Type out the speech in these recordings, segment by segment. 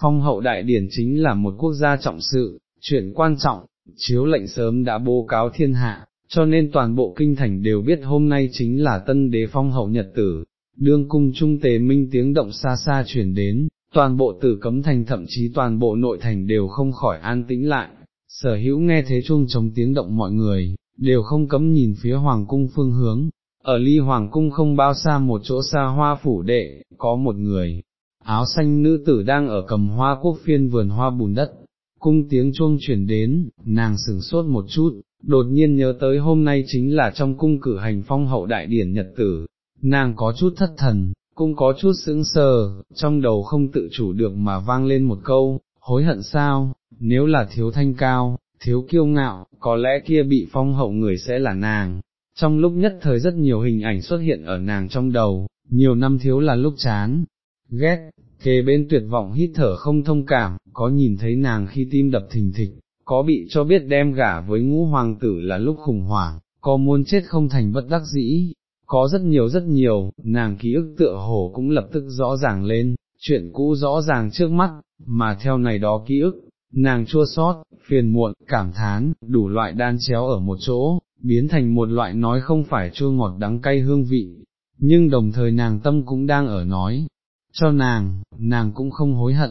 phong hậu đại điển chính là một quốc gia trọng sự, chuyện quan trọng, chiếu lệnh sớm đã bố cáo thiên hạ, cho nên toàn bộ kinh thành đều biết hôm nay chính là tân đế phong hậu nhật tử, đương cung trung tề minh tiếng động xa xa chuyển đến, toàn bộ tử cấm thành thậm chí toàn bộ nội thành đều không khỏi an tĩnh lại, sở hữu nghe thế chuông chống tiếng động mọi người, đều không cấm nhìn phía hoàng cung phương hướng, ở ly hoàng cung không bao xa một chỗ xa hoa phủ đệ, có một người, áo xanh nữ tử đang ở cầm hoa quốc phiên vườn hoa bùn đất, cung tiếng chuông chuyển đến, nàng sửng sốt một chút, đột nhiên nhớ tới hôm nay chính là trong cung cử hành phong hậu đại điển nhật tử, nàng có chút thất thần, cũng có chút sững sờ, trong đầu không tự chủ được mà vang lên một câu, hối hận sao, nếu là thiếu thanh cao, thiếu kiêu ngạo, có lẽ kia bị phong hậu người sẽ là nàng. Trong lúc nhất thời rất nhiều hình ảnh xuất hiện ở nàng trong đầu, nhiều năm thiếu là lúc chán, ghét, kề bên tuyệt vọng hít thở không thông cảm, có nhìn thấy nàng khi tim đập thình thịch, có bị cho biết đem gả với ngũ hoàng tử là lúc khủng hoảng, có muốn chết không thành bất đắc dĩ, có rất nhiều rất nhiều, nàng ký ức tựa hồ cũng lập tức rõ ràng lên, chuyện cũ rõ ràng trước mắt, mà theo này đó ký ức, nàng chua sót, phiền muộn, cảm thán, đủ loại đan chéo ở một chỗ, biến thành một loại nói không phải chua ngọt đắng cay hương vị, nhưng đồng thời nàng tâm cũng đang ở nói, cho nàng, nàng cũng không hối hận,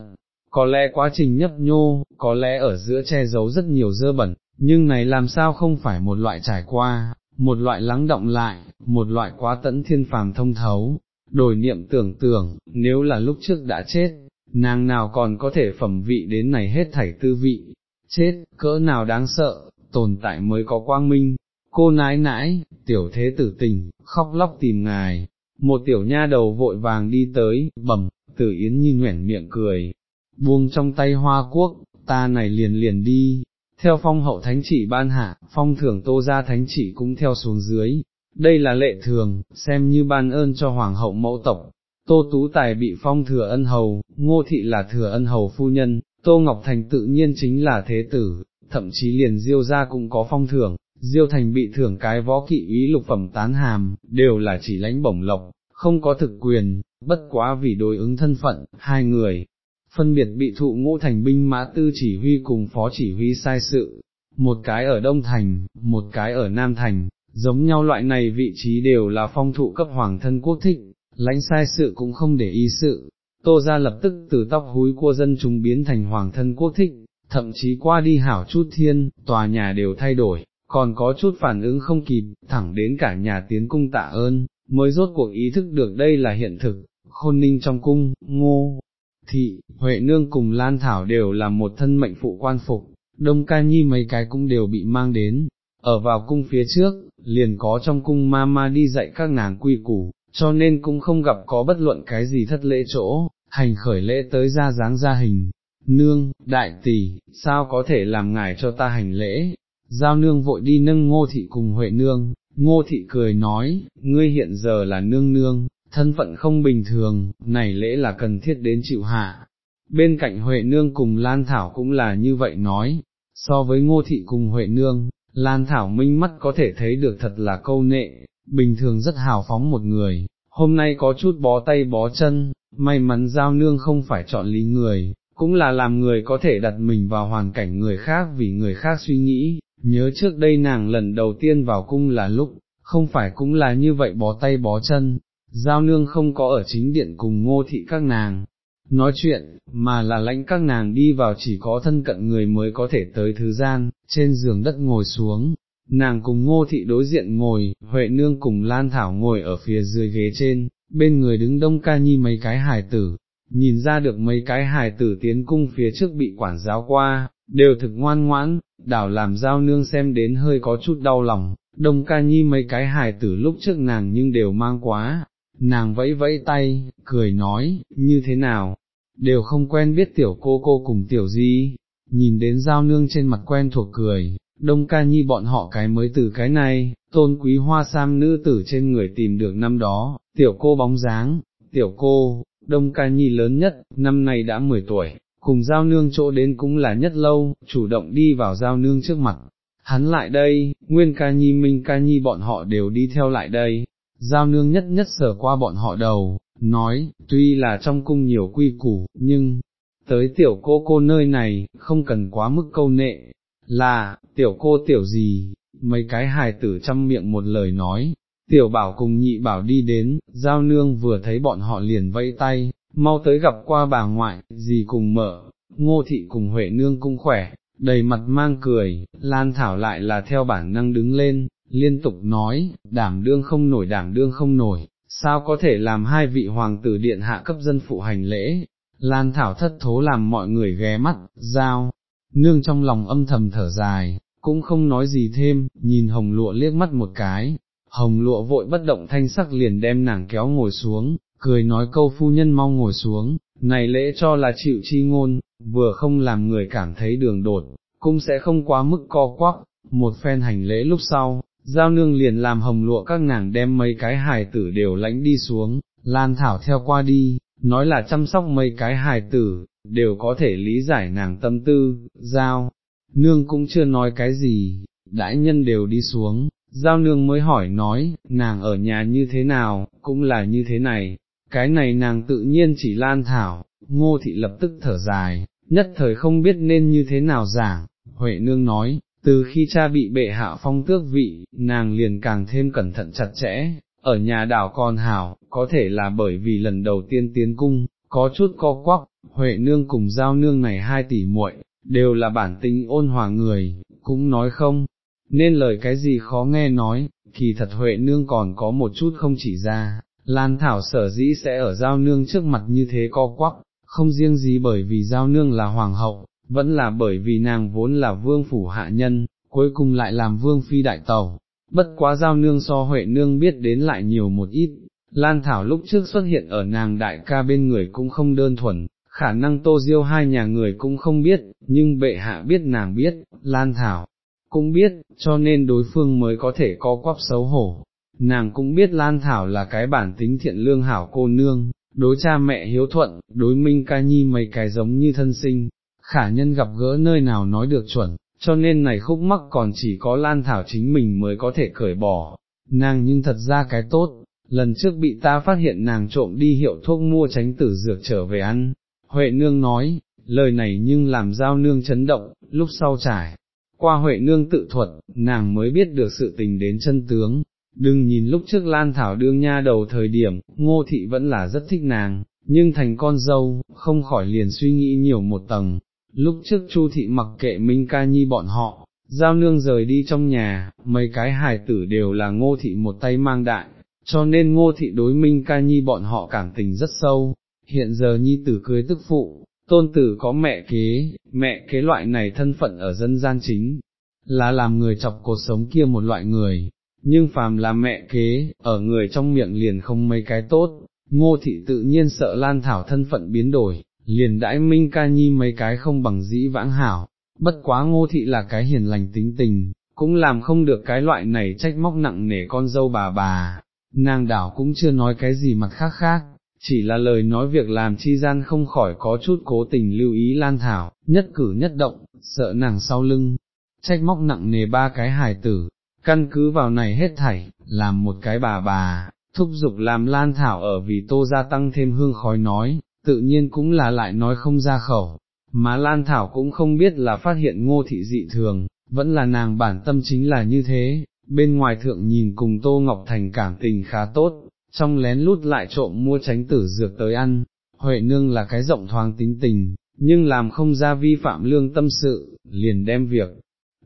có lẽ quá trình nhấp nhô, có lẽ ở giữa che giấu rất nhiều dơ bẩn, nhưng này làm sao không phải một loại trải qua, một loại lắng động lại, một loại quá tẫn thiên phàm thông thấu, đổi niệm tưởng tưởng, nếu là lúc trước đã chết, nàng nào còn có thể phẩm vị đến này hết thảy tư vị, chết, cỡ nào đáng sợ, tồn tại mới có quang minh, cô nãi nãi, tiểu thế tử tình, khóc lóc tìm ngài, một tiểu nha đầu vội vàng đi tới, bẩm, tử yến như nguyện miệng cười, buông trong tay hoa quốc, ta này liền liền đi, theo phong hậu thánh chỉ ban hạ, phong thưởng tô ra thánh chỉ cũng theo xuống dưới, đây là lệ thường, xem như ban ơn cho hoàng hậu mẫu tộc. Tô Tú Tài bị phong thừa ân hầu, ngô thị là thừa ân hầu phu nhân, Tô Ngọc Thành tự nhiên chính là thế tử, thậm chí liền diêu ra cũng có phong thưởng, diêu thành bị thưởng cái võ kỵ úy lục phẩm tán hàm, đều là chỉ lãnh bổng lộc, không có thực quyền, bất quá vì đối ứng thân phận, hai người, phân biệt bị thụ ngũ thành binh mã tư chỉ huy cùng phó chỉ huy sai sự, một cái ở Đông Thành, một cái ở Nam Thành, giống nhau loại này vị trí đều là phong thụ cấp hoàng thân quốc thích, lãnh sai sự cũng không để ý sự, tô ra lập tức từ tóc húi của dân chúng biến thành hoàng thân quốc thích, thậm chí qua đi hảo chút thiên, tòa nhà đều thay đổi, còn có chút phản ứng không kịp, thẳng đến cả nhà tiến cung tạ ơn, mới rốt cuộc ý thức được đây là hiện thực, khôn ninh trong cung, ngô, thị, Huệ Nương cùng Lan Thảo đều là một thân mệnh phụ quan phục, Đông Ca Nhi mấy cái cũng đều bị mang đến, ở vào cung phía trước, liền có trong cung ma ma đi dạy các nàng quy củ, cho nên cũng không gặp có bất luận cái gì thất lễ chỗ, hành khởi lễ tới ra dáng ra hình. Nương, đại tỷ, sao có thể làm ngài cho ta hành lễ? Giao nương vội đi nâng ngô thị cùng Huệ nương, ngô thị cười nói, ngươi hiện giờ là nương nương, thân phận không bình thường, này lễ là cần thiết đến chịu hạ. Bên cạnh Huệ Nương cùng Lan Thảo cũng là như vậy nói, so với ngô thị cùng Huệ Nương, Lan Thảo minh mắt có thể thấy được thật là câu nệ, bình thường rất hào phóng một người, hôm nay có chút bó tay bó chân, may mắn giao nương không phải chọn lý người, cũng là làm người có thể đặt mình vào hoàn cảnh người khác vì người khác suy nghĩ, nhớ trước đây nàng lần đầu tiên vào cung là lúc, không phải cũng là như vậy bó tay bó chân, giao nương không có ở chính điện cùng ngô thị các nàng, nói chuyện, mà là lãnh các nàng đi vào chỉ có thân cận người mới có thể tới thứ gian, trên giường đất ngồi xuống, nàng cùng ngô thị đối diện ngồi, Huệ nương cùng Lan Thảo ngồi ở phía dưới ghế trên, bên người đứng đông ca nhi mấy cái hài tử, nhìn ra được mấy cái hài tử tiến cung phía trước bị quản giáo qua, đều thực ngoan ngoãn, đảo làm giao nương xem đến hơi có chút đau lòng, đông ca nhi mấy cái hài tử lúc trước nàng nhưng đều mang quá, nàng vẫy vẫy tay, cười nói, như thế nào, đều không quen biết tiểu cô cô cùng tiểu di, nhìn đến giao nương trên mặt quen thuộc cười, đông ca nhi bọn họ cái mới từ cái này, tôn quý hoa sam nữ tử trên người tìm được năm đó, tiểu cô bóng dáng, tiểu cô, đông ca nhi lớn nhất, năm nay đã 10 tuổi, cùng giao nương chỗ đến cũng là nhất lâu, chủ động đi vào giao nương trước mặt. Hắn lại đây, Nguyên ca nhi Minh ca nhi bọn họ đều đi theo lại đây, giao nương nhất nhất sở qua bọn họ đầu, nói, tuy là trong cung nhiều quy củ, nhưng, tới tiểu cô cô nơi này, không cần quá mức câu nệ, là, tiểu cô tiểu gì, mấy cái hài tử chăm miệng một lời nói, tiểu bảo cùng nhị bảo đi đến, giao nương vừa thấy bọn họ liền vẫy tay, mau tới gặp qua bà ngoại, gì cùng mở, ngô thị cùng Huệ nương cũng khỏe, đầy mặt mang cười, Lan Thảo lại là theo bản năng đứng lên, liên tục nói, đảm đương không nổi đảm đương không nổi, sao có thể làm hai vị hoàng tử điện hạ cấp dân phụ hành lễ, Lan Thảo thất thố làm mọi người ghé mắt, giao, nương trong lòng âm thầm thở dài, cũng không nói gì thêm, nhìn hồng lụa liếc mắt một cái, hồng lụa vội bất động thanh sắc liền đem nàng kéo ngồi xuống, cười nói câu phu nhân mau ngồi xuống, này lễ cho là chịu chi ngôn, vừa không làm người cảm thấy đường đột, cũng sẽ không quá mức co quắc, một phen hành lễ lúc sau, giao nương liền làm hồng lụa các nàng đem mấy cái hài tử đều lãnh đi xuống, lan thảo theo qua đi, nói là chăm sóc mấy cái hài tử, đều có thể lý giải nàng tâm tư, giao, nương cũng chưa nói cái gì, đãi nhân đều đi xuống, giao nương mới hỏi nói, nàng ở nhà như thế nào, cũng là như thế này, cái này nàng tự nhiên chỉ lan thảo, ngô thị lập tức thở dài, nhất thời không biết nên như thế nào giảng, Huệ nương nói, từ khi cha bị bệ hạ phong tước vị, nàng liền càng thêm cẩn thận chặt chẽ, ở nhà đảo con hảo, có thể là bởi vì lần đầu tiên tiến cung, có chút co quắc, Huệ nương cùng giao nương này hai tỷ muội đều là bản tính ôn hòa người, cũng nói không, nên lời cái gì khó nghe nói, kỳ thật Huệ nương còn có một chút không chỉ ra, Lan Thảo sở dĩ sẽ ở giao nương trước mặt như thế co quắc, không riêng gì bởi vì giao nương là hoàng hậu, vẫn là bởi vì nàng vốn là vương phủ hạ nhân, cuối cùng lại làm vương phi đại tàu, bất quá giao nương so Huệ nương biết đến lại nhiều một ít, Lan Thảo lúc trước xuất hiện ở nàng đại ca bên người cũng không đơn thuần, khả năng tô diêu hai nhà người cũng không biết, nhưng bệ hạ biết nàng biết, Lan Thảo cũng biết, cho nên đối phương mới có thể co quắp xấu hổ. Nàng cũng biết Lan Thảo là cái bản tính thiện lương hảo cô nương, đối cha mẹ hiếu thuận, đối minh ca nhi mấy cái giống như thân sinh, khả nhân gặp gỡ nơi nào nói được chuẩn, cho nên này khúc mắc còn chỉ có Lan Thảo chính mình mới có thể cởi bỏ, nàng nhưng thật ra cái tốt, lần trước bị ta phát hiện nàng trộm đi hiệu thuốc mua tránh tử dược trở về ăn, Huệ Nương nói, lời này nhưng làm giao nương chấn động, lúc sau trải. Qua Huệ Nương tự thuật, nàng mới biết được sự tình đến chân tướng, đừng nhìn lúc trước Lan Thảo đương nha đầu thời điểm, ngô thị vẫn là rất thích nàng, nhưng thành con dâu, không khỏi liền suy nghĩ nhiều một tầng, lúc trước Chu thị mặc kệ Minh Ca Nhi bọn họ, giao nương rời đi trong nhà, mấy cái hài tử đều là ngô thị một tay mang đại, cho nên ngô thị đối Minh Ca Nhi bọn họ cảm tình rất sâu, hiện giờ Nhi tử cưới tức phụ, tôn tử có mẹ kế, mẹ kế loại này thân phận ở dân gian chính, là làm người chọc cuộc sống kia một loại người, nhưng phàm là mẹ kế, ở người trong miệng liền không mấy cái tốt, ngô thị tự nhiên sợ lan thảo thân phận biến đổi, liền đãi minh ca nhi mấy cái không bằng dĩ vãng hảo, bất quá ngô thị là cái hiền lành tính tình, cũng làm không được cái loại này trách móc nặng nể con dâu bà bà, nàng đảo cũng chưa nói cái gì mặt khác khác, chỉ là lời nói việc làm chi gian không khỏi có chút cố tình lưu ý lan thảo, nhất cử nhất động, sợ nàng sau lưng, trách móc nặng nề ba cái hài tử, căn cứ vào này hết thảy, làm một cái bà bà, thúc giục làm lan thảo ở vì tô gia tăng thêm hương khói nói, tự nhiên cũng là lại nói không ra khẩu, mà lan thảo cũng không biết là phát hiện ngô thị dị thường, vẫn là nàng bản tâm chính là như thế, bên ngoài thượng nhìn cùng Tô Ngọc Thành cảm tình khá tốt, trong lén lút lại trộm mua tránh tử dược tới ăn, Huệ Nương là cái rộng thoáng tính tình, nhưng làm không ra vi phạm lương tâm sự, liền đem việc.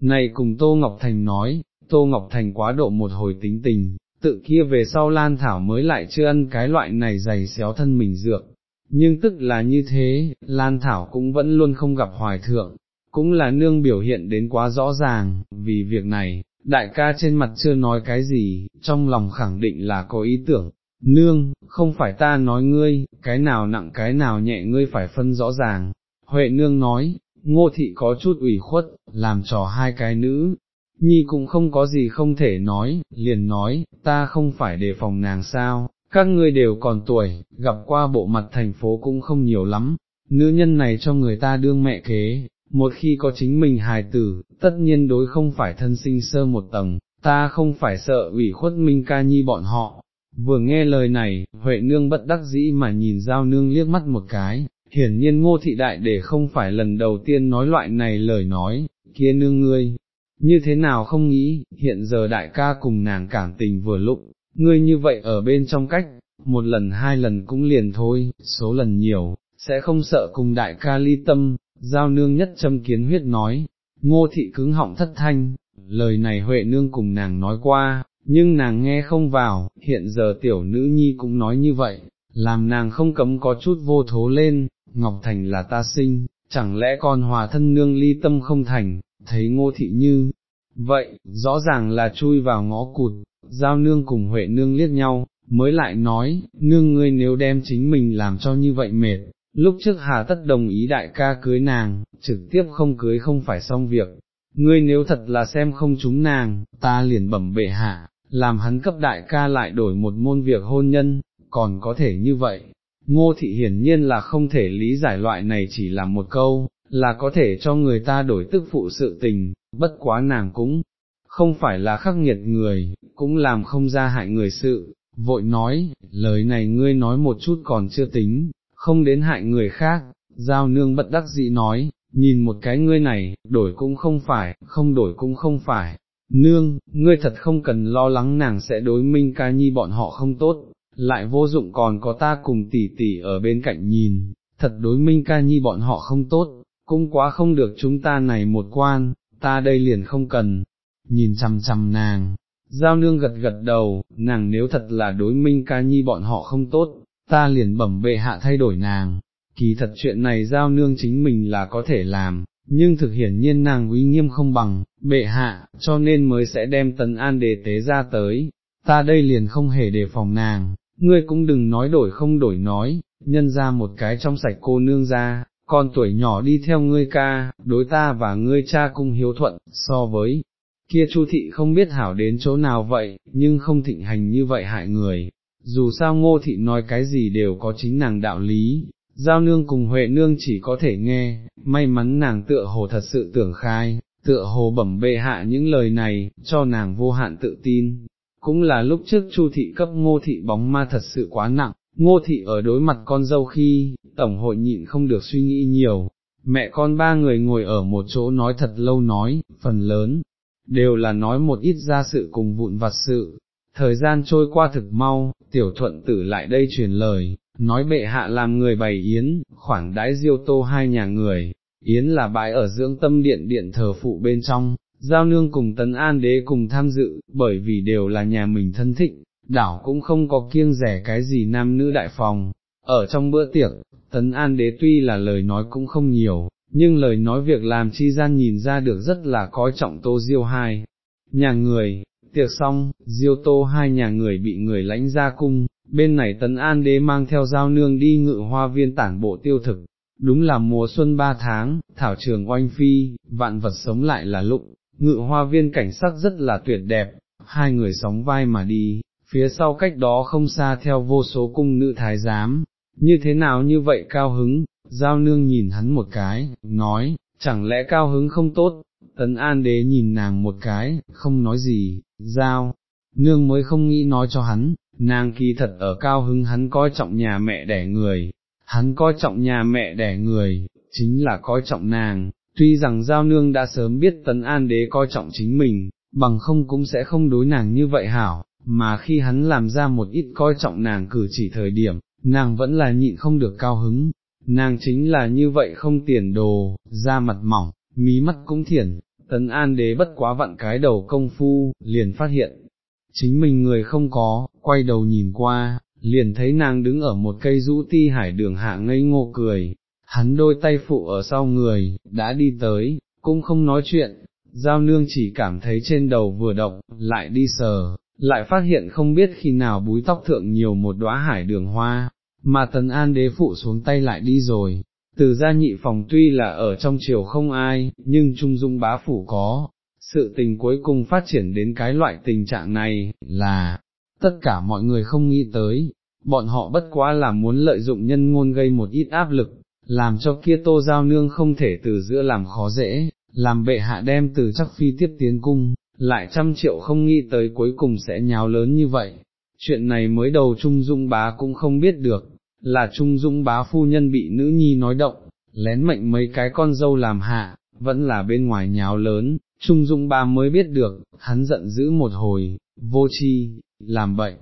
Này cùng Tô Ngọc Thành nói, Tô Ngọc Thành quá độ một hồi tính tình, tự kia về sau Lan Thảo mới lại chưa ăn cái loại này dày xéo thân mình dược. Nhưng tức là như thế, Lan Thảo cũng vẫn luôn không gặp hoài thượng, cũng là nương biểu hiện đến quá rõ ràng, vì việc này, đại ca trên mặt chưa nói cái gì, trong lòng khẳng định là có ý tưởng, nương, không phải ta nói ngươi, cái nào nặng cái nào nhẹ ngươi phải phân rõ ràng, Huệ nương nói, ngô thị có chút ủy khuất, làm trò hai cái nữ, nhi cũng không có gì không thể nói, liền nói, ta không phải đề phòng nàng sao, các ngươi đều còn tuổi, gặp qua bộ mặt thành phố cũng không nhiều lắm, nữ nhân này cho người ta đương mẹ kế, một khi có chính mình hài tử, tất nhiên đối không phải thân sinh sơ một tầng, ta không phải sợ ủy khuất minh ca nhi bọn họ. Vừa nghe lời này, Huệ nương bất đắc dĩ mà nhìn giao nương liếc mắt một cái, hiển nhiên ngô thị đại để không phải lần đầu tiên nói loại này lời nói, kia nương ngươi, như thế nào không nghĩ, hiện giờ đại ca cùng nàng cảm tình vừa lúc, ngươi như vậy ở bên trong cách, một lần hai lần cũng liền thôi, số lần nhiều, sẽ không sợ cùng đại ca ly tâm, giao nương nhất châm kiến huyết nói, ngô thị cứng họng thất thanh, lời này Huệ nương cùng nàng nói qua, nhưng nàng nghe không vào, hiện giờ tiểu nữ nhi cũng nói như vậy, làm nàng không cấm có chút vô thố lên, Ngọc Thành là ta sinh, chẳng lẽ con hòa thân nương ly tâm không thành, thấy ngô thị như, vậy, rõ ràng là chui vào ngõ cụt, giao nương cùng Huệ nương liếc nhau, mới lại nói, nương ngươi nếu đem chính mình làm cho như vậy mệt, lúc trước hà tất đồng ý đại ca cưới nàng, trực tiếp không cưới không phải xong việc, ngươi nếu thật là xem không chúng nàng, ta liền bẩm bệ hạ, làm hắn cấp đại ca lại đổi một môn việc hôn nhân, còn có thể như vậy. Ngô thị hiển nhiên là không thể lý giải loại này chỉ là một câu, là có thể cho người ta đổi tức phụ sự tình, bất quá nàng cũng không phải là khắc nghiệt người, cũng làm không ra hại người sự, vội nói, lời này ngươi nói một chút còn chưa tính, không đến hại người khác, giao nương bất đắc dĩ nói, nhìn một cái ngươi này, đổi cũng không phải, không đổi cũng không phải, nương, ngươi thật không cần lo lắng nàng sẽ đối minh ca nhi bọn họ không tốt, lại vô dụng còn có ta cùng tỷ tỷ ở bên cạnh nhìn, thật đối minh ca nhi bọn họ không tốt, cũng quá không được chúng ta này một quan, ta đây liền không cần, nhìn chằm chằm nàng, giao nương gật gật đầu, nàng nếu thật là đối minh ca nhi bọn họ không tốt, ta liền bẩm bệ hạ thay đổi nàng, kỳ thật chuyện này giao nương chính mình là có thể làm, nhưng thực hiển nhiên nàng uy nghiêm không bằng, bệ hạ, cho nên mới sẽ đem tấn an đề tế ra tới, ta đây liền không hề đề phòng nàng, ngươi cũng đừng nói đổi không đổi nói, nhân ra một cái trong sạch cô nương ra, con tuổi nhỏ đi theo ngươi ca, đối ta và ngươi cha cung hiếu thuận, so với kia chu thị không biết hảo đến chỗ nào vậy, nhưng không thịnh hành như vậy hại người, dù sao ngô thị nói cái gì đều có chính nàng đạo lý, giao nương cùng Huệ nương chỉ có thể nghe, may mắn nàng tựa hồ thật sự tưởng khai, tựa hồ bẩm bệ hạ những lời này, cho nàng vô hạn tự tin. Cũng là lúc trước Chu thị cấp ngô thị bóng ma thật sự quá nặng, ngô thị ở đối mặt con dâu khi, tổng hội nhịn không được suy nghĩ nhiều, mẹ con ba người ngồi ở một chỗ nói thật lâu nói, phần lớn, đều là nói một ít ra sự cùng vụn vặt sự. Thời gian trôi qua thực mau, tiểu thuận tử lại đây truyền lời, nói bệ hạ làm người bày yến, khoản đãi diêu tô hai nhà người, yến là bãi ở dưỡng tâm điện điện thờ phụ bên trong, giao nương cùng tấn an đế cùng tham dự, bởi vì đều là nhà mình thân thịnh, đảo cũng không có kiêng rẻ cái gì nam nữ đại phòng. Ở trong bữa tiệc, tấn an đế tuy là lời nói cũng không nhiều, nhưng lời nói việc làm chi gian nhìn ra được rất là coi trọng tô diêu hai. Nhà người, tiệc xong, diêu tô hai nhà người bị người lãnh ra cung, bên này tấn an đế mang theo giao nương đi ngự hoa viên tản bộ tiêu thực, đúng là mùa xuân ba tháng, thảo trường oanh phi, vạn vật sống lại là lụng, ngự hoa viên cảnh sắc rất là tuyệt đẹp, hai người sóng vai mà đi, phía sau cách đó không xa theo vô số cung nữ thái giám, như thế nào như vậy cao hứng, giao nương nhìn hắn một cái, nói, chẳng lẽ cao hứng không tốt, tấn an đế nhìn nàng một cái, không nói gì, giao, nương mới không nghĩ nói cho hắn, nàng kỳ thật ở cao hứng hắn coi trọng nhà mẹ đẻ người, hắn coi trọng nhà mẹ đẻ người, chính là coi trọng nàng, tuy rằng giao nương đã sớm biết tấn an đế coi trọng chính mình, bằng không cũng sẽ không đối nàng như vậy hảo, mà khi hắn làm ra một ít coi trọng nàng cử chỉ thời điểm, nàng vẫn là nhịn không được cao hứng, nàng chính là như vậy không tiền đồ, da mặt mỏng, mí mắt cũng thiển, tấn an đế bất quá vặn cái đầu công phu, liền phát hiện, chính mình người không có, quay đầu nhìn qua, liền thấy nàng đứng ở một cây rũ ti hải đường hạ ngây ngô cười, hắn đôi tay phụ ở sau người, đã đi tới, cũng không nói chuyện, giao nương chỉ cảm thấy trên đầu vừa động, lại đi sờ, lại phát hiện không biết khi nào búi tóc thượng nhiều một đóa hải đường hoa, mà tần an đế phụ xuống tay lại đi rồi. Từ gia nhị phòng tuy là ở trong triều không ai, nhưng trung dung bá phủ có, sự tình cuối cùng phát triển đến cái loại tình trạng này, là, tất cả mọi người không nghĩ tới, bọn họ bất quá là muốn lợi dụng nhân ngôn gây một ít áp lực, làm cho kia tô giao nương không thể từ giữa làm khó dễ, làm bệ hạ đem từ chắc phi tiếp tiến cung, lại trăm triệu không nghĩ tới cuối cùng sẽ nhào lớn như vậy. Chuyện này mới đầu Trung Dung bá cũng không biết được, là Trung Dung bá phu nhân bị nữ nhi nói động, lén mệnh mấy cái con dâu làm hạ, vẫn là bên ngoài nháo lớn, Trung Dung bá mới biết được, hắn giận dữ một hồi, vô chi, làm bệnh.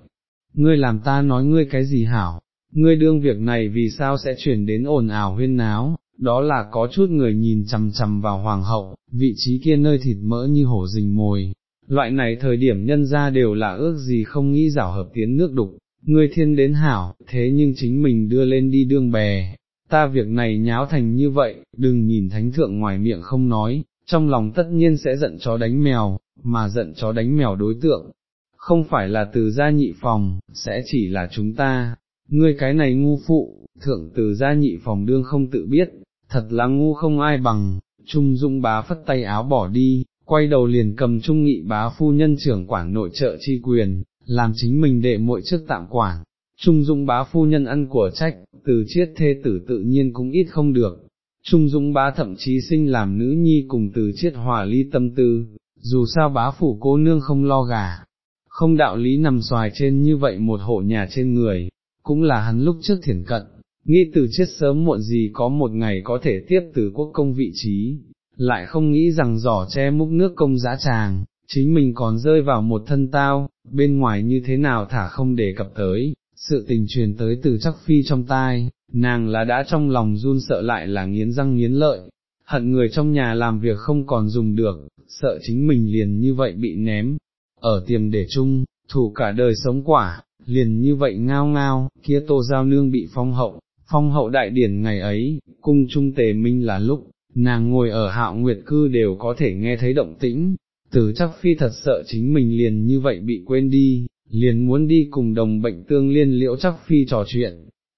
Ngươi làm ta nói ngươi cái gì hảo, ngươi đương việc này vì sao sẽ chuyển đến ồn ào huyên náo, đó là có chút người nhìn chằm chằm vào hoàng hậu, vị trí kia nơi thịt mỡ như hổ rình mồi. Loại này thời điểm nhân ra đều là ước gì không nghĩ rảo hợp tiến nước đục, người thiên đến hảo, thế nhưng chính mình đưa lên đi đương bè, ta việc này nháo thành như vậy, đừng nhìn thánh thượng ngoài miệng không nói, trong lòng tất nhiên sẽ giận chó đánh mèo, mà giận chó đánh mèo đối tượng, không phải là từ gia nhị phòng, sẽ chỉ là chúng ta, ngươi cái này ngu phụ, thượng từ gia nhị phòng đương không tự biết, thật là ngu không ai bằng, Trung Dung bá phất tay áo bỏ đi, quay đầu liền cầm Trung Nghị bá phu nhân trưởng quản nội trợ chi quyền, làm chính mình đệ muội trước tạm quản. Trung Dung bá phu nhân ăn của trách, từ chiết thê tử tự nhiên cũng ít không được. Trung Dung bá thậm chí sinh làm nữ nhi cùng từ chiết hòa ly tâm tư, dù sao bá phủ cô nương không lo gà, không đạo lý nằm xoài trên như vậy một hộ nhà trên người, cũng là hắn lúc trước thiển cận, nghĩ từ chết sớm muộn gì có một ngày có thể tiếp từ quốc công vị trí, lại không nghĩ rằng giỏ che múc nước công giá tràng, chính mình còn rơi vào một thân tao, bên ngoài như thế nào thả không để cập tới, sự tình truyền tới từ chắc phi trong tai, nàng là đã trong lòng run sợ lại là nghiến răng nghiến lợi, hận người trong nhà làm việc không còn dùng được, sợ chính mình liền như vậy bị ném, ở tiềm để chung, thủ cả đời sống quả, liền như vậy ngao ngao, kia tô giao nương bị phong hậu, phong hậu đại điển ngày ấy, cung trung tề minh là lúc, nàng ngồi ở hạo nguyệt cư đều có thể nghe thấy động tĩnh, từ chắc phi thật sợ chính mình liền như vậy bị quên đi, liền muốn đi cùng đồng bệnh tương liên liễu chắc phi trò chuyện,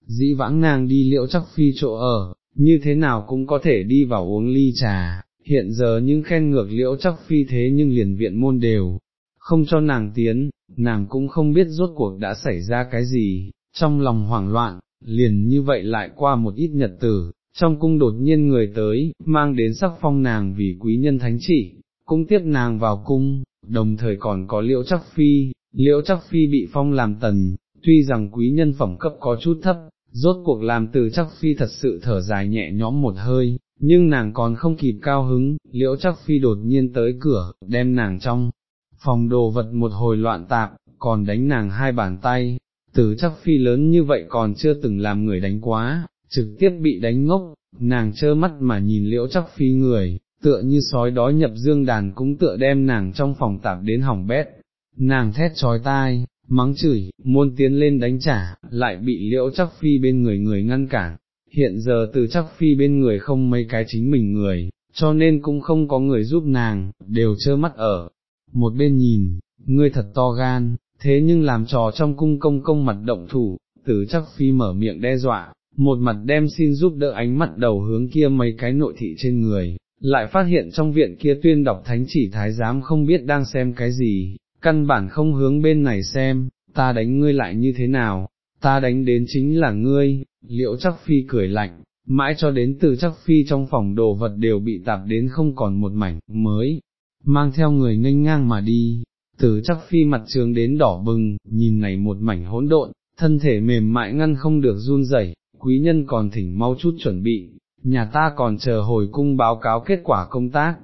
dĩ vãng nàng đi liễu chắc phi chỗ ở, như thế nào cũng có thể đi vào uống ly trà, hiện giờ những khen ngược liễu chắc phi thế nhưng liền viện môn đều, không cho nàng tiến, nàng cũng không biết rốt cuộc đã xảy ra cái gì, trong lòng hoảng loạn, liền như vậy lại qua một ít nhật tử, trong cung đột nhiên người tới, mang đến sắc phong nàng vì quý nhân thánh chỉ, cũng tiếp nàng vào cung, đồng thời còn có liễu chắc phi, liễu chắc phi bị phong làm tần, tuy rằng quý nhân phẩm cấp có chút thấp, rốt cuộc làm từ chắc phi thật sự thở dài nhẹ nhõm một hơi, nhưng nàng còn không kịp cao hứng, liễu chắc phi đột nhiên tới cửa, đem nàng trong phòng đồ vật một hồi loạn tạp, còn đánh nàng hai bàn tay, từ chắc phi lớn như vậy còn chưa từng làm người đánh quá, trực tiếp bị đánh ngốc, nàng trơ mắt mà nhìn liễu chắc phi người, tựa như sói đói nhập dương đàn cũng tựa đem nàng trong phòng tạp đến hỏng bét, nàng thét trói tai, mắng chửi, muôn tiến lên đánh trả, lại bị liễu chắc phi bên người người ngăn cản, hiện giờ từ chắc phi bên người không mấy cái chính mình người, cho nên cũng không có người giúp nàng, đều trơ mắt ở, một bên nhìn, ngươi thật to gan, thế nhưng làm trò trong cung công công mặt động thủ, tử chắc phi mở miệng đe dọa, một mặt đem xin giúp đỡ ánh mặt đầu hướng kia mấy cái nội thị trên người, lại phát hiện trong viện kia tuyên đọc thánh chỉ thái giám không biết đang xem cái gì, căn bản không hướng bên này xem, ta đánh ngươi lại như thế nào, ta đánh đến chính là ngươi, liệu chắc phi cười lạnh, mãi cho đến từ chắc phi trong phòng đồ vật đều bị tạp đến không còn một mảnh, mới, mang theo người nghênh ngang mà đi, từ chắc phi mặt trường đến đỏ bừng, nhìn này một mảnh hỗn độn, thân thể mềm mại ngăn không được run rẩy, quý nhân còn thỉnh mau chút chuẩn bị, nhà ta còn chờ hồi cung báo cáo kết quả công tác.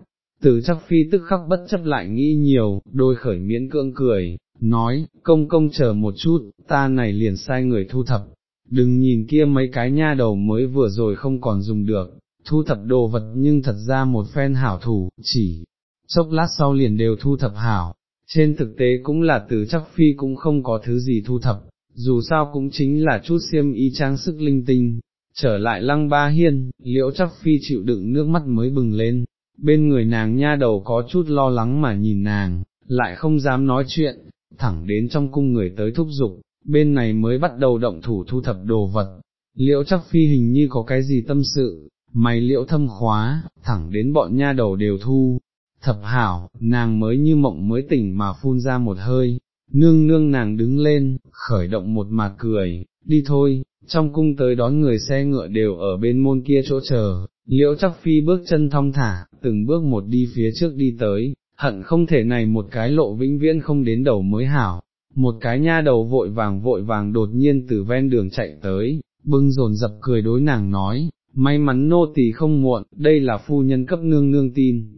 Từ chắc phi tức khắc bất chấp lại nghĩ nhiều, đôi khởi miễn cưỡng cười, nói, công công chờ một chút, ta này liền sai người thu thập, đừng nhìn kia mấy cái nha đầu mới vừa rồi không còn dùng được, thu thập đồ vật nhưng thật ra một phen hảo thủ, chỉ, chốc lát sau liền đều thu thập hảo, trên thực tế cũng là từ chắc phi cũng không có thứ gì thu thập, dù sao cũng chính là chút xiêm y trang sức linh tinh, trở lại lăng ba hiên, liễu chắc phi chịu đựng nước mắt mới bừng lên, bên người nàng nha đầu có chút lo lắng mà nhìn nàng, lại không dám nói chuyện, thẳng đến trong cung người tới thúc giục, bên này mới bắt đầu động thủ thu thập đồ vật, liễu chắc phi hình như có cái gì tâm sự, mày liễu thâm khóa, thẳng đến bọn nha đầu đều thu, thập hảo, nàng mới như mộng mới tỉnh mà phun ra một hơi, nương nương nàng đứng lên, khởi động một mặt cười, đi thôi, trong cung tới đón người xe ngựa đều ở bên môn kia chỗ chờ, liễu chắc phi bước chân thong thả, từng bước một đi phía trước đi tới, hận không thể này một cái lộ vĩnh viễn không đến đầu mới hảo, một cái nha đầu vội vàng vội vàng đột nhiên từ ven đường chạy tới, bưng rồn dập cười đối nàng nói, may mắn nô tỳ không muộn, đây là phu nhân cấp nương nương tin.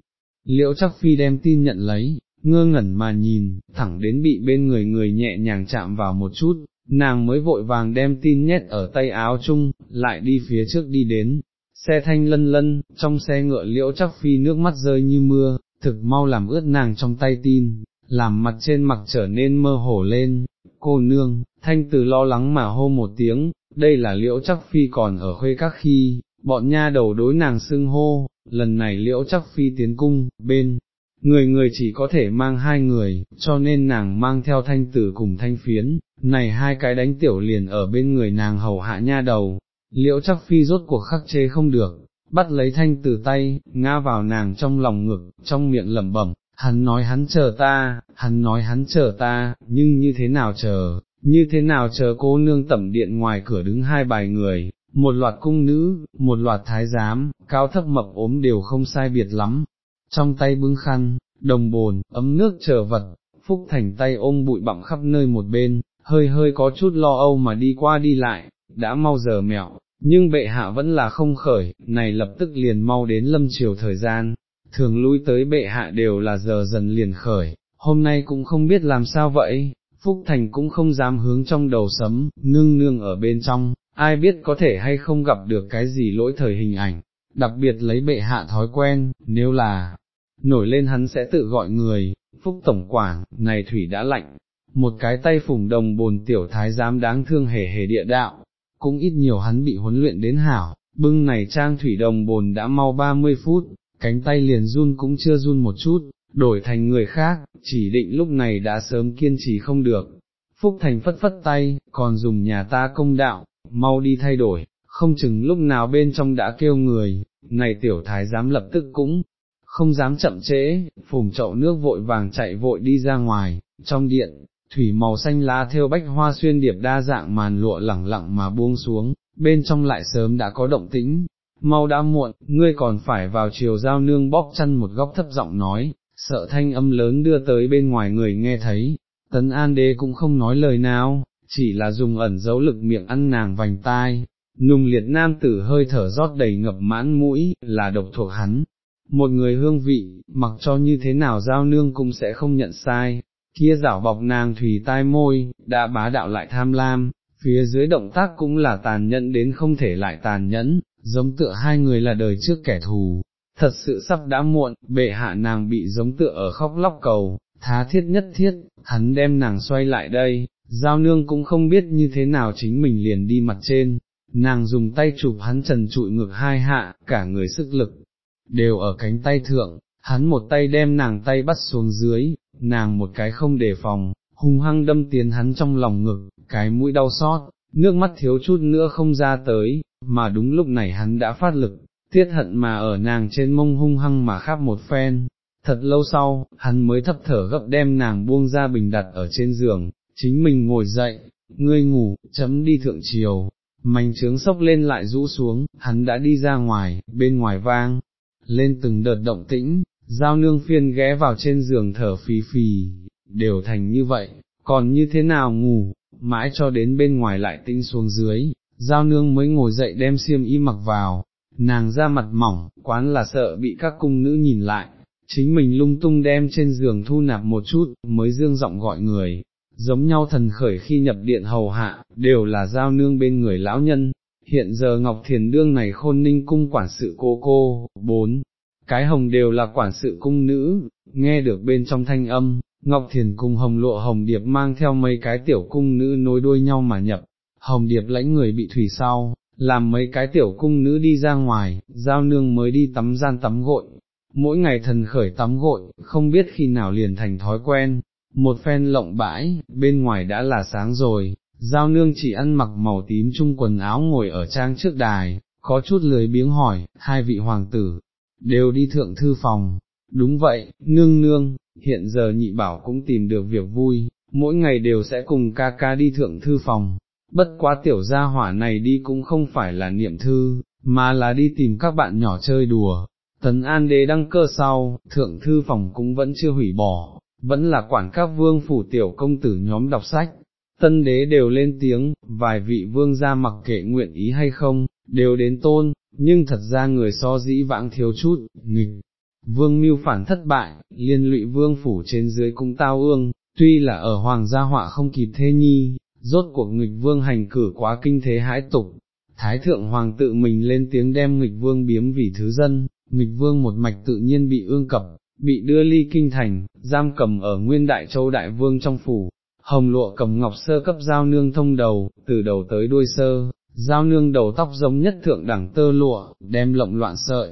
Liễu chắc phi đem tin nhận lấy, ngơ ngẩn mà nhìn, thẳng đến bị bên người người nhẹ nhàng chạm vào một chút, nàng mới vội vàng đem tin nhét ở tay áo chung, lại đi phía trước đi đến, xe thanh lân lân, trong xe ngựa liễu chắc phi nước mắt rơi như mưa, thực mau làm ướt nàng trong tay tin, làm mặt trên mặt trở nên mơ hồ lên, cô nương, thanh từ lo lắng mà hô một tiếng, đây là liễu chắc phi còn ở khuê các khi, bọn nha đầu đối nàng xưng hô, lần này liễu chắc phi tiến cung, bên, người người chỉ có thể mang hai người, cho nên nàng mang theo thanh tử cùng thanh phiến, này hai cái đánh tiểu liền ở bên người nàng hầu hạ nha đầu, liễu chắc phi rốt cuộc khắc chế không được, bắt lấy thanh tử tay, ngã vào nàng trong lòng ngực, trong miệng lẩm bẩm, hắn nói hắn chờ ta, hắn nói hắn chờ ta, nhưng như thế nào chờ, như thế nào chờ cô nương tẩm điện ngoài cửa đứng hai bài người, một loạt cung nữ, một loạt thái giám, cao thấp mập ốm đều không sai biệt lắm, trong tay bưng khăn, đồng bồn, ấm nước trở vật, Phúc Thành tay ôm bụi bặm khắp nơi một bên, hơi hơi có chút lo âu mà đi qua đi lại, đã mau giờ mẹo, nhưng bệ hạ vẫn là không khởi, này lập tức liền mau đến lâm chiều thời gian, thường lui tới bệ hạ đều là giờ dần liền khởi, hôm nay cũng không biết làm sao vậy, Phúc Thành cũng không dám hướng trong đầu sấm, nương nương ở bên trong, ai biết có thể hay không gặp được cái gì lỗi thời hình ảnh, đặc biệt lấy bệ hạ thói quen, nếu là, nổi lên hắn sẽ tự gọi người, Phúc Tổng quản này thủy đã lạnh, một cái tay phùng đồng bồn tiểu thái giám đáng thương hề hề địa đạo, cũng ít nhiều hắn bị huấn luyện đến hảo, bưng này trang thủy đồng bồn đã mau 30 phút, cánh tay liền run cũng chưa run một chút, đổi thành người khác, chỉ định lúc này đã sớm kiên trì không được. Phúc Thành phất phất tay, còn dùng nhà ta công đạo, mau đi thay đổi, không chừng lúc nào bên trong đã kêu người, này tiểu thái dám lập tức cũng, không dám chậm trễ, phùng chậu nước vội vàng chạy vội đi ra ngoài, trong điện, thủy màu xanh lá theo bách hoa xuyên điệp đa dạng màn lụa lẳng lặng mà buông xuống, bên trong lại sớm đã có động tĩnh, mau đã muộn, ngươi còn phải vào chiều giao nương bóp chân một góc thấp giọng nói, sợ thanh âm lớn đưa tới bên ngoài người nghe thấy, tấn an đế cũng không nói lời nào, chỉ là dùng ẩn dấu lực miệng ăn nàng vành tai, nùng liệt nam tử hơi thở rót đầy ngập mãn mũi, là độc thuộc hắn. Một người hương vị, mặc cho như thế nào giao nương cũng sẽ không nhận sai, kia rảo bọc nàng thủy tai môi, đã bá đạo lại tham lam, phía dưới động tác cũng là tàn nhẫn đến không thể lại tàn nhẫn, giống tựa hai người là đời trước kẻ thù, thật sự sắp đã muộn, bệ hạ nàng bị giống tựa ở khóc lóc cầu, thá thiết nhất thiết, hắn đem nàng xoay lại đây, giao nương cũng không biết như thế nào chính mình liền đi mặt trên, nàng dùng tay chụp hắn trần trụi ngực hai hạ, cả người sức lực, đều ở cánh tay thượng, hắn một tay đem nàng tay bắt xuống dưới, nàng một cái không đề phòng, hung hăng đâm tiến hắn trong lòng ngực, cái mũi đau xót, nước mắt thiếu chút nữa không ra tới, mà đúng lúc này hắn đã phát lực, tiết hận mà ở nàng trên mông hung hăng mà khắp một phen. Thật lâu sau, hắn mới thấp thở gấp đem nàng buông ra bình đặt ở trên giường, chính mình ngồi dậy, ngươi ngủ, chấm đi thượng chiều, mảnh trướng sốc lên lại rũ xuống, hắn đã đi ra ngoài, bên ngoài vang, lên từng đợt động tĩnh, giao nương phiên ghé vào trên giường thở phì phì, đều thành như vậy, còn như thế nào ngủ, mãi cho đến bên ngoài lại tinh xuống dưới, giao nương mới ngồi dậy đem xiêm y mặc vào, nàng ra mặt mỏng, quán là sợ bị các cung nữ nhìn lại, chính mình lung tung đem trên giường thu nạp một chút, mới dương giọng gọi người, giống nhau thần khởi khi nhập điện hầu hạ, đều là giao nương bên người lão nhân. Hiện giờ Ngọc Thiền Đương này khôn ninh cung quản sự cô cô, bốn, cái hồng đều là quản sự cung nữ, nghe được bên trong thanh âm, Ngọc Thiền cùng hồng lộ hồng điệp mang theo mấy cái tiểu cung nữ nối đuôi nhau mà nhập, hồng điệp lãnh người bị thủy sau, làm mấy cái tiểu cung nữ đi ra ngoài, giao nương mới đi tắm gian tắm gội, mỗi ngày thần khởi tắm gội, không biết khi nào liền thành thói quen, một phen lộng bãi, bên ngoài đã là sáng rồi, giao nương chỉ ăn mặc màu tím chung quần áo ngồi ở trang trước đài, có chút lười biếng hỏi, hai vị hoàng tử, đều đi thượng thư phòng, đúng vậy, nương nương, hiện giờ nhị bảo cũng tìm được việc vui, mỗi ngày đều sẽ cùng ca ca đi thượng thư phòng, bất quá tiểu gia hỏa này đi cũng không phải là niệm thư, mà là đi tìm các bạn nhỏ chơi đùa. Tấn An Đế đăng cơ sau, thượng thư phòng cũng vẫn chưa hủy bỏ, vẫn là quản các vương phủ tiểu công tử nhóm đọc sách, tân đế đều lên tiếng, vài vị vương gia mặc kệ nguyện ý hay không, đều đến tôn, nhưng thật ra người so dĩ vãng thiếu chút, nghịch. Vương mưu phản thất bại, liên lụy vương phủ trên dưới cung tao ương, tuy là ở hoàng gia họa không kịp thế nhi, rốt cuộc nghịch vương hành cử quá kinh thế hãi tục. Thái thượng hoàng tự mình lên tiếng đem nghịch vương biếm vì thứ dân, nghịch vương một mạch tự nhiên bị ương cập, bị đưa ly kinh thành, giam cầm ở nguyên đại châu đại vương trong phủ, hồng lụa cầm ngọc sơ cấp giao nương thông đầu, từ đầu tới đuôi sơ, giao nương đầu tóc giống nhất thượng đẳng tơ lụa, đem lộng loạn sợi,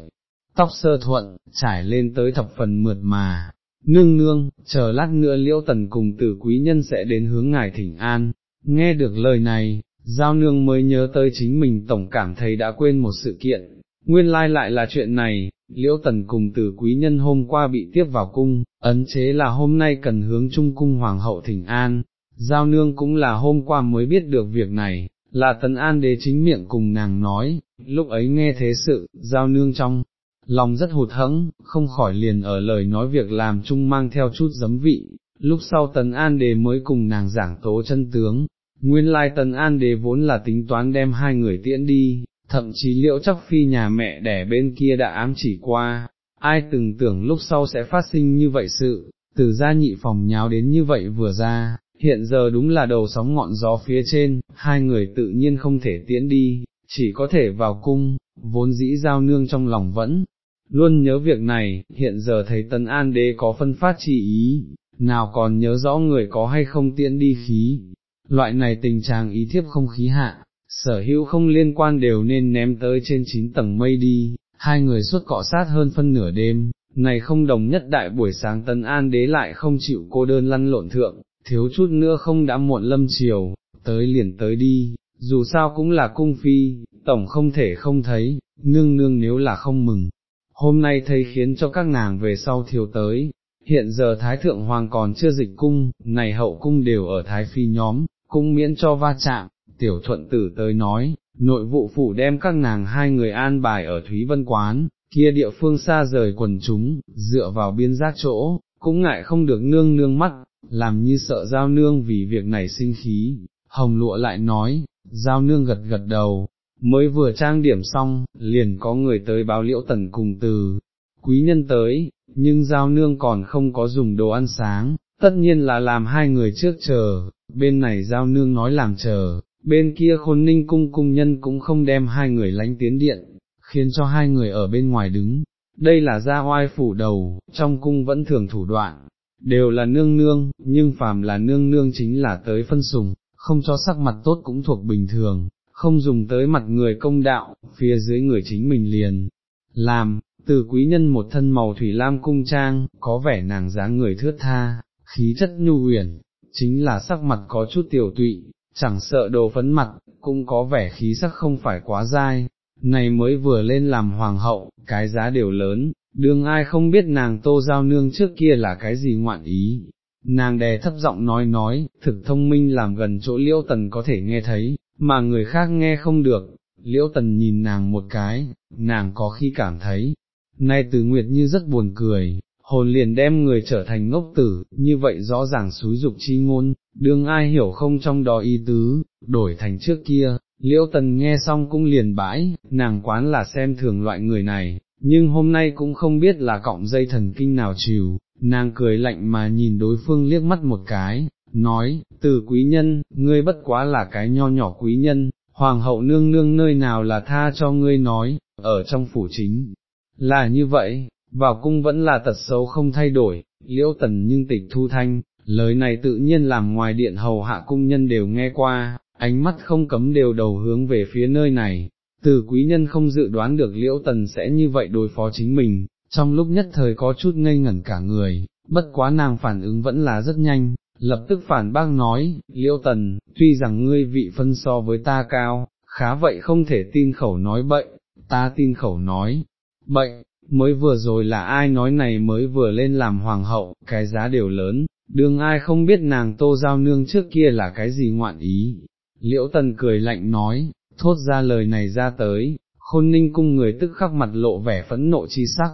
tóc sơ thuận, trải lên tới thập phần mượt mà. Nương nương, chờ lát nữa liễu tần cùng tử quý nhân sẽ đến hướng ngài thỉnh an, nghe được lời này, giao nương mới nhớ tới chính mình tổng cảm thấy đã quên một sự kiện, nguyên lai lại là chuyện này, liễu tần cùng tử quý nhân hôm qua bị tiếp vào cung, ấn chế là hôm nay cần hướng trung cung hoàng hậu thỉnh an, giao nương cũng là hôm qua mới biết được việc này, là tấn an đế chính miệng cùng nàng nói, lúc ấy nghe thế sự, giao nương trong, lòng rất hụt hẫng, không khỏi liền ở lời nói việc làm chung mang theo chút giấm vị, lúc sau tấn an đế mới cùng nàng giảng tố chân tướng, nguyên lai Tần an đế vốn là tính toán đem hai người tiễn đi, thậm chí liệu chắc phi nhà mẹ đẻ bên kia đã ám chỉ qua, ai từng tưởng lúc sau sẽ phát sinh như vậy sự, từ gia nhị phòng nháo đến như vậy vừa ra, hiện giờ đúng là đầu sóng ngọn gió phía trên, hai người tự nhiên không thể tiễn đi, chỉ có thể vào cung, vốn dĩ giao nương trong lòng vẫn, luôn nhớ việc này, hiện giờ thấy Tân An Đế có phân phát chỉ ý, nào còn nhớ rõ người có hay không tiễn đi khí, loại này tình trạng ý thiếp không khí hạ, sở hữu không liên quan đều nên ném tới trên chín tầng mây đi, hai người suốt cọ sát hơn phân nửa đêm, này không đồng nhất đại buổi sáng Tân An Đế lại không chịu cô đơn lăn lộn thượng, thiếu chút nữa không đã muộn lâm chiều, tới liền tới đi, dù sao cũng là cung phi, tổng không thể không thấy, nương nương nếu là không mừng. Hôm nay thấy khiến cho các nàng về sau thiếu tới, hiện giờ Thái Thượng Hoàng còn chưa dịch cung, này hậu cung đều ở Thái Phi nhóm, cung miễn cho va chạm, tiểu thuận tử tới nói, nội vụ phủ đem các nàng hai người an bài ở Thúy Vân Quán, kia địa phương xa rời quần chúng, dựa vào biên giác chỗ, cũng ngại không được nương nương mắt, làm như sợ giao nương vì việc này sinh khí, hồng lụa lại nói, giao nương gật gật đầu, mới vừa trang điểm xong, liền có người tới báo liễu tần cùng từ, quý nhân tới, nhưng giao nương còn không có dùng đồ ăn sáng, tất nhiên là làm hai người trước chờ, bên này giao nương nói làm chờ, bên kia khôn ninh cung cung nhân cũng không đem hai người lánh tiến điện, khiến cho hai người ở bên ngoài đứng, đây là gia oai phủ đầu, trong cung vẫn thường thủ đoạn, đều là nương nương, nhưng phàm là nương nương chính là tới phân sùng, không cho sắc mặt tốt cũng thuộc bình thường, không dùng tới mặt người công đạo, phía dưới người chính mình liền. Làm, từ quý nhân một thân màu thủy lam cung trang, có vẻ nàng dáng người thướt tha, khí chất nhu uyển chính là sắc mặt có chút tiểu tụy, chẳng sợ đồ phấn mặt, cũng có vẻ khí sắc không phải quá dai, này mới vừa lên làm hoàng hậu, cái giá đều lớn, đương ai không biết nàng tô giao nương trước kia là cái gì ngoạn ý. Nàng đè thấp giọng nói nói, thực thông minh làm gần chỗ liễu tần có thể nghe thấy, mà người khác nghe không được, liễu tần nhìn nàng một cái, nàng có khi cảm thấy, nay từ nguyệt như rất buồn cười, hồn liền đem người trở thành ngốc tử, như vậy rõ ràng xúi dục chi ngôn, đương ai hiểu không trong đó ý tứ, đổi thành trước kia, liễu tần nghe xong cũng liền bãi, nàng quán là xem thường loại người này, nhưng hôm nay cũng không biết là cọng dây thần kinh nào chiều, nàng cười lạnh mà nhìn đối phương liếc mắt một cái, nói, từ quý nhân, ngươi bất quá là cái nho nhỏ quý nhân, hoàng hậu nương nương nơi nào là tha cho ngươi nói, ở trong phủ chính, là như vậy, vào cung vẫn là tật xấu không thay đổi, liễu tần nhưng tịch thu thanh, lời này tự nhiên làm ngoài điện hầu hạ cung nhân đều nghe qua, ánh mắt không cấm đều đầu hướng về phía nơi này, từ quý nhân không dự đoán được liễu tần sẽ như vậy đối phó chính mình, trong lúc nhất thời có chút ngây ngẩn cả người, bất quá nàng phản ứng vẫn là rất nhanh, lập tức phản bác nói, liễu tần, tuy rằng ngươi vị phân so với ta cao, khá vậy không thể tin khẩu nói bậy, ta tin khẩu nói, bậy, mới vừa rồi là ai nói này mới vừa lên làm hoàng hậu, cái giá đều lớn, đương ai không biết nàng tô giao nương trước kia là cái gì ngoạn ý. Liễu tần cười lạnh nói, thốt ra lời này ra tới, khôn ninh cung người tức khắc mặt lộ vẻ phẫn nộ chi sắc,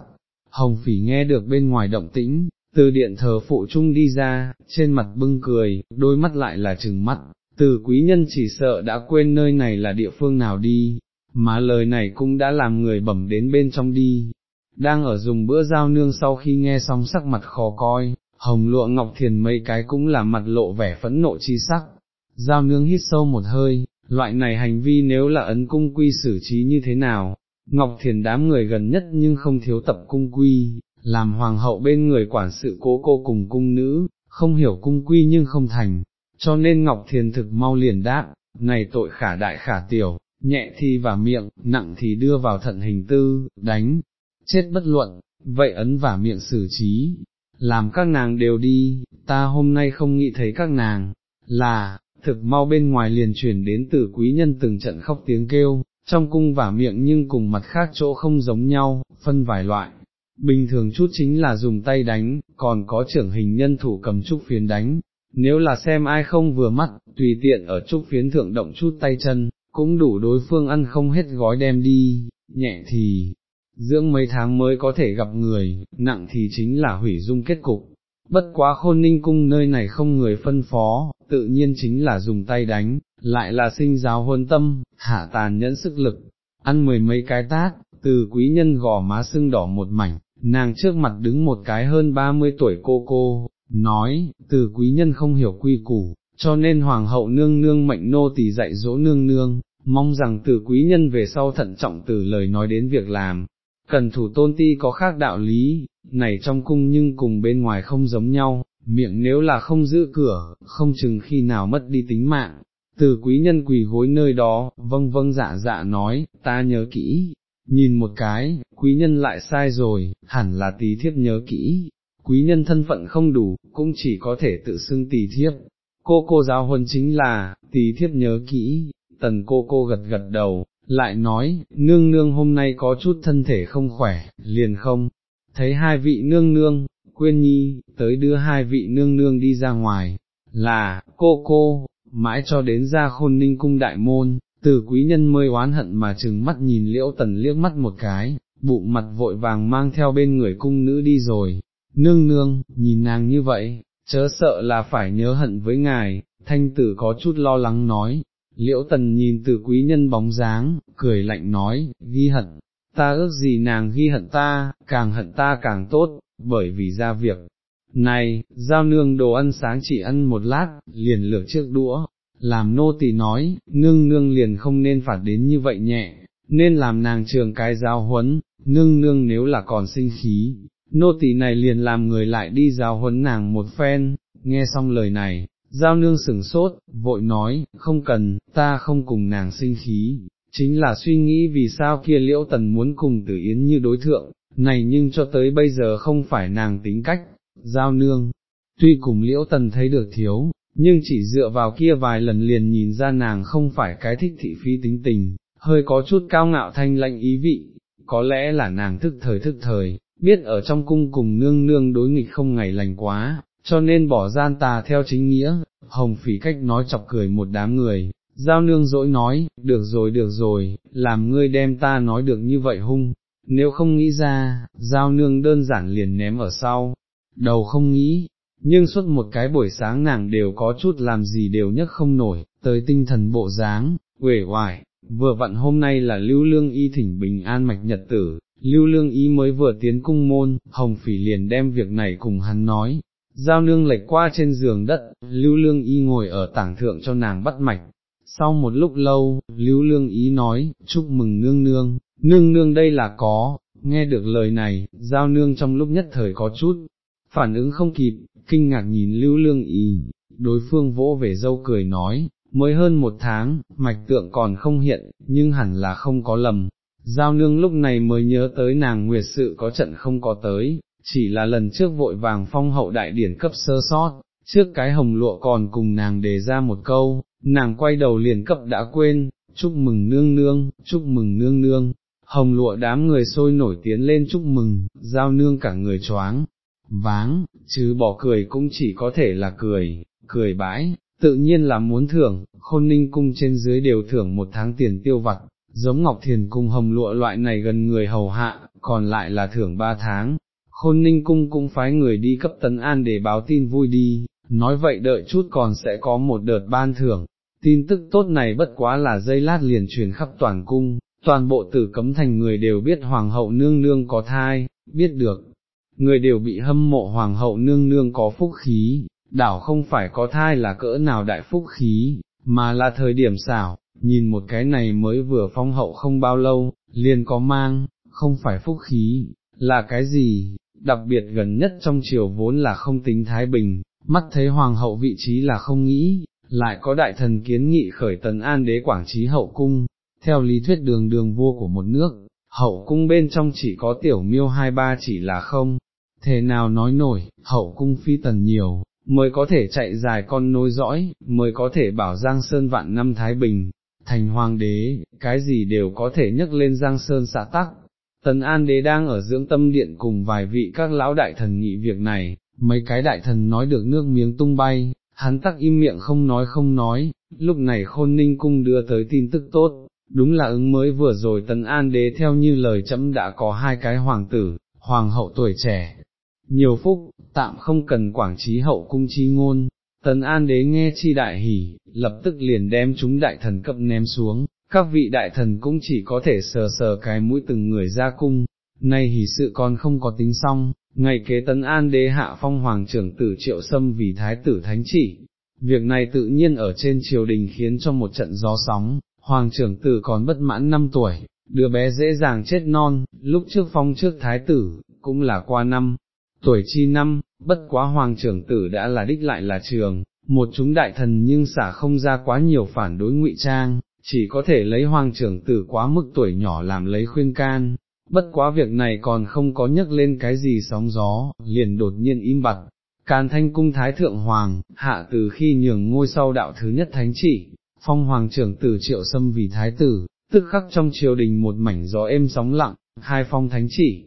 hồng phỉ nghe được bên ngoài động tĩnh, từ điện thờ phụ trung đi ra, trên mặt bưng cười, đôi mắt lại là trừng mắt, từ quý nhân chỉ sợ đã quên nơi này là địa phương nào đi, mà lời này cũng đã làm người bẩm đến bên trong đi. Đang ở dùng bữa giao nương sau khi nghe xong sắc mặt khó coi, hồng lụa ngọc thiền mấy cái cũng là mặt lộ vẻ phẫn nộ chi sắc. Giao nương hít sâu một hơi, loại này hành vi nếu là ấn cung quy xử trí như thế nào, Ngọc Thiền đám người gần nhất nhưng không thiếu tập cung quy, làm hoàng hậu bên người quản sự cố cô cùng cung nữ, không hiểu cung quy nhưng không thành, cho nên Ngọc Thiền thực mau liền đáp, này tội khả đại khả tiểu, nhẹ thì vào miệng, nặng thì đưa vào thận hình tư, đánh, chết bất luận, vậy ấn vả miệng xử trí, làm các nàng đều đi, ta hôm nay không nghĩ thấy các nàng, là, thực mau bên ngoài liền chuyển đến từ quý nhân từng trận khóc tiếng kêu, trong cung vả miệng nhưng cùng mặt khác chỗ không giống nhau, phân vài loại. Bình thường chút chính là dùng tay đánh, còn có trưởng hình nhân thủ cầm trúc phiến đánh, nếu là xem ai không vừa mắt, tùy tiện ở trúc phiến thượng động chút tay chân, cũng đủ đối phương ăn không hết gói đem đi, nhẹ thì, dưỡng mấy tháng mới có thể gặp người, nặng thì chính là hủy dung kết cục. Bất quá khôn ninh cung nơi này không người phân phó, tự nhiên chính là dùng tay đánh, lại là sinh giáo huân tâm, hạ tàn nhẫn sức lực, ăn mười mấy cái tát, từ quý nhân gò má sưng đỏ một mảnh, nàng trước mặt đứng một cái hơn ba mươi tuổi cô cô, nói, từ quý nhân không hiểu quy củ, cho nên hoàng hậu nương nương mệnh nô tỳ dạy dỗ nương nương, mong rằng từ quý nhân về sau thận trọng từ lời nói đến việc làm, cần thủ tôn ti có khác đạo lý, này trong cung nhưng cùng bên ngoài không giống nhau, miệng nếu là không giữ cửa, không chừng khi nào mất đi tính mạng. Từ quý nhân quỳ gối nơi đó, vâng vâng dạ dạ nói, ta nhớ kỹ, nhìn một cái, quý nhân lại sai rồi, hẳn là tí thiếp nhớ kỹ, quý nhân thân phận không đủ, cũng chỉ có thể tự xưng tỷ thiếp. Cô cô giáo huân chính là, tỷ thiếp nhớ kỹ, tần cô cô gật gật đầu, lại nói, nương nương hôm nay có chút thân thể không khỏe, liền không, thấy hai vị nương nương, quyên nhi, tới đưa hai vị nương nương đi ra ngoài, là, cô cô, mãi cho đến ra khôn ninh cung đại môn, từ quý nhân mới oán hận mà chừng mắt nhìn liễu tần liếc mắt một cái, bụng mặt vội vàng mang theo bên người cung nữ đi rồi, nương nương, nhìn nàng như vậy, chớ sợ là phải nhớ hận với ngài, thanh tử có chút lo lắng nói, liễu tần nhìn từ quý nhân bóng dáng, cười lạnh nói, ghi hận, ta ước gì nàng ghi hận ta, càng hận ta càng tốt, bởi vì ra việc. Này, giao nương đồ ăn sáng chỉ ăn một lát, liền lược chiếc đũa, làm nô tỳ nói, nương nương liền không nên phạt đến như vậy nhẹ, nên làm nàng trường cái giáo huấn, nương nương nếu là còn sinh khí, nô tỳ này liền làm người lại đi giáo huấn nàng một phen, nghe xong lời này, giao nương sửng sốt, vội nói, không cần, ta không cùng nàng sinh khí, chính là suy nghĩ vì sao kia liễu tần muốn cùng tử yến như đối thượng, này nhưng cho tới bây giờ không phải nàng tính cách, giao nương, tuy cùng liễu tần thấy được thiếu, nhưng chỉ dựa vào kia vài lần liền nhìn ra nàng không phải cái thích thị phi tính tình, hơi có chút cao ngạo thanh lạnh ý vị, có lẽ là nàng thức thời thức thời, biết ở trong cung cùng nương nương đối nghịch không ngày lành quá, cho nên bỏ gian tà theo chính nghĩa, hồng phỉ cách nói chọc cười một đám người, giao nương dỗi nói, được rồi được rồi, làm ngươi đem ta nói được như vậy hung, nếu không nghĩ ra, giao nương đơn giản liền ném ở sau, đầu không nghĩ, nhưng suốt một cái buổi sáng nàng đều có chút làm gì đều nhất không nổi, tới tinh thần bộ dáng, uể oải, vừa vặn hôm nay là lưu lương y thỉnh bình an mạch nhật tử, lưu lương y mới vừa tiến cung môn, hồng phỉ liền đem việc này cùng hắn nói, giao nương lệch qua trên giường đất, lưu lương y ngồi ở tảng thượng cho nàng bắt mạch. Sau một lúc lâu, lưu lương ý nói, chúc mừng nương nương, nương nương đây là có, nghe được lời này, giao nương trong lúc nhất thời có chút, phản ứng không kịp, kinh ngạc nhìn lưu lương ý, đối phương vỗ về dâu cười nói, mới hơn một tháng, mạch tượng còn không hiện, nhưng hẳn là không có lầm. Giao nương lúc này mới nhớ tới nàng nguyệt sự có trận không có tới, chỉ là lần trước vội vàng phong hậu đại điển cấp sơ sót, trước cái hồng lụa còn cùng nàng đề ra một câu, nàng quay đầu liền cấp đã quên, chúc mừng nương nương, chúc mừng nương nương, hồng lụa đám người sôi nổi tiến lên chúc mừng, giao nương cả người choáng, váng, chứ bỏ cười cũng chỉ có thể là cười, cười bãi, tự nhiên là muốn thưởng, khôn ninh cung trên dưới đều thưởng một tháng tiền tiêu vặt, giống Ngọc Thiền cung hồng lụa loại này gần người hầu hạ, còn lại là thưởng ba tháng. Khôn ninh cung cũng phái người đi cấp tấn an để báo tin vui đi, nói vậy đợi chút còn sẽ có một đợt ban thưởng, tin tức tốt này bất quá là dây lát liền truyền khắp toàn cung, toàn bộ tử cấm thành người đều biết hoàng hậu nương nương có thai, biết được, người đều bị hâm mộ hoàng hậu nương nương có phúc khí, đảo không phải có thai là cỡ nào đại phúc khí, mà là thời điểm xảo, nhìn một cái này mới vừa phong hậu không bao lâu, liền có mang, không phải phúc khí, là cái gì, đặc biệt gần nhất trong triều vốn là không tính thái bình, mắt thấy hoàng hậu vị trí là không nghĩ, lại có đại thần kiến nghị khởi tần an đế quảng trí hậu cung, theo lý thuyết đường đường vua của một nước, hậu cung bên trong chỉ có tiểu miêu hai ba chỉ là không, thế nào nói nổi, hậu cung phi tần nhiều, mới có thể chạy dài con nối dõi, mới có thể bảo Giang Sơn vạn năm Thái Bình, thành hoàng đế, cái gì đều có thể nhấc lên Giang Sơn xã tắc. Tần An đế đang ở dưỡng tâm điện cùng vài vị các lão đại thần nghị việc này, mấy cái đại thần nói được nước miếng tung bay, hắn tắc im miệng không nói không nói, lúc này khôn ninh cung đưa tới tin tức tốt, đúng là ứng mới vừa rồi tần an đế theo như lời chấm đã có hai cái hoàng tử, hoàng hậu tuổi trẻ, nhiều phúc, tạm không cần quảng trí hậu cung chi ngôn. Tần An đế nghe chi đại hỉ, lập tức liền đem chúng đại thần cấp ném xuống, các vị đại thần cũng chỉ có thể sờ sờ cái mũi từng người ra cung, nay hỉ sự còn không có tính xong, ngày kế tấn an đế hạ phong hoàng trưởng tử triệu sâm vì thái tử thánh chỉ. Việc này tự nhiên ở trên triều đình khiến cho một trận gió sóng, hoàng trưởng tử còn bất mãn năm tuổi, đứa bé dễ dàng chết non, lúc trước phong trước thái tử, cũng là qua năm, tuổi chi năm, bất quá hoàng trưởng tử đã là đích lại là trường, một chúng đại thần nhưng xả không ra quá nhiều phản đối ngụy trang, chỉ có thể lấy hoàng trưởng tử quá mức tuổi nhỏ làm lấy khuyên can, bất quá việc này còn không có nhắc lên cái gì sóng gió, liền đột nhiên im bặt. Càn thanh cung thái thượng hoàng, hạ từ khi nhường ngôi sau đạo thứ nhất thánh chỉ, phong hoàng trưởng tử triệu xâm vì thái tử, tức khắc trong triều đình một mảnh gió êm sóng lặng, hai phong thánh chỉ,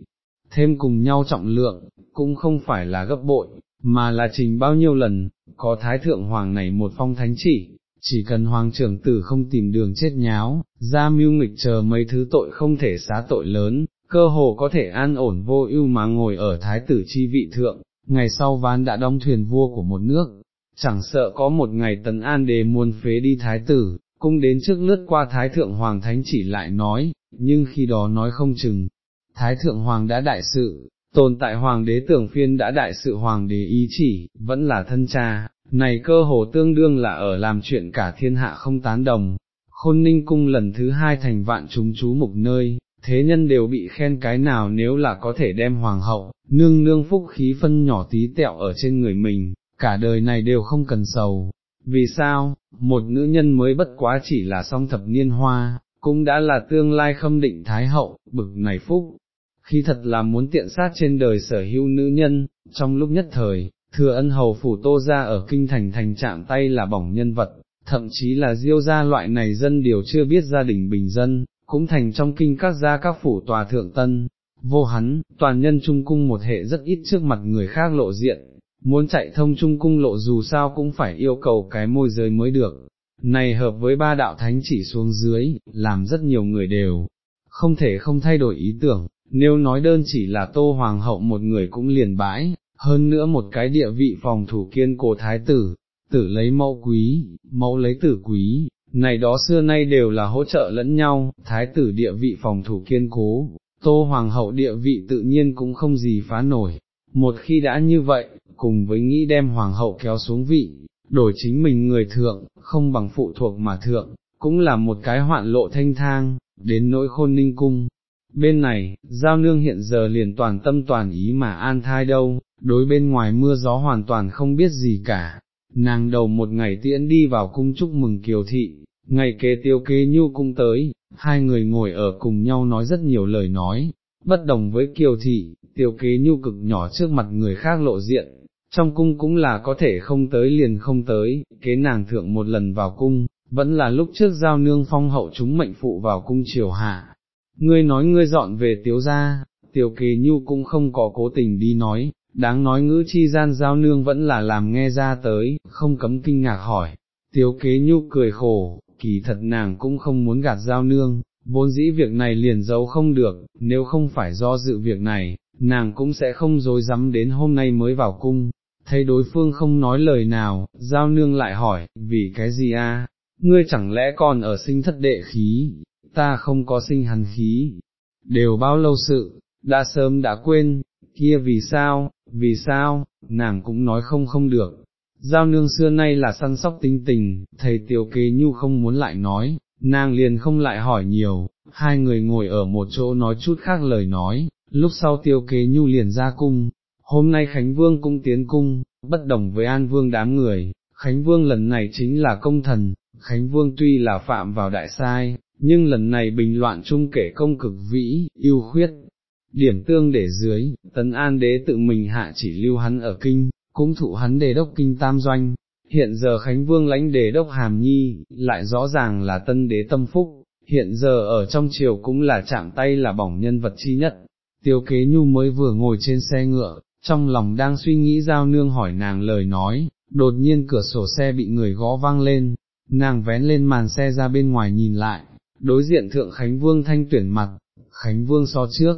thêm cùng nhau trọng lượng, cũng không phải là gấp bội, mà là trình bao nhiêu lần, có thái thượng hoàng này một phong thánh chỉ, chỉ cần hoàng trưởng tử không tìm đường chết nháo, ra mưu nghịch chờ mấy thứ tội không thể xá tội lớn, cơ hồ có thể an ổn vô ưu mà ngồi ở thái tử chi vị thượng, ngày sau ván đã đóng thuyền vua của một nước, chẳng sợ có một ngày tấn an đề muôn phế đi thái tử, cung đến trước lướt qua thái thượng hoàng thánh chỉ lại nói, nhưng khi đó nói không chừng, thái thượng hoàng đã đại sự, tồn tại hoàng đế tưởng phiên đã đại sự hoàng đế ý chỉ, vẫn là thân cha, này cơ hồ tương đương là ở làm chuyện cả thiên hạ không tán đồng. Khôn ninh cung lần thứ hai thành vạn chúng chú mục nơi, thế nhân đều bị khen cái nào nếu là có thể đem hoàng hậu, nương nương phúc khí phân nhỏ tí tẹo ở trên người mình, cả đời này đều không cần sầu. Vì sao, một nữ nhân mới bất quá chỉ là song thập niên hoa, cũng đã là tương lai khâm định thái hậu, bực này phúc, khi thật là muốn tiện sát trên đời sở hữu nữ nhân, trong lúc nhất thời, thừa ân hầu phủ tô ra ở kinh thành thành chạm tay là bỏng nhân vật, thậm chí là diêu gia loại này dân điều chưa biết gia đình bình dân, cũng thành trong kinh các gia các phủ tòa thượng tân, vô hắn, toàn nhân trung cung một hệ rất ít trước mặt người khác lộ diện, muốn chạy thông trung cung lộ dù sao cũng phải yêu cầu cái môi giới mới được. Này hợp với ba đạo thánh chỉ xuống dưới, làm rất nhiều người đều, không thể không thay đổi ý tưởng, nếu nói đơn chỉ là tô hoàng hậu một người cũng liền bãi, hơn nữa một cái địa vị phòng thủ kiên cố thái tử, tử lấy mẫu quý, mẫu lấy tử quý, này đó xưa nay đều là hỗ trợ lẫn nhau, thái tử địa vị phòng thủ kiên cố, tô hoàng hậu địa vị tự nhiên cũng không gì phá nổi, một khi đã như vậy, cùng với nghĩ đem hoàng hậu kéo xuống vị, đổi chính mình người thượng, không bằng phụ thuộc mà thượng, cũng là một cái hoạn lộ thanh thang, đến nỗi khôn ninh cung, Bên này, giao nương hiện giờ liền toàn tâm toàn ý mà an thai đâu, đối bên ngoài mưa gió hoàn toàn không biết gì cả. Nàng đầu một ngày tiễn đi vào cung chúc mừng kiều thị, ngày kế tiêu kế nhu cung tới, hai người ngồi ở cùng nhau nói rất nhiều lời nói, bất đồng với kiều thị, tiêu kế nhu cực nhỏ trước mặt người khác lộ diện, trong cung cũng là có thể không tới liền không tới, kế nàng thượng một lần vào cung, vẫn là lúc trước giao nương phong hậu chúng mệnh phụ vào cung triều hạ, ngươi nói ngươi dọn về tiếu gia, tiểu kỳ nhu cũng không có cố tình đi nói, đáng nói ngữ chi gian giao nương vẫn là làm nghe ra tới, không cấm kinh ngạc hỏi, Tiếu kế nhu cười khổ, kỳ thật nàng cũng không muốn gạt giao nương, vốn dĩ việc này liền giấu không được, nếu không phải do dự việc này, nàng cũng sẽ không dối dám đến hôm nay mới vào cung, thấy đối phương không nói lời nào, giao nương lại hỏi, vì cái gì a? ngươi chẳng lẽ còn ở sinh thất đệ khí, ta không có sinh hắn khí, đều bao lâu sự, đã sớm đã quên, kia vì sao, vì sao, nàng cũng nói không không được. Giao nương xưa nay là săn sóc tinh tình, thầy tiểu kế nhu không muốn lại nói, nàng liền không lại hỏi nhiều, hai người ngồi ở một chỗ nói chút khác lời nói, lúc sau tiêu kế nhu liền ra cung, hôm nay Khánh Vương cũng tiến cung, bất đồng với An Vương đám người, Khánh Vương lần này chính là công thần, Khánh Vương tuy là phạm vào đại sai, nhưng lần này bình loạn chung kể công cực vĩ, yêu khuyết. Điểm tương để dưới, tấn an đế tự mình hạ chỉ lưu hắn ở kinh, cũng thụ hắn đề đốc kinh tam doanh, hiện giờ Khánh Vương lãnh đề đốc hàm nhi, lại rõ ràng là tân đế tâm phúc, hiện giờ ở trong triều cũng là chạm tay là bỏng nhân vật chi nhất. Tiêu kế nhu mới vừa ngồi trên xe ngựa, trong lòng đang suy nghĩ giao nương hỏi nàng lời nói, đột nhiên cửa sổ xe bị người gõ vang lên, nàng vén lên màn xe ra bên ngoài nhìn lại, đối diện thượng Khánh Vương thanh tuyển mặt, Khánh Vương so trước,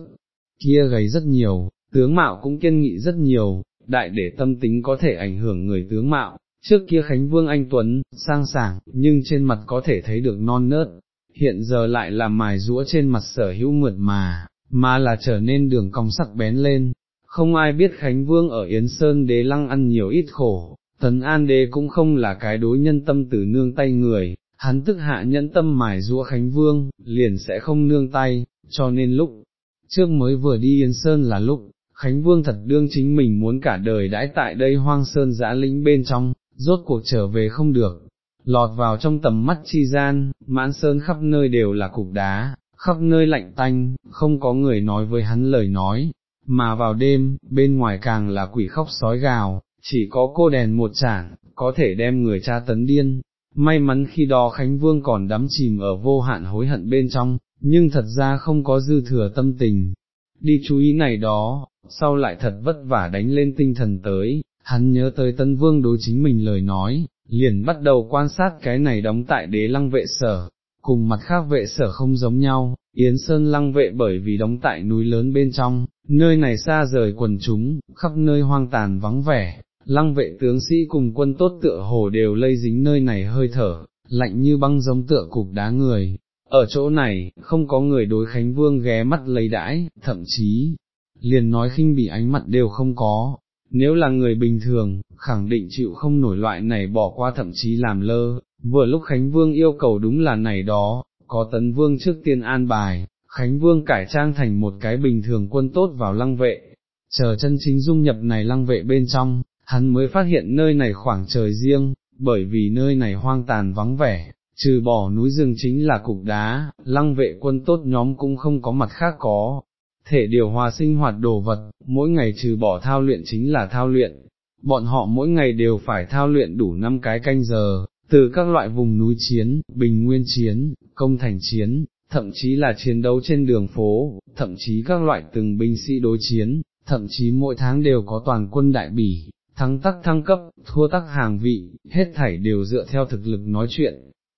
kia gầy rất nhiều, tướng mạo cũng kiên nghị rất nhiều, đại để tâm tính có thể ảnh hưởng người tướng mạo, trước kia Khánh Vương Anh Tuấn, sang sảng, nhưng trên mặt có thể thấy được non nớt, hiện giờ lại là mài rũa trên mặt sở hữu mượt mà, mà là trở nên đường cong sắc bén lên, không ai biết Khánh Vương ở Yến Sơn đế lăng ăn nhiều ít khổ, Tấn An đế cũng không là cái đối nhân tâm tử nương tay người, hắn tức hạ nhẫn tâm mài rũa Khánh Vương, liền sẽ không nương tay, cho nên lúc trước mới vừa đi yên Sơn là lúc, Khánh Vương thật đương chính mình muốn cả đời đãi tại đây hoang sơn giã lĩnh bên trong, rốt cuộc trở về không được, lọt vào trong tầm mắt chi gian, mãn sơn khắp nơi đều là cục đá, khắp nơi lạnh tanh, không có người nói với hắn lời nói, mà vào đêm, bên ngoài càng là quỷ khóc sói gào, chỉ có cô đèn một chản, có thể đem người cha tấn điên. May mắn khi đó Khánh Vương còn đắm chìm ở vô hạn hối hận bên trong, nhưng thật ra không có dư thừa tâm tình. Đi chú ý này đó, sau lại thật vất vả đánh lên tinh thần tới, hắn nhớ tới Tân Vương đối chính mình lời nói, liền bắt đầu quan sát cái này đóng tại đế lăng vệ sở, cùng mặt khác vệ sở không giống nhau, Yến Sơn lăng vệ bởi vì đóng tại núi lớn bên trong, nơi này xa rời quần chúng, khắp nơi hoang tàn vắng vẻ, lăng vệ tướng sĩ cùng quân tốt tựa hồ đều lây dính nơi này hơi thở, lạnh như băng giống tựa cục đá người. Ở chỗ này, không có người đối Khánh Vương ghé mắt lấy đãi, thậm chí, liền nói khinh bị ánh mặt đều không có, nếu là người bình thường, khẳng định chịu không nổi loại này bỏ qua thậm chí làm lơ, vừa lúc Khánh Vương yêu cầu đúng là này đó, có tấn vương trước tiên an bài, Khánh Vương cải trang thành một cái bình thường quân tốt vào lăng vệ, chờ chân chính dung nhập này lăng vệ bên trong, hắn mới phát hiện nơi này khoảng trời riêng, bởi vì nơi này hoang tàn vắng vẻ, trừ bỏ núi rừng chính là cục đá, lăng vệ quân tốt nhóm cũng không có mặt khác có, thể điều hòa sinh hoạt đồ vật, mỗi ngày trừ bỏ thao luyện chính là thao luyện, bọn họ mỗi ngày đều phải thao luyện đủ 5 cái canh giờ, từ các loại vùng núi chiến, bình nguyên chiến, công thành chiến, thậm chí là chiến đấu trên đường phố, thậm chí các loại từng binh sĩ đối chiến, thậm chí mỗi tháng đều có toàn quân đại bỉ, thắng tắc thăng cấp, thua tắc hàng vị, hết thảy đều dựa theo thực lực nói chuyện.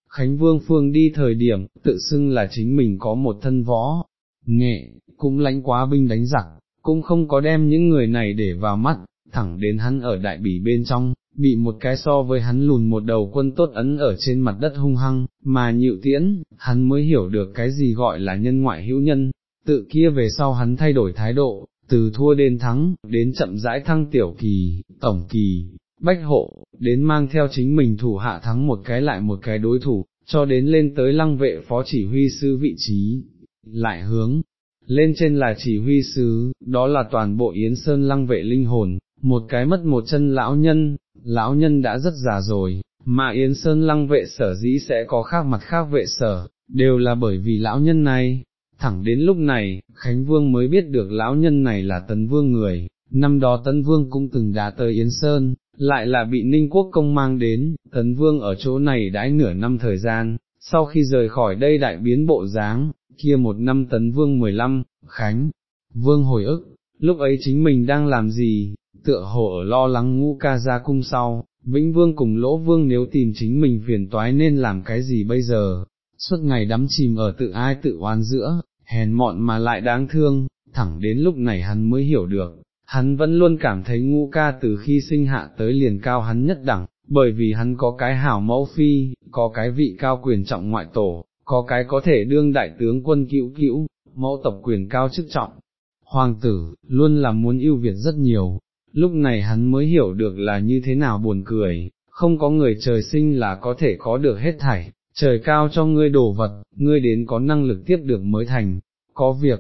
Khánh Vương Phương đi thời điểm, tự xưng là chính mình có một thân võ, nghệ, cũng lãnh quá binh đánh giặc, cũng không có đem những người này để vào mắt, thẳng đến hắn ở đại bỉ bên trong, bị một cái so với hắn lùn một đầu quân tốt ấn ở trên mặt đất hung hăng, mà nhịu tiễn, hắn mới hiểu được cái gì gọi là nhân ngoại hữu nhân, tự kia về sau hắn thay đổi thái độ, từ thua đến thắng, đến chậm rãi thăng tiểu kỳ, tổng kỳ, bách hộ, đến mang theo chính mình thủ hạ thắng một cái lại một cái đối thủ, cho đến lên tới lăng vệ phó chỉ huy sư vị trí, lại hướng, lên trên là chỉ huy sứ, đó là toàn bộ Yến Sơn lăng vệ linh hồn, một cái mất một chân lão nhân, lão nhân đã rất già rồi, mà Yến Sơn lăng vệ sở dĩ sẽ có khác mặt khác vệ sở, đều là bởi vì lão nhân này. Thẳng đến lúc này, Khánh Vương mới biết được lão nhân này là Tấn Vương người, năm đó Tấn Vương cũng từng đã tới Yến Sơn, lại là bị Ninh Quốc công mang đến, Tấn Vương ở chỗ này đãi nửa năm thời gian, sau khi rời khỏi đây đại biến bộ dáng, kia một năm tấn vương 15, Khánh, vương hồi ức, lúc ấy chính mình đang làm gì, tựa hồ ở lo lắng ngũ ca ra cung sau, Vĩnh Vương cùng Lỗ Vương nếu tìm chính mình phiền toái nên làm cái gì bây giờ, suốt ngày đắm chìm ở tự ai tự oan giữa, hèn mọn mà lại đáng thương, thẳng đến lúc này hắn mới hiểu được, hắn vẫn luôn cảm thấy ngũ ca từ khi sinh hạ tới liền cao hắn nhất đẳng, bởi vì hắn có cái hảo mẫu phi, có cái vị cao quyền trọng ngoại tổ, có cái có thể đương đại tướng quân cữu cữu, mẫu tộc quyền cao chức trọng. Hoàng tử, luôn là muốn yêu Việt rất nhiều, lúc này hắn mới hiểu được là như thế nào buồn cười, không có người trời sinh là có thể có được hết thảy, trời cao cho ngươi đồ vật, ngươi đến có năng lực tiếp được mới thành, có việc,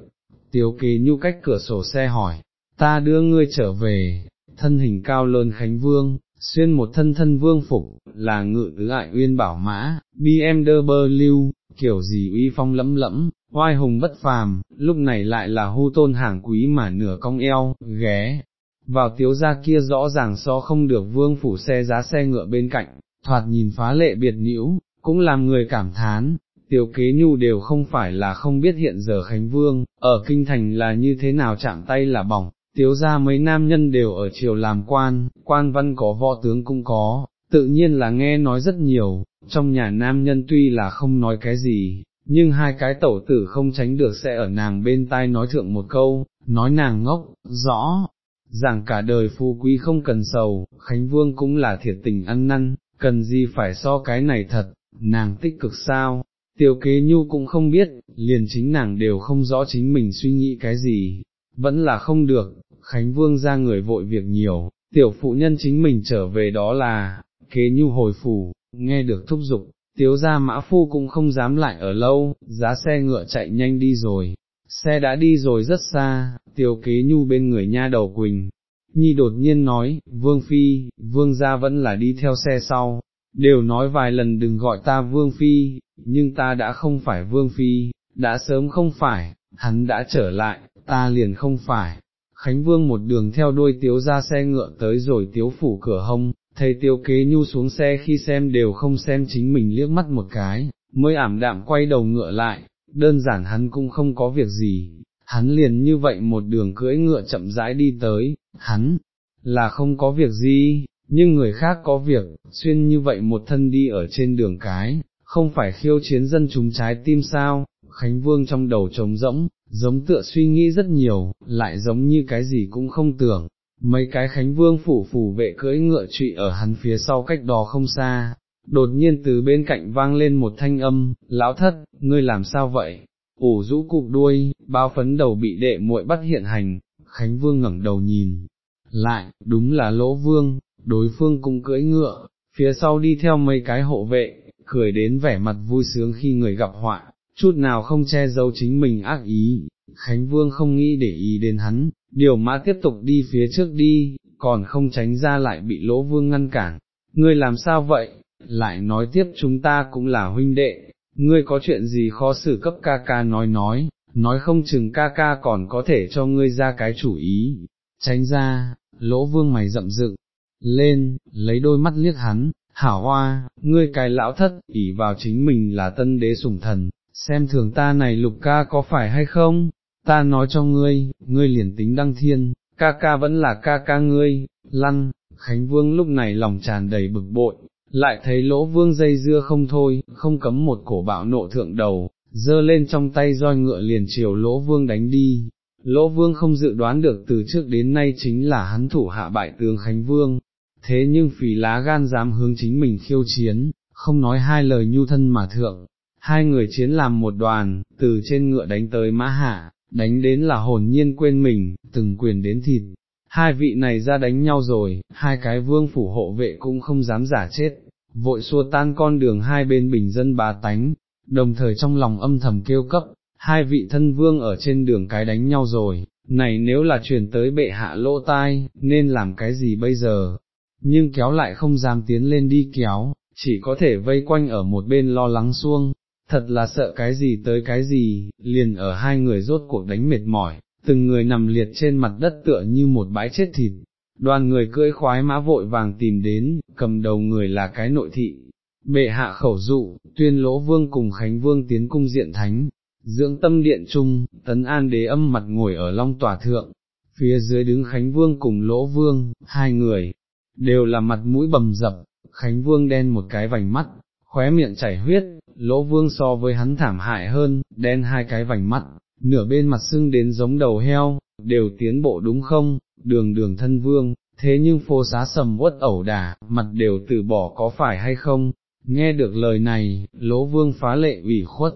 tiếu kế nhu cách cửa sổ xe hỏi, ta đưa ngươi trở về, thân hình cao lớn Khánh Vương, xuyên một thân thân vương phục, là ngự tứ ại uyên bảo mã, BMW, kiểu gì uy phong lẫm lẫm, oai hùng bất phàm, lúc này lại là hưu tôn hàng quý mà nửa cong eo, ghé. Vào tiếu gia kia rõ ràng so không được vương phủ xe giá xe ngựa bên cạnh, thoạt nhìn phá lệ biệt nhiễu, cũng làm người cảm thán, tiểu kế nhu đều không phải là không biết hiện giờ Khánh Vương, ở kinh thành là như thế nào chạm tay là bỏng, tiếu ra mấy nam nhân đều ở triều làm quan, quan văn có võ tướng cũng có, tự nhiên là nghe nói rất nhiều, trong nhà nam nhân tuy là không nói cái gì, nhưng hai cái tẩu tử không tránh được sẽ ở nàng bên tai nói thượng một câu, nói nàng ngốc, rõ, rằng cả đời phu quý không cần sầu, Khánh Vương cũng là thiệt tình ăn năn, cần gì phải so cái này thật, nàng tích cực sao, tiểu kế nhu cũng không biết, liền chính nàng đều không rõ chính mình suy nghĩ cái gì, vẫn là không được, Khánh Vương ra người vội việc nhiều, tiểu phụ nhân chính mình trở về đó là, kế nhu hồi phủ, nghe được thúc giục, tiếu ra mã phu cũng không dám lại ở lâu, giá xe ngựa chạy nhanh đi rồi, xe đã đi rồi rất xa, tiêu kế nhu bên người nha đầu Quỳnh. Nhi đột nhiên nói, Vương Phi, Vương gia vẫn là đi theo xe sau, đều nói vài lần đừng gọi ta Vương Phi, nhưng ta đã không phải Vương Phi, đã sớm không phải, hắn đã trở lại, ta liền không phải. Khánh Vương một đường theo đuôi tiếu ra xe ngựa tới rồi tiếu phủ cửa hông, thấy tiêu kế nhu xuống xe khi xem đều không xem chính mình liếc mắt một cái, mới ảm đạm quay đầu ngựa lại, đơn giản hắn cũng không có việc gì, hắn liền như vậy một đường cưỡi ngựa chậm rãi đi tới, hắn là không có việc gì, nhưng người khác có việc, xuyên như vậy một thân đi ở trên đường cái, không phải khiêu chiến dân chúng trái tim sao, Khánh Vương trong đầu trống rỗng, giống tựa suy nghĩ rất nhiều, lại giống như cái gì cũng không tưởng, mấy cái Khánh Vương phủ phủ vệ cưỡi ngựa trụy ở hắn phía sau cách đó không xa, đột nhiên từ bên cạnh vang lên một thanh âm, lão thất, ngươi làm sao vậy? ủ rũ cụp đuôi, bao phấn đầu bị đệ muội bắt hiện hành, Khánh Vương ngẩng đầu nhìn, lại, đúng là lỗ vương, đối phương cũng cưỡi ngựa, phía sau đi theo mấy cái hộ vệ, cười đến vẻ mặt vui sướng khi người gặp họa, chút nào không che giấu chính mình ác ý, Khánh Vương không nghĩ để ý đến hắn, điều mã tiếp tục đi phía trước đi, còn không tránh ra lại bị lỗ vương ngăn cản, ngươi làm sao vậy, lại nói tiếp chúng ta cũng là huynh đệ, ngươi có chuyện gì khó xử cấp ca ca nói nói, nói không chừng ca ca còn có thể cho ngươi ra cái chủ ý, tránh ra, lỗ vương mày rậm dựng, lên, lấy đôi mắt liếc hắn, hảo hoa, ngươi cái lão thất, ỉ vào chính mình là tân đế sủng thần, xem thường ta này lục ca có phải hay không, ta nói cho ngươi, ngươi liền tính đăng thiên, ca ca vẫn là ca ca ngươi, lăn, Khánh Vương lúc này lòng tràn đầy bực bội, lại thấy lỗ vương dây dưa không thôi, không cấm một cổ bạo nộ thượng đầu, dơ lên trong tay roi ngựa liền chiều lỗ vương đánh đi. Lỗ vương không dự đoán được từ trước đến nay chính là hắn thủ hạ bại tướng Khánh Vương, thế nhưng phỉ lá gan dám hướng chính mình khiêu chiến, không nói hai lời nhu thân mà thượng, hai người chiến làm một đoàn, từ trên ngựa đánh tới mã hạ, đánh đến là hồn nhiên quên mình, từng quyền đến thịt. Hai vị này ra đánh nhau rồi, hai cái vương phủ hộ vệ cũng không dám giả chết, vội xua tan con đường hai bên bình dân bá tánh, đồng thời trong lòng âm thầm kêu cấp, hai vị thân vương ở trên đường cái đánh nhau rồi, này nếu là truyền tới bệ hạ lỗ tai, nên làm cái gì bây giờ, nhưng kéo lại không dám tiến lên đi kéo, chỉ có thể vây quanh ở một bên lo lắng xuông, thật là sợ cái gì tới cái gì, liền ở hai người rốt cuộc đánh mệt mỏi, từng người nằm liệt trên mặt đất tựa như một bãi chết thịt. Đoàn người cưỡi khoái mã vội vàng tìm đến, cầm đầu người là cái nội thị, bệ hạ khẩu dụ, tuyên lỗ vương cùng Khánh Vương tiến cung diện thánh, dưỡng tâm điện trung, tấn an đế âm mặt ngồi ở long tòa thượng, phía dưới đứng Khánh Vương cùng lỗ vương, hai người, đều là mặt mũi bầm dập, Khánh Vương đen một cái vành mắt, khóe miệng chảy huyết, lỗ vương so với hắn thảm hại hơn, đen hai cái vành mắt, nửa bên mặt sưng đến giống đầu heo, đều tiến bộ đúng không, đường đường thân vương, thế nhưng phô xá sầm uất ẩu đả, mặt đều từ bỏ có phải hay không, nghe được lời này, lỗ vương phá lệ ủy khuất,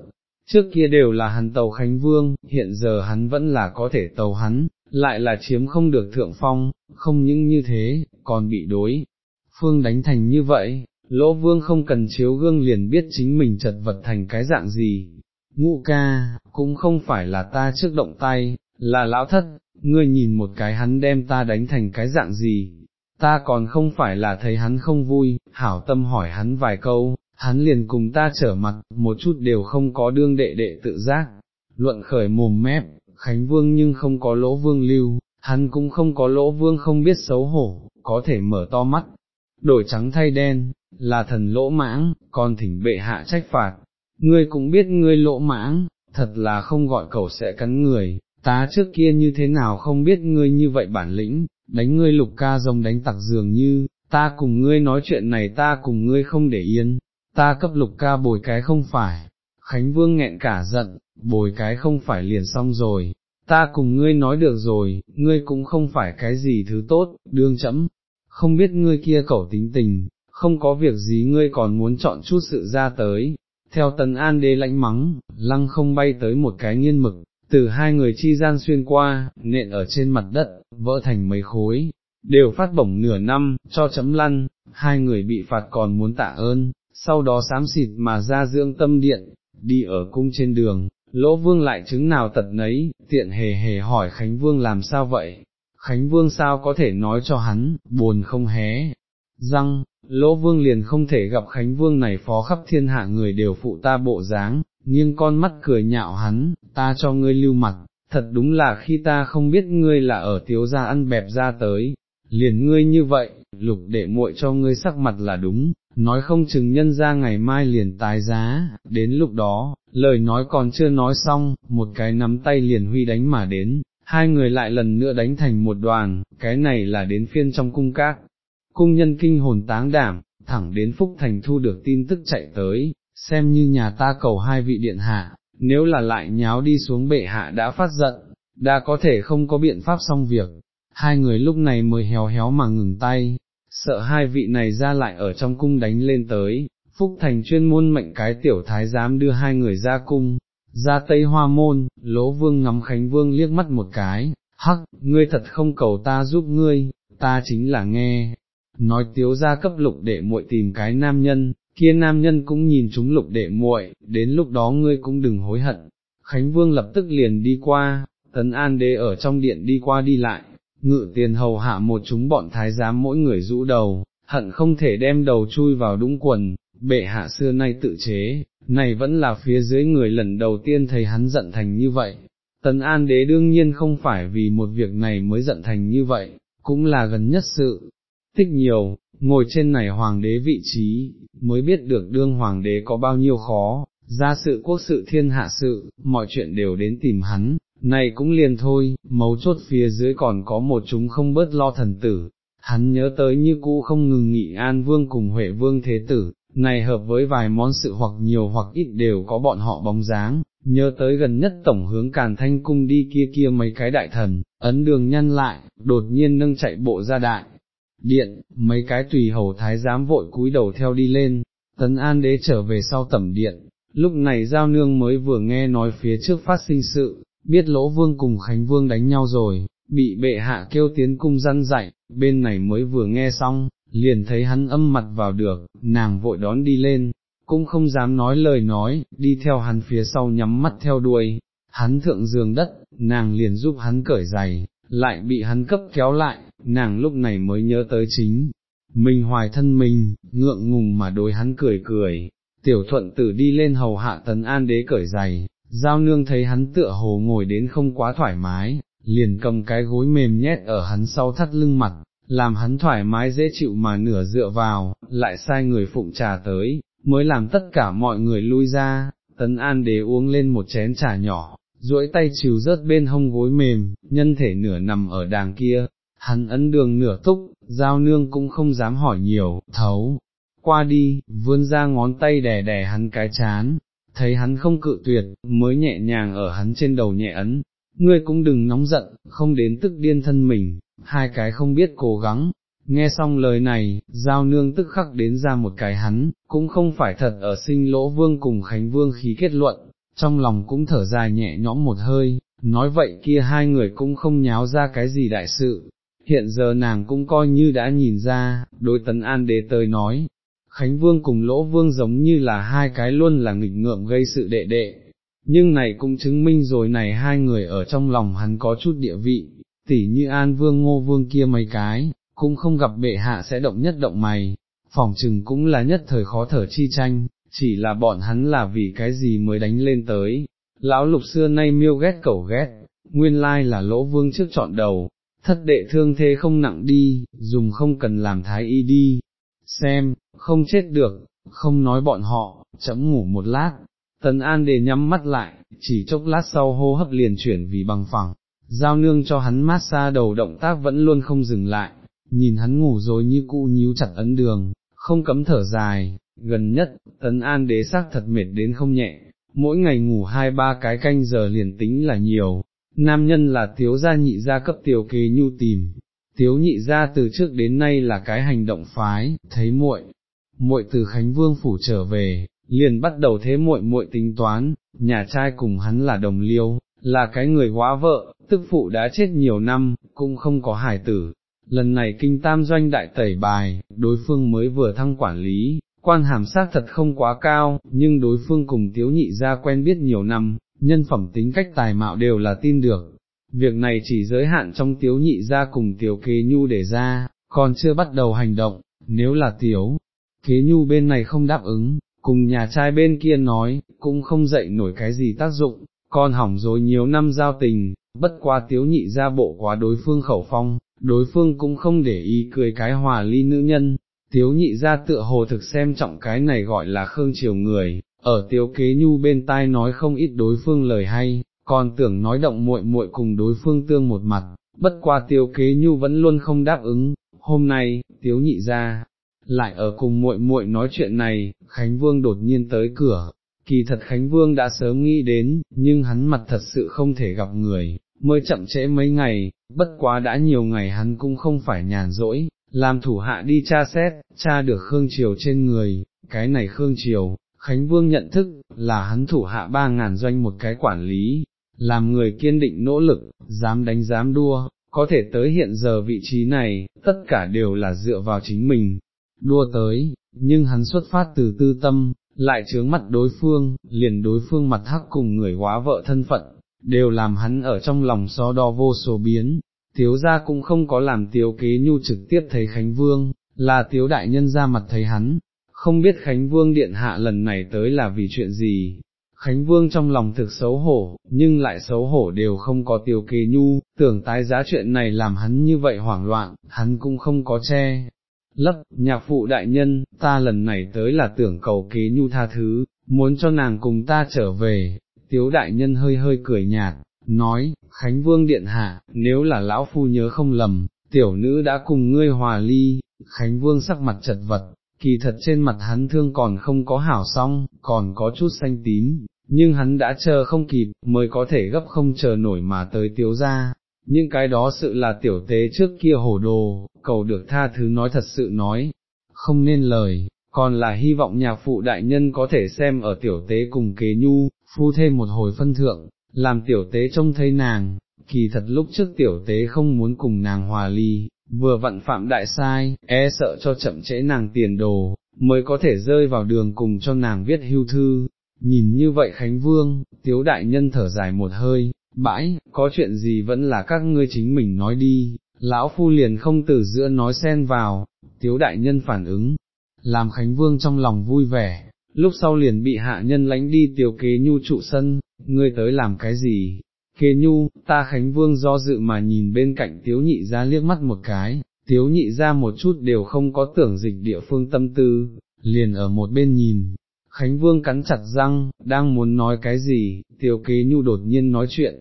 trước kia đều là hắn tàu Khánh Vương, hiện giờ hắn vẫn là có thể tàu hắn, lại là chiếm không được thượng phong, không những như thế, còn bị đối. Phương đánh thành như vậy, lỗ vương không cần chiếu gương liền biết chính mình chật vật thành cái dạng gì. Ngũ ca, cũng không phải là ta trước động tay, là lão thất, ngươi nhìn một cái hắn đem ta đánh thành cái dạng gì, ta còn không phải là thấy hắn không vui, hảo tâm hỏi hắn vài câu, hắn liền cùng ta trở mặt, một chút đều không có đương đệ đệ tự giác, luận khởi mồm mép, Khánh Vương nhưng không có lỗ vương lưu, hắn cũng không có lỗ vương không biết xấu hổ, có thể mở to mắt, đổi trắng thay đen, là thần lỗ mãng, còn thỉnh bệ hạ trách phạt, ngươi cũng biết ngươi lỗ mãng, thật là không gọi cầu sẽ cắn người, ta trước kia như thế nào không biết ngươi như vậy bản lĩnh, đánh ngươi lục ca rồng đánh tặc dường như, ta cùng ngươi nói chuyện này ta cùng ngươi không để yên, ta cấp lục ca bồi cái không phải, Khánh Vương nghẹn cả giận, bồi cái không phải liền xong rồi, ta cùng ngươi nói được rồi, ngươi cũng không phải cái gì thứ tốt, đương chấm, không biết ngươi kia cẩu tính tình, không có việc gì ngươi còn muốn chọn chút sự ra tới. Theo tần an đế lãnh mắng, lăng không bay tới một cái nghiên mực, từ hai người chi gian xuyên qua, nện ở trên mặt đất, vỡ thành mấy khối, đều phát bổng nửa năm, cho chấm lăn, hai người bị phạt còn muốn tạ ơn, sau đó sám xịt mà ra dưỡng tâm điện, đi ở cung trên đường, lỗ vương lại chứng nào tật nấy, tiện hề hề hỏi Khánh Vương làm sao vậy, Khánh Vương sao có thể nói cho hắn, buồn không hé, răng, lỗ vương liền không thể gặp Khánh Vương này phó khắp thiên hạ người đều phụ ta bộ dáng, nghiêng con mắt cười nhạo hắn, ta cho ngươi lưu mặt, thật đúng là khi ta không biết ngươi là ở tiếu gia ăn bẹp ra tới, liền ngươi như vậy, lục để muội cho ngươi sắc mặt là đúng, nói không chừng nhân ra ngày mai liền tái giá, đến lúc đó, lời nói còn chưa nói xong, một cái nắm tay liền huy đánh mà đến, hai người lại lần nữa đánh thành một đoàn, cái này là đến phiên trong cung các. Cung nhân kinh hồn táng đảm, thẳng đến Phúc Thành thu được tin tức chạy tới, xem như nhà ta cầu hai vị điện hạ, nếu là lại nháo đi xuống bệ hạ đã phát giận, đã có thể không có biện pháp xong việc, hai người lúc này mới héo héo mà ngừng tay, sợ hai vị này ra lại ở trong cung đánh lên tới, Phúc Thành chuyên môn mệnh cái tiểu thái giám đưa hai người ra cung, ra Tây Hoa Môn, Lỗ Vương ngắm Khánh Vương liếc mắt một cái, hắc, ngươi thật không cầu ta giúp ngươi, ta chính là nghe, nói tiếu ra cấp lục để muội tìm cái nam nhân, kia nam nhân cũng nhìn chúng lục đệ muội, đến lúc đó ngươi cũng đừng hối hận. Khánh Vương lập tức liền đi qua, tấn an đế ở trong điện đi qua đi lại, ngự tiền hầu hạ một chúng bọn thái giám mỗi người rũ đầu, hận không thể đem đầu chui vào đũng quần, bệ hạ xưa nay tự chế, này vẫn là phía dưới người lần đầu tiên thấy hắn giận thành như vậy. Tần An đế đương nhiên không phải vì một việc này mới giận thành như vậy, cũng là gần nhất sự, tích nhiều, ngồi trên này hoàng đế vị trí, mới biết được đương hoàng đế có bao nhiêu khó, ra sự quốc sự thiên hạ sự, mọi chuyện đều đến tìm hắn, này cũng liền thôi, mấu chốt phía dưới còn có một chúng không bớt lo thần tử, hắn nhớ tới như cũ không ngừng nghị an vương cùng huệ vương thế tử, này hợp với vài món sự hoặc nhiều hoặc ít đều có bọn họ bóng dáng, nhớ tới gần nhất tổng hướng càn thanh cung đi kia kia mấy cái đại thần, ấn đường nhăn lại, đột nhiên nâng chạy bộ ra đại. Điện, mấy cái tùy hầu thái giám vội cúi đầu theo đi lên, tấn an đế trở về sau tẩm điện, lúc này giao nương mới vừa nghe nói phía trước phát sinh sự, biết lỗ vương cùng Khánh Vương đánh nhau rồi, bị bệ hạ kêu tiến cung răn dạy, bên này mới vừa nghe xong, liền thấy hắn âm mặt vào được, nàng vội đón đi lên, cũng không dám nói lời nói, đi theo hắn phía sau nhắm mắt theo đuôi, hắn thượng giường đất, nàng liền giúp hắn cởi giày, lại bị hắn cấp kéo lại, nàng lúc này mới nhớ tới chính. Mình hoài thân mình, ngượng ngùng mà đối hắn cười cười, tiểu thuận tử đi lên hầu hạ tấn an đế cởi giày, giao nương thấy hắn tựa hồ ngồi đến không quá thoải mái, liền cầm cái gối mềm nhét ở hắn sau thắt lưng mặt, làm hắn thoải mái dễ chịu mà nửa dựa vào, lại sai người phụng trà tới, mới làm tất cả mọi người lui ra, tấn an đế uống lên một chén trà nhỏ, duỗi tay chiều rớt bên hông gối mềm, nhân thể nửa nằm ở đàng kia, hắn ấn đường nửa túc, giao nương cũng không dám hỏi nhiều, thấu, qua đi, vươn ra ngón tay đè đè hắn cái chán, thấy hắn không cự tuyệt, mới nhẹ nhàng ở hắn trên đầu nhẹ ấn, ngươi cũng đừng nóng giận, không đến tức điên thân mình, hai cái không biết cố gắng. Nghe xong lời này, giao nương tức khắc đến ra một cái hắn, cũng không phải thật ở sinh lỗ vương cùng Khánh Vương khí kết luận, trong lòng cũng thở dài nhẹ nhõm một hơi, nói vậy kia hai người cũng không nháo ra cái gì đại sự, hiện giờ nàng cũng coi như đã nhìn ra, đối tấn an đế tới nói, Khánh Vương cùng Lỗ Vương giống như là hai cái luôn là nghịch ngợm gây sự đệ đệ, nhưng này cũng chứng minh rồi này hai người ở trong lòng hắn có chút địa vị, tỉ như An Vương Ngô Vương kia mấy cái, cũng không gặp bệ hạ sẽ động nhất động mày, phỏng chừng cũng là nhất thời khó thở chi tranh, chỉ là bọn hắn là vì cái gì mới đánh lên tới. Lão lục xưa nay miêu ghét cẩu ghét, nguyên lai là lỗ vương trước chọn đầu, thất đệ thương thế không nặng đi, dùng không cần làm thái y đi, xem, không chết được, không nói bọn họ, chấm ngủ một lát, tần an để nhắm mắt lại, chỉ chốc lát sau hô hấp liền chuyển vì bằng phẳng, giao nương cho hắn mát xa đầu động tác vẫn luôn không dừng lại, nhìn hắn ngủ rồi như cũ nhíu chặt ấn đường, không cấm thở dài, gần nhất, tấn an đế xác thật mệt đến không nhẹ, mỗi ngày ngủ hai ba cái canh giờ liền tính là nhiều, nam nhân là thiếu gia nhị gia cấp tiểu kế nhu tìm, tiếu nhị gia từ trước đến nay là cái hành động phái, thấy muội, muội từ Khánh Vương phủ trở về, liền bắt đầu thế muội muội tính toán, nhà trai cùng hắn là đồng liêu, là cái người quá vợ, tức phụ đã chết nhiều năm, cũng không có hải tử. Lần này kinh tam doanh đại tẩy bài, đối phương mới vừa thăng quản lý, quan hàm sát thật không quá cao, nhưng đối phương cùng tiếu nhị gia quen biết nhiều năm, nhân phẩm tính cách tài mạo đều là tin được, việc này chỉ giới hạn trong tiếu nhị ra cùng tiểu kế nhu để ra, còn chưa bắt đầu hành động, nếu là tiếu, thế nhu bên này không đáp ứng, cùng nhà trai bên kia nói, cũng không dậy nổi cái gì tác dụng, Con hỏng rồi nhiều năm giao tình, bất qua tiếu nhị ra bộ quá đối phương khẩu phong, đối phương cũng không để ý cười cái hòa ly nữ nhân, tiếu nhị ra tựa hồ thực xem trọng cái này gọi là khương triều người, ở tiếu kế nhu bên tai nói không ít đối phương lời hay, còn tưởng nói động muội muội cùng đối phương tương một mặt, bất qua tiếu kế nhu vẫn luôn không đáp ứng, hôm nay, tiếu nhị ra, lại ở cùng muội muội nói chuyện này, Khánh Vương đột nhiên tới cửa, kỳ thật Khánh Vương đã sớm nghĩ đến, nhưng hắn mặt thật sự không thể gặp người, mới chậm trễ mấy ngày, bất quá đã nhiều ngày hắn cũng không phải nhàn rỗi, làm thủ hạ đi tra xét, tra được Khương Triều trên người, cái này Khương Triều, Khánh Vương nhận thức, là hắn thủ hạ ba ngàn doanh một cái quản lý, làm người kiên định nỗ lực, dám đánh dám đua, có thể tới hiện giờ vị trí này, tất cả đều là dựa vào chính mình, đua tới, nhưng hắn xuất phát từ tư tâm, lại chướng mặt đối phương, liền đối phương mặt hắc cùng người hóa vợ thân phận, đều làm hắn ở trong lòng so đo vô số biến, tiếu gia cũng không có làm tiếu kế nhu trực tiếp thấy Khánh Vương, là tiếu đại nhân ra mặt thấy hắn, không biết Khánh Vương điện hạ lần này tới là vì chuyện gì, Khánh Vương trong lòng thực xấu hổ, nhưng lại xấu hổ đều không có tiêu kế nhu, tưởng tái giá chuyện này làm hắn như vậy hoảng loạn, hắn cũng không có che. Lấp, nhạc phụ đại nhân, ta lần này tới là tưởng cầu kế nhu tha thứ, muốn cho nàng cùng ta trở về, tiếu đại nhân hơi hơi cười nhạt, nói, Khánh Vương điện hạ, nếu là lão phu nhớ không lầm, tiểu nữ đã cùng ngươi hòa ly, Khánh Vương sắc mặt chật vật, kỳ thật trên mặt hắn thương còn không có hảo xong, còn có chút xanh tím, nhưng hắn đã chờ không kịp, mới có thể gấp không chờ nổi mà tới tiếu ra, nhưng cái đó sự là tiểu tế trước kia hổ đồ, cầu được tha thứ nói thật sự nói, không nên lời, còn là hy vọng nhạc phụ đại nhân có thể xem ở tiểu tế cùng kế nhu, phu thêm một hồi phân thượng, làm tiểu tế trông thấy nàng, kỳ thật lúc trước tiểu tế không muốn cùng nàng hòa ly, vừa vặn phạm đại sai, e sợ cho chậm trễ nàng tiền đồ, mới có thể rơi vào đường cùng cho nàng viết hưu thư, Nhìn như vậy Khánh Vương, tiếu đại nhân thở dài một hơi, bãi, có chuyện gì vẫn là các ngươi chính mình nói đi, lão phu liền không từ giữa nói xen vào, tiếu đại nhân phản ứng, làm Khánh Vương trong lòng vui vẻ, lúc sau liền bị hạ nhân lánh đi tiểu kế nhu trụ sân, ngươi tới làm cái gì? Kế nhu, ta Khánh Vương do dự mà nhìn bên cạnh tiếu nhị ra liếc mắt một cái, tiếu nhị ra một chút đều không có tưởng dịch địa phương tâm tư, liền ở một bên nhìn, Khánh Vương cắn chặt răng, đang muốn nói cái gì, tiểu kế nhu đột nhiên nói chuyện,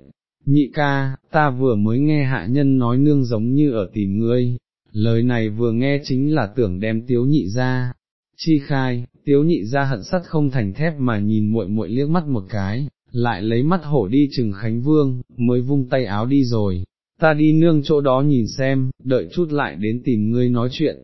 nhị ca, ta vừa mới nghe hạ nhân nói nương giống như ở tìm ngươi, lời này vừa nghe chính là tưởng đem tiếu nhị ra, chi khai, tiếu nhị ra hận sắt không thành thép mà nhìn muội muội liếc mắt một cái, lại lấy mắt hổ đi chừng Khánh Vương, mới vung tay áo đi rồi, ta đi nương chỗ đó nhìn xem, đợi chút lại đến tìm ngươi nói chuyện.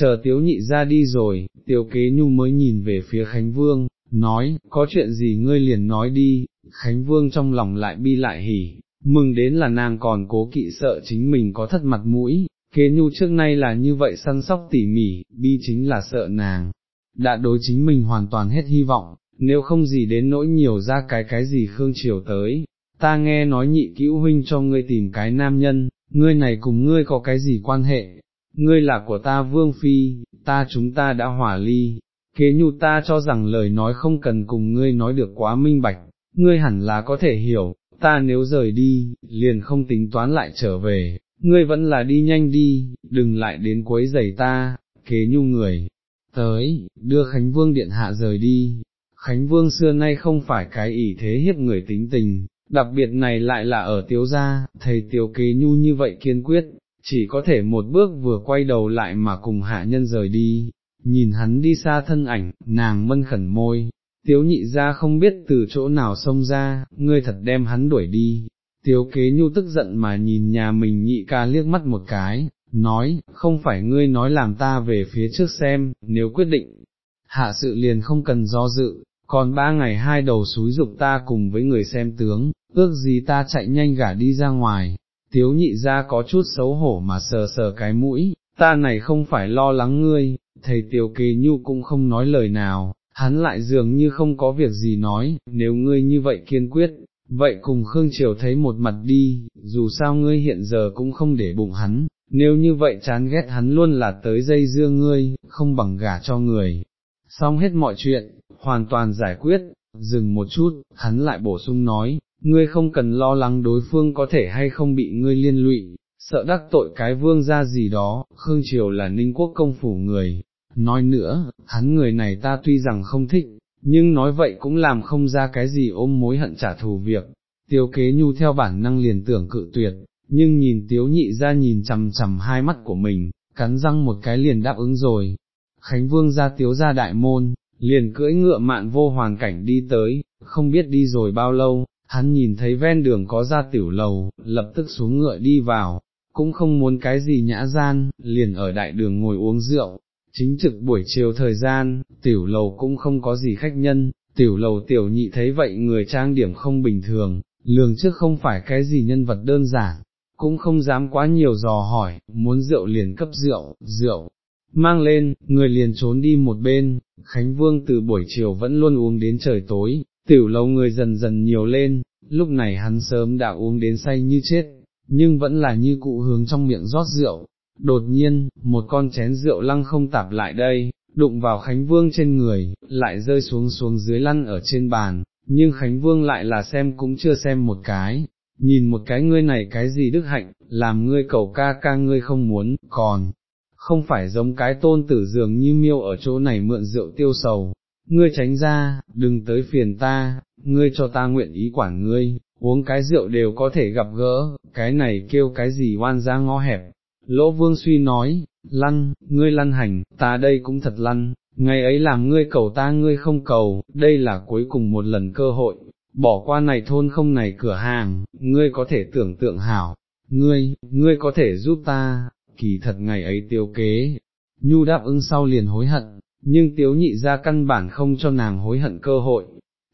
Chờ tiếu nhị ra đi rồi, tiếu kế nhu mới nhìn về phía Khánh Vương, nói, có chuyện gì ngươi liền nói đi, Khánh Vương trong lòng lại bi lại hỉ, mừng đến là nàng còn cố kỵ sợ chính mình có thất mặt mũi, kế nhu trước nay là như vậy săn sóc tỉ mỉ, bi chính là sợ nàng, đã đối chính mình hoàn toàn hết hy vọng, nếu không gì đến nỗi nhiều ra cái cái gì Khương Triều tới, ta nghe nói nhị cữu huynh cho ngươi tìm cái nam nhân, ngươi này cùng ngươi có cái gì quan hệ, ngươi là của ta vương phi, ta chúng ta đã hòa ly, kế nhu ta cho rằng lời nói không cần cùng ngươi nói được quá minh bạch, ngươi hẳn là có thể hiểu, ta nếu rời đi, liền không tính toán lại trở về, ngươi vẫn là đi nhanh đi, đừng lại đến quấy giày ta, kế nhu người, tới, đưa Khánh Vương Điện Hạ rời đi, Khánh Vương xưa nay không phải cái ỷ thế hiếp người tính tình, đặc biệt này lại là ở tiếu gia, thầy tiếu kế nhu như vậy kiên quyết, chỉ có thể một bước vừa quay đầu lại mà cùng hạ nhân rời đi, nhìn hắn đi xa thân ảnh, nàng mân khẩn môi, tiếu nhị ra không biết từ chỗ nào xông ra, ngươi thật đem hắn đuổi đi, tiếu kế nhu tức giận mà nhìn nhà mình nhị ca liếc mắt một cái, nói, không phải ngươi nói làm ta về phía trước xem, nếu quyết định, hạ sự liền không cần do dự, còn ba ngày hai đầu xúi dục ta cùng với người xem tướng, ước gì ta chạy nhanh gả đi ra ngoài, tiếu nhị ra có chút xấu hổ mà sờ sờ cái mũi, ta này không phải lo lắng ngươi, thầy tiểu Kỳ nhu cũng không nói lời nào, hắn lại dường như không có việc gì nói, nếu ngươi như vậy kiên quyết, vậy cùng Khương Triều thấy một mặt đi, dù sao ngươi hiện giờ cũng không để bụng hắn, nếu như vậy chán ghét hắn luôn là tới dây dưa ngươi, không bằng gả cho người. Xong hết mọi chuyện, hoàn toàn giải quyết, dừng một chút, hắn lại bổ sung nói, ngươi không cần lo lắng đối phương có thể hay không bị ngươi liên lụy, sợ đắc tội cái vương ra gì đó, Khương Triều là ninh quốc công phủ người, nói nữa, hắn người này ta tuy rằng không thích, nhưng nói vậy cũng làm không ra cái gì ôm mối hận trả thù việc, tiêu kế nhu theo bản năng liền tưởng cự tuyệt, nhưng nhìn tiếu nhị ra nhìn chằm chằm hai mắt của mình, cắn răng một cái liền đáp ứng rồi. Khánh Vương ra tiếu ra đại môn, liền cưỡi ngựa mạn vô hoàn cảnh đi tới, không biết đi rồi bao lâu, hắn nhìn thấy ven đường có ra tiểu lầu, lập tức xuống ngựa đi vào, cũng không muốn cái gì nhã gian, liền ở đại đường ngồi uống rượu, chính trực buổi chiều thời gian, tiểu lầu cũng không có gì khách nhân, tiểu lầu tiểu nhị thấy vậy người trang điểm không bình thường, lường trước không phải cái gì nhân vật đơn giản, cũng không dám quá nhiều dò hỏi, muốn rượu liền cấp rượu, rượu, mang lên, người liền trốn đi một bên, Khánh Vương từ buổi chiều vẫn luôn uống đến trời tối, tiểu lâu người dần dần nhiều lên, lúc này hắn sớm đã uống đến say như chết, nhưng vẫn là như cụ hướng trong miệng rót rượu. Đột nhiên, một con chén rượu lăng không tạp lại đây, đụng vào Khánh Vương trên người, lại rơi xuống xuống dưới lăn ở trên bàn, nhưng Khánh Vương lại là xem cũng chưa xem một cái, nhìn một cái ngươi này cái gì đức hạnh, làm ngươi cầu ca ca ngươi không muốn, còn, không phải giống cái tôn tử dường như miêu ở chỗ này mượn rượu tiêu sầu, ngươi tránh ra, đừng tới phiền ta, ngươi cho ta nguyện ý quản ngươi, uống cái rượu đều có thể gặp gỡ, cái này kêu cái gì oan ra ngõ hẹp. Lỗ vương suy nói, lăn, ngươi lăn hành, ta đây cũng thật lăn, ngày ấy làm ngươi cầu ta ngươi không cầu, đây là cuối cùng một lần cơ hội, bỏ qua này thôn không này cửa hàng, ngươi có thể tưởng tượng hảo, ngươi, ngươi có thể giúp ta, kỳ thật ngày ấy tiêu kế, nhu đáp ứng sau liền hối hận, nhưng tiếu nhị ra căn bản không cho nàng hối hận cơ hội.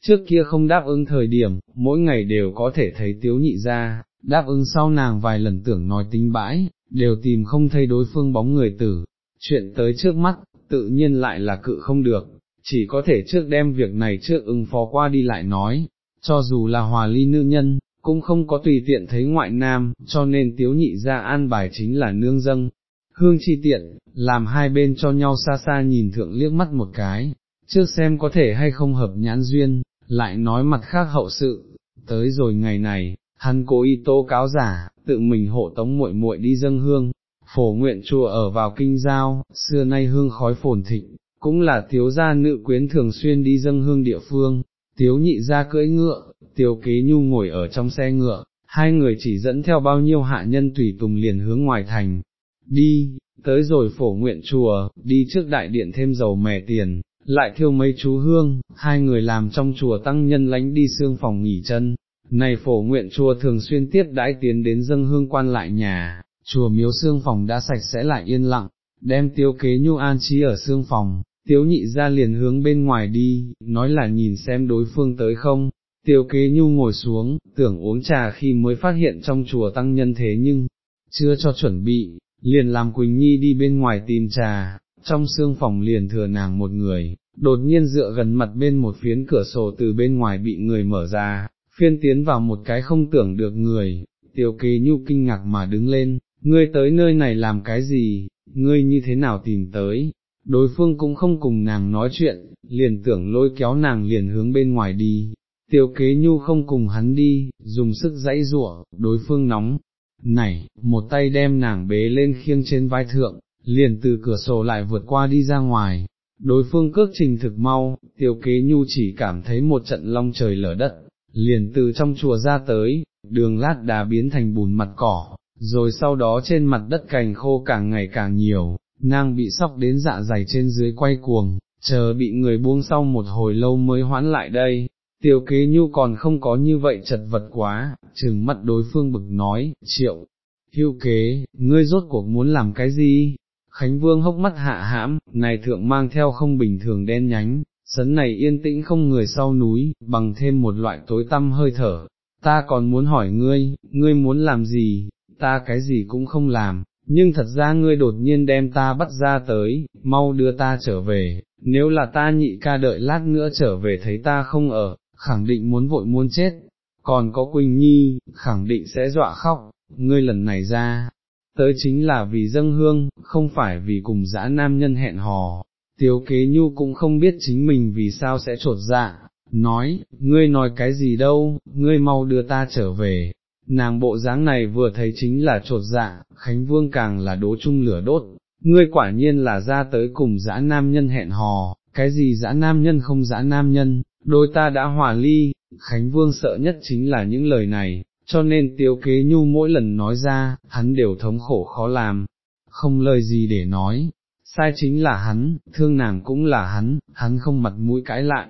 Trước kia không đáp ứng thời điểm, mỗi ngày đều có thể thấy tiếu nhị ra, đáp ứng sau nàng vài lần tưởng nói tính bãi, đều tìm không thấy đối phương bóng người tử, chuyện tới trước mắt, tự nhiên lại là cự không được, chỉ có thể trước đem việc này trước ứng phó qua đi lại nói, cho dù là hòa ly nữ nhân, cũng không có tùy tiện thấy ngoại nam, cho nên tiếu nhị ra an bài chính là nương dâng. Hương chi tiện, làm hai bên cho nhau xa xa nhìn thượng liếc mắt một cái, trước xem có thể hay không hợp nhãn duyên, lại nói mặt khác hậu sự, tới rồi ngày này, hắn cố ý tố cáo giả, tự mình hộ tống muội muội đi dâng hương, phổ nguyện chùa ở vào kinh giao, xưa nay hương khói phồn thịnh, cũng là thiếu gia nữ quyến thường xuyên đi dâng hương địa phương, tiếu nhị ra cưỡi ngựa, tiếu kế nhu ngồi ở trong xe ngựa, hai người chỉ dẫn theo bao nhiêu hạ nhân tùy tùng liền hướng ngoài thành, đi, tới rồi phổ nguyện chùa, đi trước đại điện thêm dầu mè tiền, lại thiêu mấy chú hương, hai người làm trong chùa tăng nhân lánh đi xương phòng nghỉ chân, này phổ nguyện chùa thường xuyên tiếp đãi tiến đến dâng hương quan lại nhà, chùa miếu xương phòng đã sạch sẽ lại yên lặng, đem tiêu kế nhu an trí ở xương phòng, tiếu nhị ra liền hướng bên ngoài đi, nói là nhìn xem đối phương tới không, tiêu kế nhu ngồi xuống, tưởng uống trà khi mới phát hiện trong chùa tăng nhân thế nhưng, chưa cho chuẩn bị, liền làm Quỳnh Nhi đi bên ngoài tìm trà, trong xương phòng liền thừa nàng một người, đột nhiên dựa gần mặt bên một phiến cửa sổ từ bên ngoài bị người mở ra, phiên tiến vào một cái không tưởng được người, Tiểu kế nhu kinh ngạc mà đứng lên, ngươi tới nơi này làm cái gì, ngươi như thế nào tìm tới, đối phương cũng không cùng nàng nói chuyện, liền tưởng lôi kéo nàng liền hướng bên ngoài đi, tiêu kế nhu không cùng hắn đi, dùng sức dãy rủa, đối phương nóng, nảy, một tay đem nàng bế lên khiêng trên vai thượng, liền từ cửa sổ lại vượt qua đi ra ngoài, đối phương cước trình thực mau, tiêu kế nhu chỉ cảm thấy một trận long trời lở đất, liền từ trong chùa ra tới, đường lát đá biến thành bùn mặt cỏ, rồi sau đó trên mặt đất cành khô càng ngày càng nhiều, nàng bị sóc đến dạ dày trên dưới quay cuồng, chờ bị người buông sau một hồi lâu mới hoãn lại đây. Tiêu kế nhu còn không có như vậy chật vật quá, chừng mắt đối phương bực nói, triệu, hưu kế, ngươi rốt cuộc muốn làm cái gì? Khánh Vương hốc mắt hạ hãm, này thượng mang theo không bình thường đen nhánh, sấn này yên tĩnh không người sau núi, bằng thêm một loại tối tăm hơi thở. Ta còn muốn hỏi ngươi, ngươi muốn làm gì, ta cái gì cũng không làm, nhưng thật ra ngươi đột nhiên đem ta bắt ra tới, mau đưa ta trở về, nếu là ta nhị ca đợi lát nữa trở về thấy ta không ở, khẳng định muốn vội muốn chết, còn có Quỳnh Nhi, khẳng định sẽ dọa khóc, ngươi lần này ra, tới chính là vì dâng hương, không phải vì cùng dã nam nhân hẹn hò. Tiếu kế nhu cũng không biết chính mình vì sao sẽ trột dạ, nói, ngươi nói cái gì đâu, ngươi mau đưa ta trở về, nàng bộ dáng này vừa thấy chính là trột dạ, Khánh Vương càng là đố chung lửa đốt, ngươi quả nhiên là ra tới cùng dã nam nhân hẹn hò, cái gì dã nam nhân không dã nam nhân, đôi ta đã hòa ly, Khánh Vương sợ nhất chính là những lời này, cho nên tiêu kế nhu mỗi lần nói ra, hắn đều thống khổ khó làm, không lời gì để nói, sai chính là hắn, thương nàng cũng là hắn, hắn không mặt mũi cãi lại,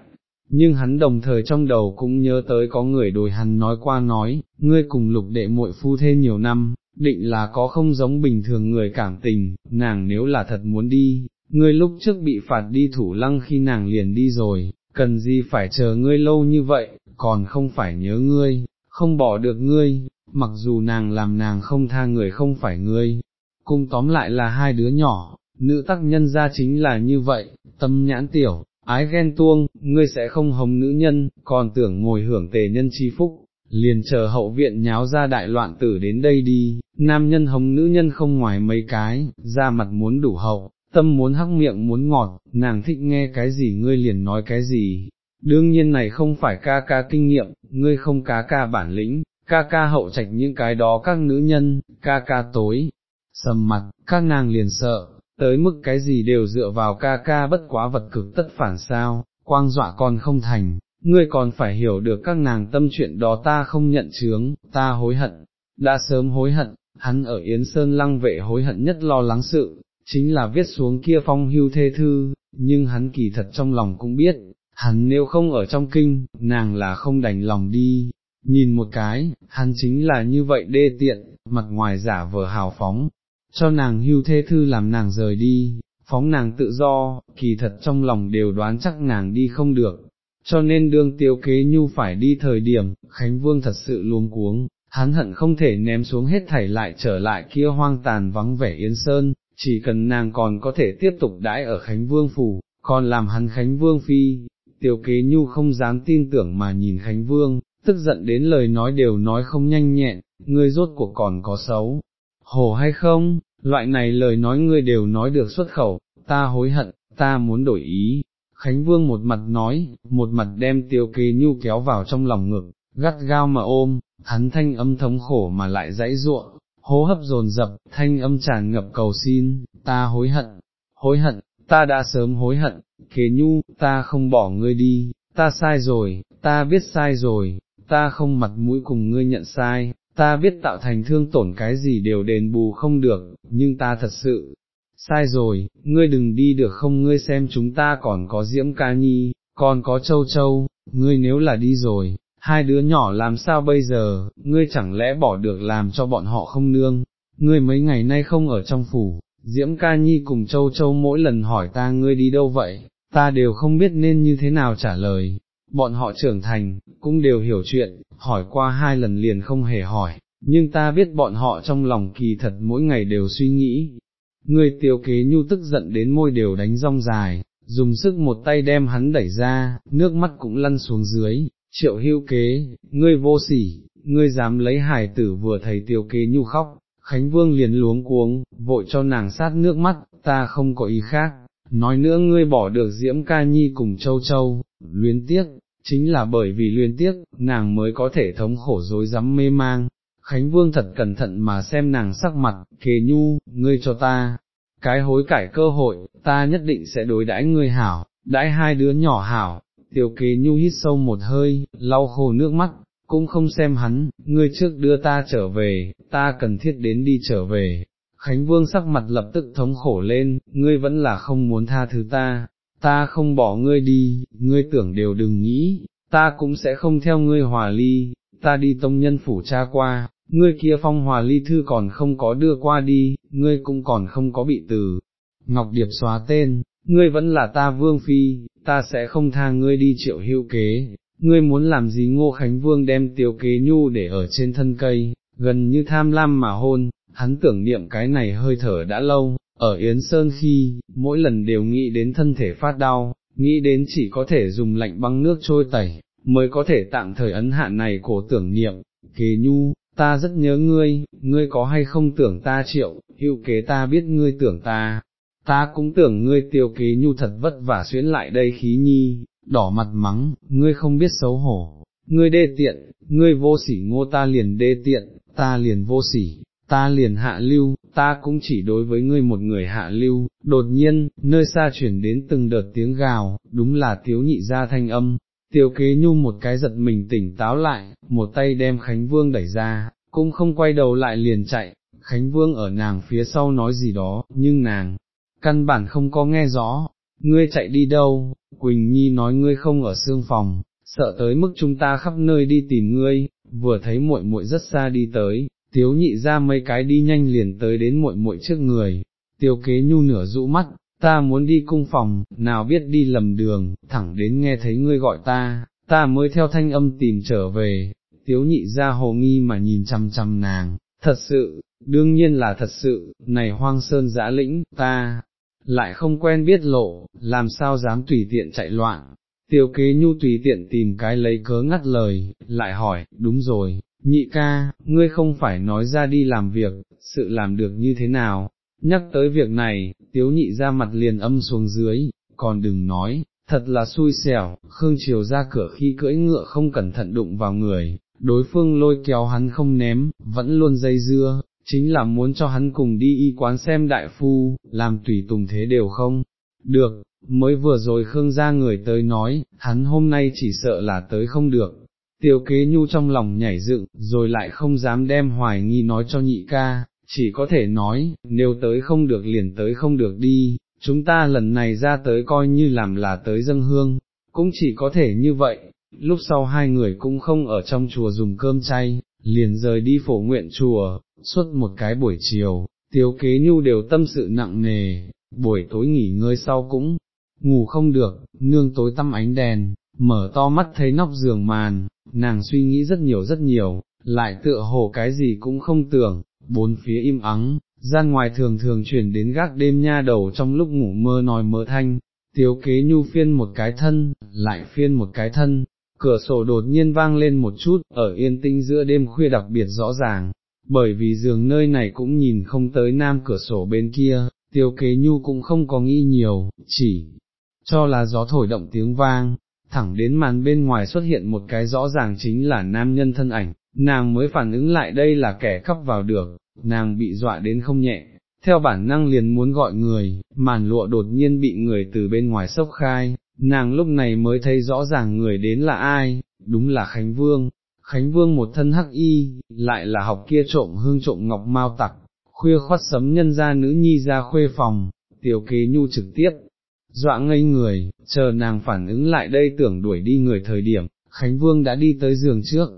nhưng hắn đồng thời trong đầu cũng nhớ tới có người đồi hắn nói qua nói, ngươi cùng lục đệ muội phu thêm nhiều năm, định là có không giống bình thường người cảm tình, nàng nếu là thật muốn đi, ngươi lúc trước bị phạt đi thủ lăng khi nàng liền đi rồi, cần gì phải chờ ngươi lâu như vậy, còn không phải nhớ ngươi, không bỏ được ngươi, mặc dù nàng làm nàng không tha người không phải ngươi, cung tóm lại là hai đứa nhỏ, nữ tác nhân ra chính là như vậy, tâm nhãn tiểu, ái ghen tuông, ngươi sẽ không hồng nữ nhân, còn tưởng ngồi hưởng tề nhân chi phúc, liền chờ hậu viện nháo ra đại loạn tử đến đây đi, nam nhân hồng nữ nhân không ngoài mấy cái, ra mặt muốn đủ hậu, tâm muốn hắc miệng muốn ngọt, nàng thích nghe cái gì ngươi liền nói cái gì. Đương nhiên này không phải ca ca kinh nghiệm, ngươi không cá ca bản lĩnh, ca ca hậu trạch những cái đó các nữ nhân, ca ca tối, sầm mặt, các nàng liền sợ, tới mức cái gì đều dựa vào ca ca bất quá vật cực tất phản sao, quang dọa con không thành, ngươi còn phải hiểu được các nàng tâm chuyện đó ta không nhận chướng, ta hối hận, đã sớm hối hận, hắn ở Yến Sơn lăng vệ hối hận nhất lo lắng sự, chính là viết xuống kia phong hưu thê thư, nhưng hắn kỳ thật trong lòng cũng biết, hắn nếu không ở trong kinh, nàng là không đành lòng đi, nhìn một cái, hắn chính là như vậy đê tiện, mặt ngoài giả vờ hào phóng, cho nàng hưu thê thư làm nàng rời đi, phóng nàng tự do, kỳ thật trong lòng đều đoán chắc nàng đi không được, cho nên đương tiêu kế nhu phải đi thời điểm, Khánh Vương thật sự luống cuống, hắn hận không thể ném xuống hết thảy lại trở lại kia hoang tàn vắng vẻ Yên Sơn, chỉ cần nàng còn có thể tiếp tục đãi ở Khánh Vương Phủ, còn làm hắn Khánh Vương Phi, tiểu kế nhu không dám tin tưởng mà nhìn Khánh Vương, tức giận đến lời nói đều nói không nhanh nhẹn, ngươi rốt cuộc còn có xấu, hổ hay không, loại này lời nói ngươi đều nói được xuất khẩu, ta hối hận, ta muốn đổi ý. Khánh Vương một mặt nói, một mặt đem tiêu kế nhu kéo vào trong lòng ngực, gắt gao mà ôm, hắn thanh âm thống khổ mà lại dãy ruộng, hô hấp dồn dập, thanh âm tràn ngập cầu xin, ta hối hận, hối hận, ta đã sớm hối hận, kế nhu, ta không bỏ ngươi đi, ta sai rồi, ta biết sai rồi, ta không mặt mũi cùng ngươi nhận sai, ta biết tạo thành thương tổn cái gì đều đền bù không được, nhưng ta thật sự, sai rồi, ngươi đừng đi được không ngươi xem chúng ta còn có diễm ca nhi, còn có châu châu, ngươi nếu là đi rồi, hai đứa nhỏ làm sao bây giờ, ngươi chẳng lẽ bỏ được làm cho bọn họ không nương, ngươi mấy ngày nay không ở trong phủ, Diễm Ca Nhi cùng Châu Châu mỗi lần hỏi ta ngươi đi đâu vậy, ta đều không biết nên như thế nào trả lời, bọn họ trưởng thành, cũng đều hiểu chuyện, hỏi qua hai lần liền không hề hỏi, nhưng ta biết bọn họ trong lòng kỳ thật mỗi ngày đều suy nghĩ. Người tiêu kế nhu tức giận đến môi đều đánh rong dài, dùng sức một tay đem hắn đẩy ra, nước mắt cũng lăn xuống dưới, triệu hưu kế, ngươi vô sỉ, ngươi dám lấy Hải tử vừa thấy tiêu kế nhu khóc, Khánh Vương liền luống cuống, vội cho nàng sát nước mắt, ta không có ý khác, nói nữa ngươi bỏ được diễm ca nhi cùng châu châu, luyến tiếc, chính là bởi vì luyến tiếc, nàng mới có thể thống khổ dối rắm mê mang. Khánh Vương thật cẩn thận mà xem nàng sắc mặt, kề nhu, ngươi cho ta, cái hối cải cơ hội, ta nhất định sẽ đối đãi ngươi hảo, đãi hai đứa nhỏ hảo, tiểu kế nhu hít sâu một hơi, lau khô nước mắt, cũng không xem hắn, ngươi trước đưa ta trở về, ta cần thiết đến đi trở về. Khánh Vương sắc mặt lập tức thống khổ lên, ngươi vẫn là không muốn tha thứ ta, ta không bỏ ngươi đi, ngươi tưởng đều đừng nghĩ, ta cũng sẽ không theo ngươi hòa ly, ta đi tông nhân phủ cha qua, ngươi kia phong hòa ly thư còn không có đưa qua đi, ngươi cũng còn không có bị từ. Ngọc Điệp xóa tên, ngươi vẫn là ta vương phi, ta sẽ không tha ngươi đi triệu hữu kế, ngươi muốn làm gì ngô Khánh Vương đem Tiểu kế nhu để ở trên thân cây, gần như tham lam mà hôn, hắn tưởng niệm cái này hơi thở đã lâu, ở Yến Sơn khi, mỗi lần đều nghĩ đến thân thể phát đau, nghĩ đến chỉ có thể dùng lạnh băng nước trôi tẩy, mới có thể tạm thời ấn hạn này cổ tưởng niệm, kế nhu, ta rất nhớ ngươi, ngươi có hay không tưởng ta triệu, hữu kế ta biết ngươi tưởng ta, ta cũng tưởng ngươi tiêu kế nhu thật vất vả xuyến lại đây khí nhi, đỏ mặt mắng, ngươi không biết xấu hổ, ngươi đê tiện, ngươi vô sỉ ngô ta liền đê tiện, ta liền vô sỉ, ta liền hạ lưu, ta cũng chỉ đối với ngươi một người hạ lưu, đột nhiên, nơi xa chuyển đến từng đợt tiếng gào, đúng là tiếu nhị ra thanh âm, tiêu kế nhu một cái giật mình tỉnh táo lại, một tay đem Khánh Vương đẩy ra, cũng không quay đầu lại liền chạy, Khánh Vương ở nàng phía sau nói gì đó, nhưng nàng, căn bản không có nghe rõ, ngươi chạy đi đâu, Quỳnh Nhi nói ngươi không ở xương phòng, sợ tới mức chúng ta khắp nơi đi tìm ngươi, vừa thấy muội muội rất xa đi tới, tiếu nhị ra mấy cái đi nhanh liền tới đến muội muội trước người, tiêu kế nhu nửa rũ mắt, ta muốn đi cung phòng, nào biết đi lầm đường, thẳng đến nghe thấy ngươi gọi ta, ta mới theo thanh âm tìm trở về, tiếu nhị ra hồ nghi mà nhìn chăm chăm nàng, thật sự, đương nhiên là thật sự, này hoang sơn giã lĩnh, ta, lại không quen biết lộ, làm sao dám tùy tiện chạy loạn. Tiêu kế nhu tùy tiện tìm cái lấy cớ ngắt lời, lại hỏi, đúng rồi, nhị ca, ngươi không phải nói ra đi làm việc, sự làm được như thế nào, nhắc tới việc này, tiếu nhị ra mặt liền âm xuống dưới, còn đừng nói, thật là xui xẻo, Khương Triều ra cửa khi cưỡi ngựa không cẩn thận đụng vào người, đối phương lôi kéo hắn không ném, vẫn luôn dây dưa, chính là muốn cho hắn cùng đi y quán xem đại phu, làm tùy tùng thế đều không, được, mới vừa rồi Khương gia người tới nói, hắn hôm nay chỉ sợ là tới không được, tiêu kế nhu trong lòng nhảy dựng, rồi lại không dám đem hoài nghi nói cho nhị ca, chỉ có thể nói, nếu tới không được liền tới không được đi, chúng ta lần này ra tới coi như làm là tới dân hương, cũng chỉ có thể như vậy, lúc sau hai người cũng không ở trong chùa dùng cơm chay, liền rời đi phổ nguyện chùa, suốt một cái buổi chiều, tiếu kế nhu đều tâm sự nặng nề, buổi tối nghỉ ngơi sau cũng, ngủ không được, nương tối tăm ánh đèn, mở to mắt thấy nóc giường màn, nàng suy nghĩ rất nhiều rất nhiều, lại tựa hồ cái gì cũng không tưởng, bốn phía im ắng, gian ngoài thường thường chuyển đến gác đêm nha đầu trong lúc ngủ mơ nói mơ thanh, tiếu kế nhu phiên một cái thân, lại phiên một cái thân, cửa sổ đột nhiên vang lên một chút, ở yên tinh giữa đêm khuya đặc biệt rõ ràng, bởi vì giường nơi này cũng nhìn không tới nam cửa sổ bên kia, tiêu kế nhu cũng không có nghĩ nhiều, chỉ cho là gió thổi động tiếng vang, thẳng đến màn bên ngoài xuất hiện một cái rõ ràng chính là nam nhân thân ảnh, nàng mới phản ứng lại đây là kẻ cắp vào được, nàng bị dọa đến không nhẹ, theo bản năng liền muốn gọi người, màn lụa đột nhiên bị người từ bên ngoài sốc khai, nàng lúc này mới thấy rõ ràng người đến là ai, đúng là Khánh Vương, Khánh Vương một thân hắc y, lại là học kia trộm hương trộm ngọc mau tặc, khuya khoát sấm nhân ra nữ nhi ra khuê phòng, tiểu kế nhu trực tiếp, dọa ngây người, chờ nàng phản ứng lại đây tưởng đuổi đi người thời điểm, Khánh Vương đã đi tới giường trước,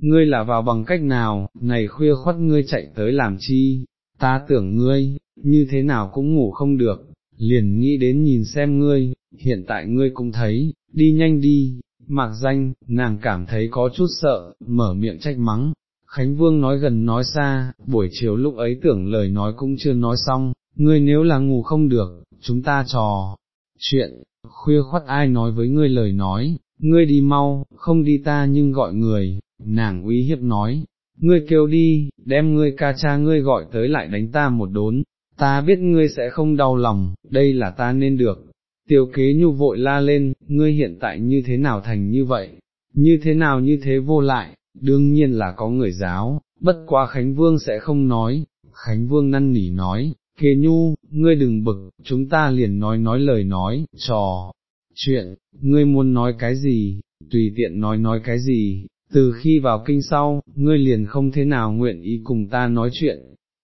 ngươi là vào bằng cách nào, này khuya khoát ngươi chạy tới làm chi, ta tưởng ngươi, như thế nào cũng ngủ không được, liền nghĩ đến nhìn xem ngươi, hiện tại ngươi cũng thấy, đi nhanh đi, mạc danh, nàng cảm thấy có chút sợ, mở miệng trách mắng. Khánh Vương nói gần nói xa, buổi chiều lúc ấy tưởng lời nói cũng chưa nói xong, ngươi nếu là ngủ không được, chúng ta trò chuyện, khuya khoắt ai nói với ngươi lời nói, ngươi đi mau, không đi ta nhưng gọi người, nàng uy hiếp nói, ngươi kêu đi, đem ngươi ca cha ngươi gọi tới lại đánh ta một đốn, ta biết ngươi sẽ không đau lòng, đây là ta nên được. Tiêu kế nhu vội la lên, ngươi hiện tại như thế nào thành như vậy, như thế nào như thế vô lại, đương nhiên là có người giáo, bất quá Khánh Vương sẽ không nói, Khánh Vương năn nỉ nói, kế nhu, ngươi đừng bực, chúng ta liền nói nói lời nói, trò, chuyện, ngươi muốn nói cái gì, tùy tiện nói nói cái gì, từ khi vào kinh sau, ngươi liền không thế nào nguyện ý cùng ta nói chuyện,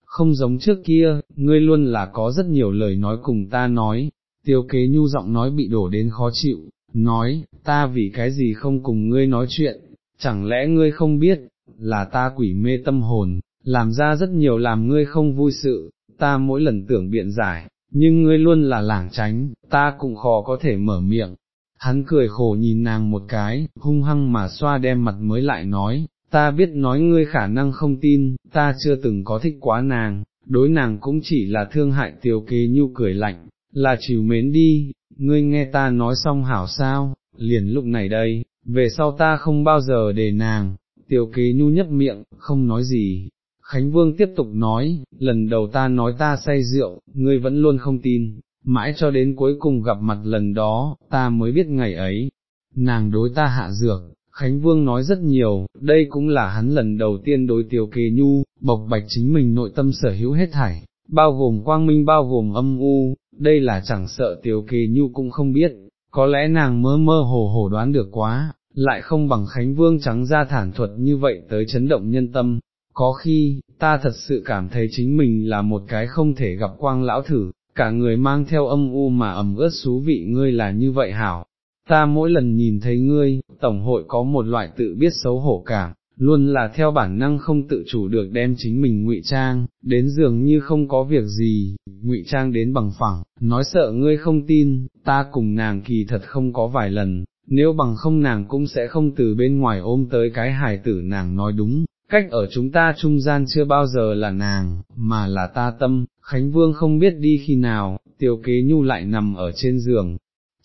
không giống trước kia, ngươi luôn là có rất nhiều lời nói cùng ta nói, tiêu kế nhu giọng nói bị đổ đến khó chịu, nói, ta vì cái gì không cùng ngươi nói chuyện, chẳng lẽ ngươi không biết, là ta quỷ mê tâm hồn, làm ra rất nhiều làm ngươi không vui sự, ta mỗi lần tưởng biện giải, nhưng ngươi luôn là lảng tránh, ta cũng khó có thể mở miệng. Hắn cười khổ nhìn nàng một cái, hung hăng mà xoa đem mặt mới lại nói, ta biết nói ngươi khả năng không tin, ta chưa từng có thích quá nàng, đối nàng cũng chỉ là thương hại. Tiêu kế nhu cười lạnh, là chịu mến đi, ngươi nghe ta nói xong hảo sao, liền lúc này đây, về sau ta không bao giờ để nàng, Tiểu kế nhu nhấp miệng, không nói gì. Khánh Vương tiếp tục nói, lần đầu ta nói ta say rượu, ngươi vẫn luôn không tin, mãi cho đến cuối cùng gặp mặt lần đó, ta mới biết ngày ấy, nàng đối ta hạ dược, Khánh Vương nói rất nhiều, đây cũng là hắn lần đầu tiên đối tiểu Kế nhu, bộc bạch chính mình nội tâm sở hữu hết thảy, bao gồm quang minh bao gồm âm u, đây là chẳng sợ tiểu kỳ nhu cũng không biết, có lẽ nàng mơ mơ hồ hồ đoán được quá, lại không bằng Khánh Vương trắng ra thản thuật như vậy tới chấn động nhân tâm. Có khi, ta thật sự cảm thấy chính mình là một cái không thể gặp quang lão thử, cả người mang theo âm u mà ẩm ướt xú vị ngươi là như vậy hảo, ta mỗi lần nhìn thấy ngươi, Tổng hội có một loại tự biết xấu hổ cảm, luôn là theo bản năng không tự chủ được đem chính mình ngụy trang, đến dường như không có việc gì, ngụy trang đến bằng phẳng, nói sợ ngươi không tin, ta cùng nàng kỳ thật không có vài lần, nếu bằng không nàng cũng sẽ không từ bên ngoài ôm tới cái hài tử nàng nói đúng, cách ở chúng ta trung gian chưa bao giờ là nàng, mà là ta tâm, Khánh Vương không biết đi khi nào, tiểu kế nhu lại nằm ở trên giường,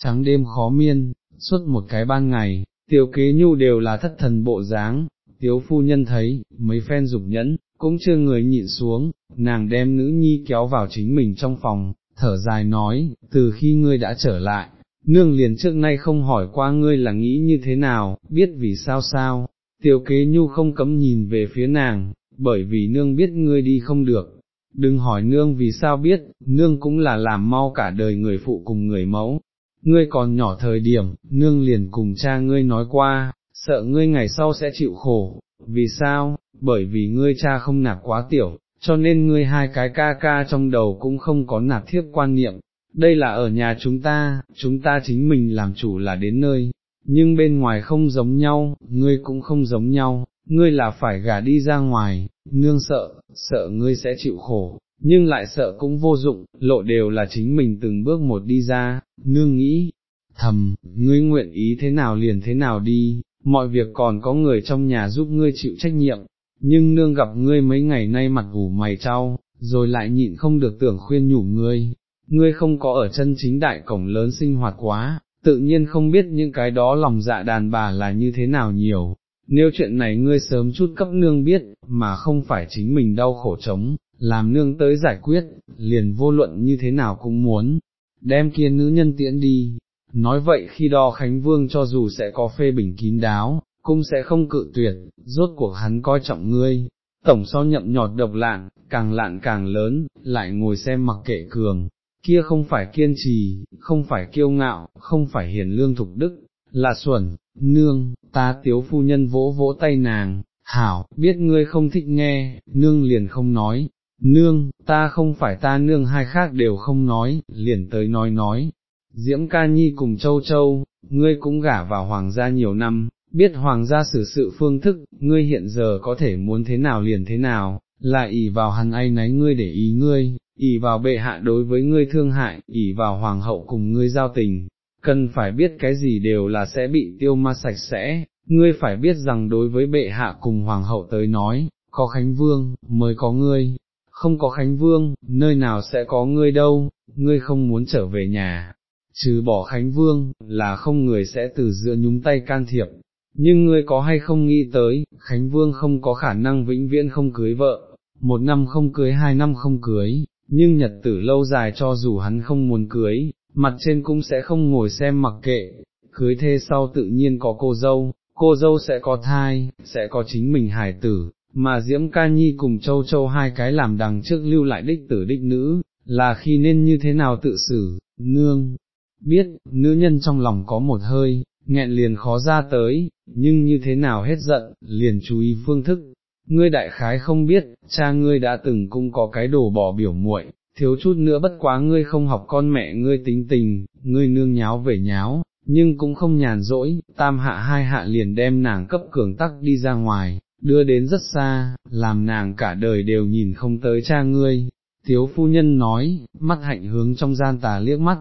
trắng đêm khó miên, suốt một cái ban ngày, tiểu kế nhu đều là thất thần bộ dáng, tiếu phu nhân thấy, mấy phen dục nhẫn, cũng chưa người nhịn xuống, nàng đem nữ nhi kéo vào chính mình trong phòng, thở dài nói, từ khi ngươi đã trở lại, nương liền trước nay không hỏi qua ngươi là nghĩ như thế nào, biết vì sao sao, tiểu kế nhu không cấm nhìn về phía nàng, bởi vì nương biết ngươi đi không được, đừng hỏi nương vì sao biết, nương cũng là làm mau cả đời người phụ cùng người mẫu, ngươi còn nhỏ thời điểm, nương liền cùng cha ngươi nói qua, sợ ngươi ngày sau sẽ chịu khổ, vì sao, bởi vì ngươi cha không nạp quá tiểu, cho nên ngươi hai cái ca ca trong đầu cũng không có nạp thiếp quan niệm, đây là ở nhà chúng ta, chúng ta chính mình làm chủ là đến nơi, nhưng bên ngoài không giống nhau, ngươi cũng không giống nhau, ngươi là phải gả đi ra ngoài, nương sợ, sợ ngươi sẽ chịu khổ, nhưng lại sợ cũng vô dụng, lộ đều là chính mình từng bước một đi ra, nương nghĩ, thầm, ngươi nguyện ý thế nào liền thế nào đi, mọi việc còn có người trong nhà giúp ngươi chịu trách nhiệm, nhưng nương gặp ngươi mấy ngày nay mặt ủ mày trao, rồi lại nhịn không được tưởng khuyên nhủ ngươi, ngươi không có ở chân chính đại cổng lớn sinh hoạt quá, tự nhiên không biết những cái đó lòng dạ đàn bà là như thế nào nhiều. Nếu chuyện này ngươi sớm chút cấp nương biết, mà không phải chính mình đau khổ chống, làm nương tới giải quyết, liền vô luận như thế nào cũng muốn, đem kia nữ nhân tiễn đi. Nói vậy khi đo Khánh Vương cho dù sẽ có phê bình kín đáo, cũng sẽ không cự tuyệt, rốt cuộc hắn coi trọng ngươi, tổng so nhậm nhọt độc lạng, càng lạn càng lớn, lại ngồi xem mặc kệ cường, kia không phải kiên trì, không phải kiêu ngạo, không phải hiền lương thục đức, là xuẩn, nương, ta tiếu phu nhân vỗ vỗ tay nàng, hảo, biết ngươi không thích nghe, nương liền không nói, nương, ta không phải ta nương hai khác đều không nói, liền tới nói nói, Diễm ca nhi cùng châu châu, ngươi cũng gả vào hoàng gia nhiều năm, biết hoàng gia xử sự phương thức, ngươi hiện giờ có thể muốn thế nào liền thế nào, lại ỷ vào hắn ai nấy ngươi để ý ngươi, ỷ vào bệ hạ đối với ngươi thương hại, ỷ vào hoàng hậu cùng ngươi giao tình, cần phải biết cái gì đều là sẽ bị tiêu ma sạch sẽ, ngươi phải biết rằng đối với bệ hạ cùng hoàng hậu tới nói, có Khánh Vương, mới có ngươi, không có Khánh Vương, nơi nào sẽ có ngươi đâu, ngươi không muốn trở về nhà, trừ bỏ Khánh Vương, là không người sẽ từ giữa nhúng tay can thiệp, nhưng ngươi có hay không nghĩ tới, Khánh Vương không có khả năng vĩnh viễn không cưới vợ, một năm không cưới hai năm không cưới, nhưng nhật tử lâu dài cho dù hắn không muốn cưới, mặt trên cũng sẽ không ngồi xem mặc kệ, cưới thê sau tự nhiên có cô dâu, cô dâu sẽ có thai, sẽ có chính mình hài tử, mà Diễm Ca Nhi cùng Châu Châu hai cái làm đằng trước lưu lại đích tử đích nữ, là khi nên như thế nào tự xử, nương, biết, nữ nhân trong lòng có một hơi, nghẹn liền khó ra tới, nhưng như thế nào hết giận, liền chú ý phương thức. Ngươi đại khái không biết, cha ngươi đã từng cũng có cái đồ bỏ biểu muội, thiếu chút nữa bất quá ngươi không học con mẹ ngươi tính tình, ngươi nương nháo về nháo, nhưng cũng không nhàn rỗi, tam hạ hai hạ liền đem nàng cấp cường tắc đi ra ngoài, đưa đến rất xa, làm nàng cả đời đều nhìn không tới cha ngươi. thiếu phu nhân nói, mắt hạnh hướng trong gian tà liếc mắt,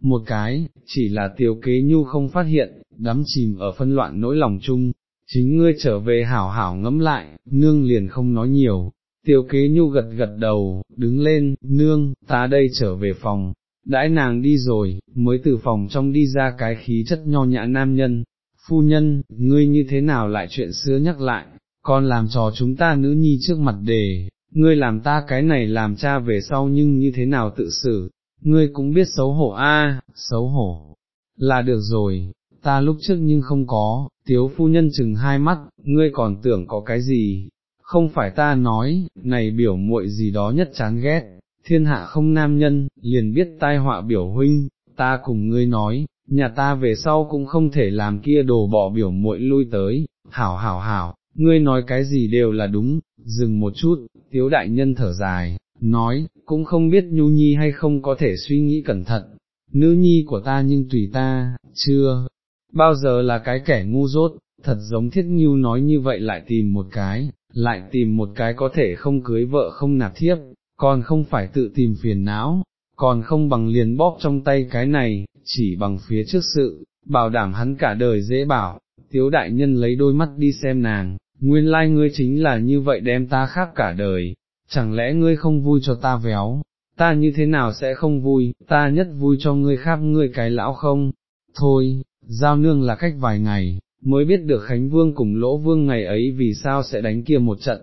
một cái, chỉ là tiểu kế nhu không phát hiện, đắm chìm ở phân loạn nỗi lòng chung, chính ngươi trở về hảo hảo ngẫm lại, nương liền không nói nhiều, tiểu kế nhu gật gật đầu, đứng lên, nương, ta đây trở về phòng, đãi nàng đi rồi, mới từ phòng trong đi ra cái khí chất nho nhã nam nhân, phu nhân, ngươi như thế nào lại chuyện xưa nhắc lại, còn làm trò chúng ta nữ nhi trước mặt đề, ngươi làm ta cái này làm cha về sau nhưng như thế nào tự xử, ngươi cũng biết xấu hổ a, xấu hổ, là được rồi, ta lúc trước nhưng không có, tiếu phu nhân chừng hai mắt, ngươi còn tưởng có cái gì, không phải ta nói, này biểu muội gì đó nhất chán ghét, thiên hạ không nam nhân, liền biết tai họa biểu huynh, ta cùng ngươi nói, nhà ta về sau cũng không thể làm kia đồ bỏ biểu muội lui tới, hảo hảo hảo, ngươi nói cái gì đều là đúng, dừng một chút, tiếu đại nhân thở dài, nói, cũng không biết nhu nhi hay không có thể suy nghĩ cẩn thận, nữ nhi của ta nhưng tùy ta, chưa, bao giờ là cái kẻ ngu dốt, thật giống thiết nghiêu nói như vậy lại tìm một cái, lại tìm một cái có thể không cưới vợ không nạp thiếp, còn không phải tự tìm phiền não, còn không bằng liền bóp trong tay cái này, chỉ bằng phía trước sự, bảo đảm hắn cả đời dễ bảo, tiếu đại nhân lấy đôi mắt đi xem nàng, nguyên lai like ngươi chính là như vậy đem ta khác cả đời, chẳng lẽ ngươi không vui cho ta véo, ta như thế nào sẽ không vui, ta nhất vui cho ngươi khác ngươi cái lão không, thôi, giao nương là cách vài ngày, mới biết được Khánh Vương cùng Lỗ Vương ngày ấy vì sao sẽ đánh kia một trận,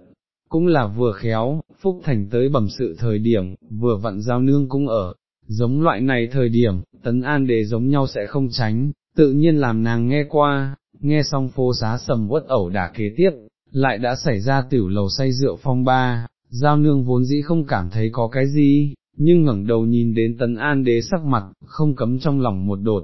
cũng là vừa khéo, Phúc Thành tới bẩm sự thời điểm, vừa vặn giao nương cũng ở, giống loại này thời điểm, tấn an đề giống nhau sẽ không tránh, tự nhiên làm nàng nghe qua, nghe xong phố xá sầm uất ẩu đả kế tiếp, lại đã xảy ra tiểu lầu say rượu phong ba, giao nương vốn dĩ không cảm thấy có cái gì, nhưng ngẩng đầu nhìn đến tấn an đế sắc mặt, không cấm trong lòng một đột.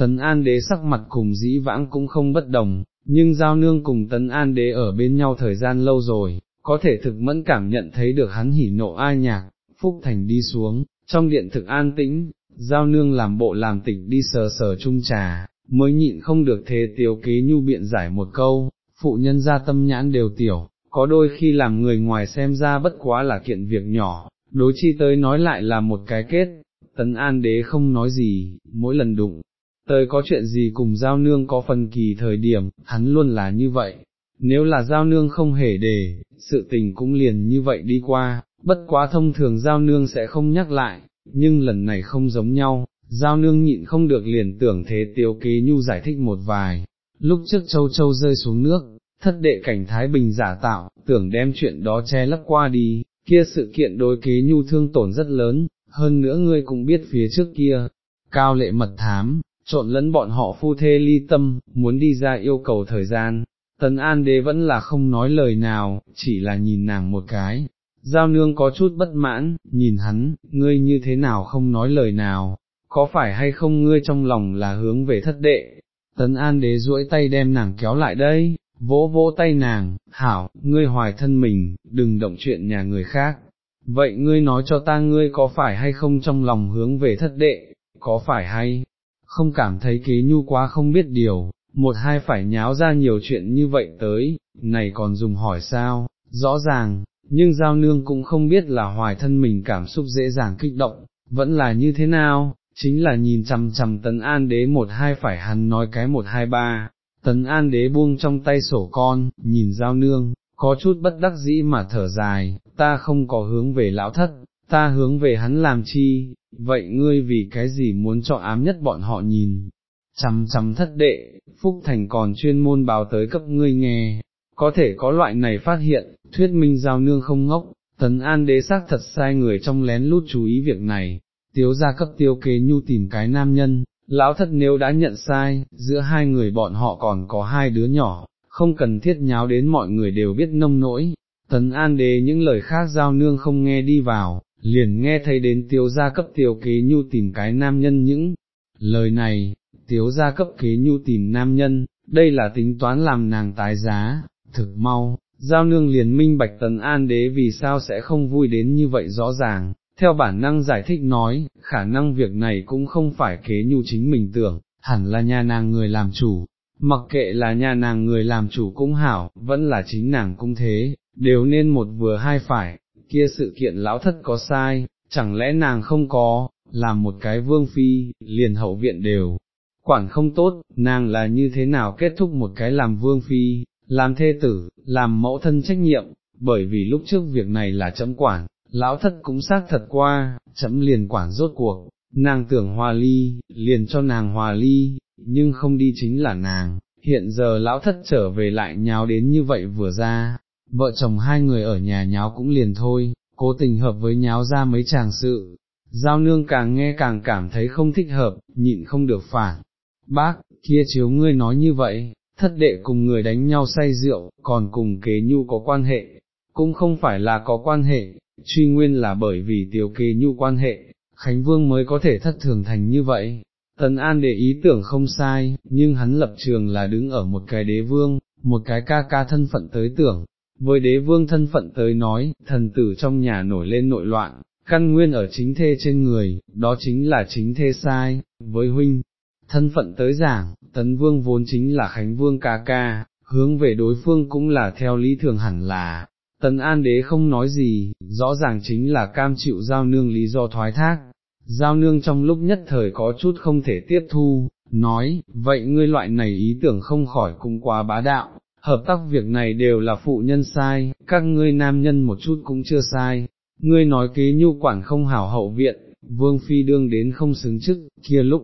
Tấn An đế sắc mặt cùng dĩ vãng cũng không bất đồng, nhưng giao nương cùng Tấn An đế ở bên nhau thời gian lâu rồi, có thể thực mẫn cảm nhận thấy được hắn hỉ nộ ai nhạc, Phúc Thành đi xuống, trong điện thực an tĩnh, giao nương làm bộ làm tịch đi sờ sờ chung trà, mới nhịn không được thế tiêu kế nhu biện giải một câu, phụ nhân ra tâm nhãn đều tiểu, có đôi khi làm người ngoài xem ra bất quá là kiện việc nhỏ, đối chi tới nói lại là một cái kết, tấn an đế không nói gì, mỗi lần đụng, tới có chuyện gì cùng giao nương có phần kỳ thời điểm, hắn luôn là như vậy, nếu là giao nương không hề đề, sự tình cũng liền như vậy đi qua, bất quá thông thường giao nương sẽ không nhắc lại, nhưng lần này không giống nhau, giao nương nhịn không được liền tưởng thế tiêu kế nhu giải thích một vài, lúc trước châu châu rơi xuống nước, thất đệ cảnh Thái Bình giả tạo, tưởng đem chuyện đó che lấp qua đi, kia sự kiện đối kế nhu thương tổn rất lớn, hơn nữa ngươi cũng biết phía trước kia, cao lệ mật thám, trộn lẫn bọn họ phu thê ly tâm, muốn đi ra yêu cầu thời gian, tấn an đế vẫn là không nói lời nào, chỉ là nhìn nàng một cái. Giao nương có chút bất mãn, nhìn hắn, ngươi như thế nào không nói lời nào, có phải hay không ngươi trong lòng là hướng về thất đệ, tấn an đế duỗi tay đem nàng kéo lại đây, vỗ vỗ tay nàng, hảo, ngươi hoài thân mình, đừng động chuyện nhà người khác, vậy ngươi nói cho ta ngươi có phải hay không trong lòng hướng về thất đệ, có phải hay, không cảm thấy kế nhu quá không biết điều, một hai phải nháo ra nhiều chuyện như vậy tới, này còn dùng hỏi sao, rõ ràng, nhưng giao nương cũng không biết là hoài thân mình cảm xúc dễ dàng kích động, vẫn là như thế nào, chính là nhìn chằm chằm tấn an đế một hai phải hắn nói cái một hai ba, tấn an đế buông trong tay sổ con, nhìn giao nương, có chút bất đắc dĩ mà thở dài, ta không có hướng về lão thất, ta hướng về hắn làm chi, vậy ngươi vì cái gì muốn cho ám nhất bọn họ nhìn, chằm chằm thất đệ, Phúc Thành còn chuyên môn báo tới cấp ngươi nghe, có thể có loại này phát hiện, thuyết minh giao nương không ngốc, tấn an đế xác thật sai người trong lén lút chú ý việc này, tiếu ra cấp tiêu kế nhu tìm cái nam nhân, lão thất nếu đã nhận sai, giữa hai người bọn họ còn có hai đứa nhỏ, không cần thiết nháo đến mọi người đều biết nông nỗi, tấn an đế những lời khác giao nương không nghe đi vào, liền nghe thấy đến tiếu gia cấp tiêu kế nhu tìm cái nam nhân những lời này, tiếu gia cấp kế nhu tìm nam nhân, đây là tính toán làm nàng tái giá, thực mau, giao nương liền minh bạch tấn an đế vì sao sẽ không vui đến như vậy rõ ràng, theo bản năng giải thích nói, khả năng việc này cũng không phải kế nhu chính mình tưởng, hẳn là nhà nàng người làm chủ, mặc kệ là nhà nàng người làm chủ cũng hảo, vẫn là chính nàng cũng thế, đều nên một vừa hai phải, kia sự kiện lão thất có sai, chẳng lẽ nàng không có, làm một cái vương phi, liền hậu viện đều, quản không tốt, nàng là như thế nào kết thúc một cái làm vương phi, làm thê tử, làm mẫu thân trách nhiệm, bởi vì lúc trước việc này là chấm quản, lão thất cũng xác thật qua, chấm liền quản rốt cuộc, nàng tưởng hòa ly, liền cho nàng hòa ly, nhưng không đi chính là nàng, hiện giờ lão thất trở về lại nháo đến như vậy vừa ra, vợ chồng hai người ở nhà nháo cũng liền thôi, cố tình hợp với nháo ra mấy chàng sự, giao nương càng nghe càng cảm thấy không thích hợp, nhịn không được phản. Bác, kia chiếu ngươi nói như vậy, thất đệ cùng người đánh nhau say rượu, còn cùng kế nhu có quan hệ, cũng không phải là có quan hệ, truy nguyên là bởi vì tiểu kế nhu quan hệ, Khánh Vương mới có thể thất thường thành như vậy. Tần An để ý tưởng không sai, nhưng hắn lập trường là đứng ở một cái đế vương, một cái ca ca thân phận tới tưởng, với đế vương thân phận tới nói, thần tử trong nhà nổi lên nội loạn, căn nguyên ở chính thê trên người, đó chính là chính thê sai, với huynh, thân phận tới giảng, tấn vương vốn chính là khánh vương ca ca, hướng về đối phương cũng là theo lý thường hẳn là, Tần an đế không nói gì, rõ ràng chính là cam chịu giao nương lý do thoái thác, giao nương trong lúc nhất thời có chút không thể tiếp thu, nói, vậy ngươi loại này ý tưởng không khỏi cũng quá bá đạo, hợp tác việc này đều là phụ nhân sai, các ngươi nam nhân một chút cũng chưa sai, ngươi nói kế nhu quản không hảo hậu viện, vương phi đương đến không xứng chức, kia lúc,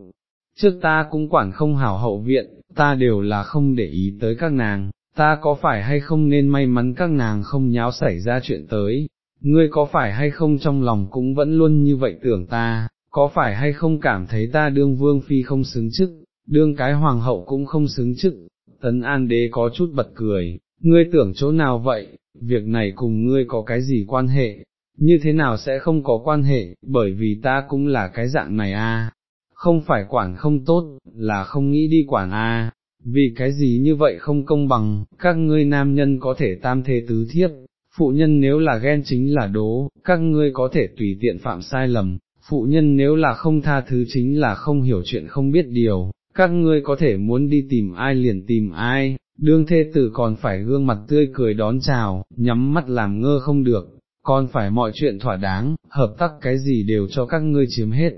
trước ta cũng quản không hảo hậu viện, ta đều là không để ý tới các nàng, ta có phải hay không nên may mắn các nàng không nháo xảy ra chuyện tới, ngươi có phải hay không trong lòng cũng vẫn luôn như vậy tưởng ta, có phải hay không cảm thấy ta đương vương phi không xứng chức, đương cái hoàng hậu cũng không xứng chức, tấn an đế có chút bật cười, ngươi tưởng chỗ nào vậy, việc này cùng ngươi có cái gì quan hệ, như thế nào sẽ không có quan hệ, bởi vì ta cũng là cái dạng này a, không phải quản không tốt, là không nghĩ đi quản a, vì cái gì như vậy không công bằng, các ngươi nam nhân có thể tam thế tứ thiếp, phụ nhân nếu là ghen chính là đố, các ngươi có thể tùy tiện phạm sai lầm, phụ nhân nếu là không tha thứ chính là không hiểu chuyện không biết điều, các ngươi có thể muốn đi tìm ai liền tìm ai, đương thê tử còn phải gương mặt tươi cười đón chào, nhắm mắt làm ngơ không được, còn phải mọi chuyện thỏa đáng, hợp tác cái gì đều cho các ngươi chiếm hết.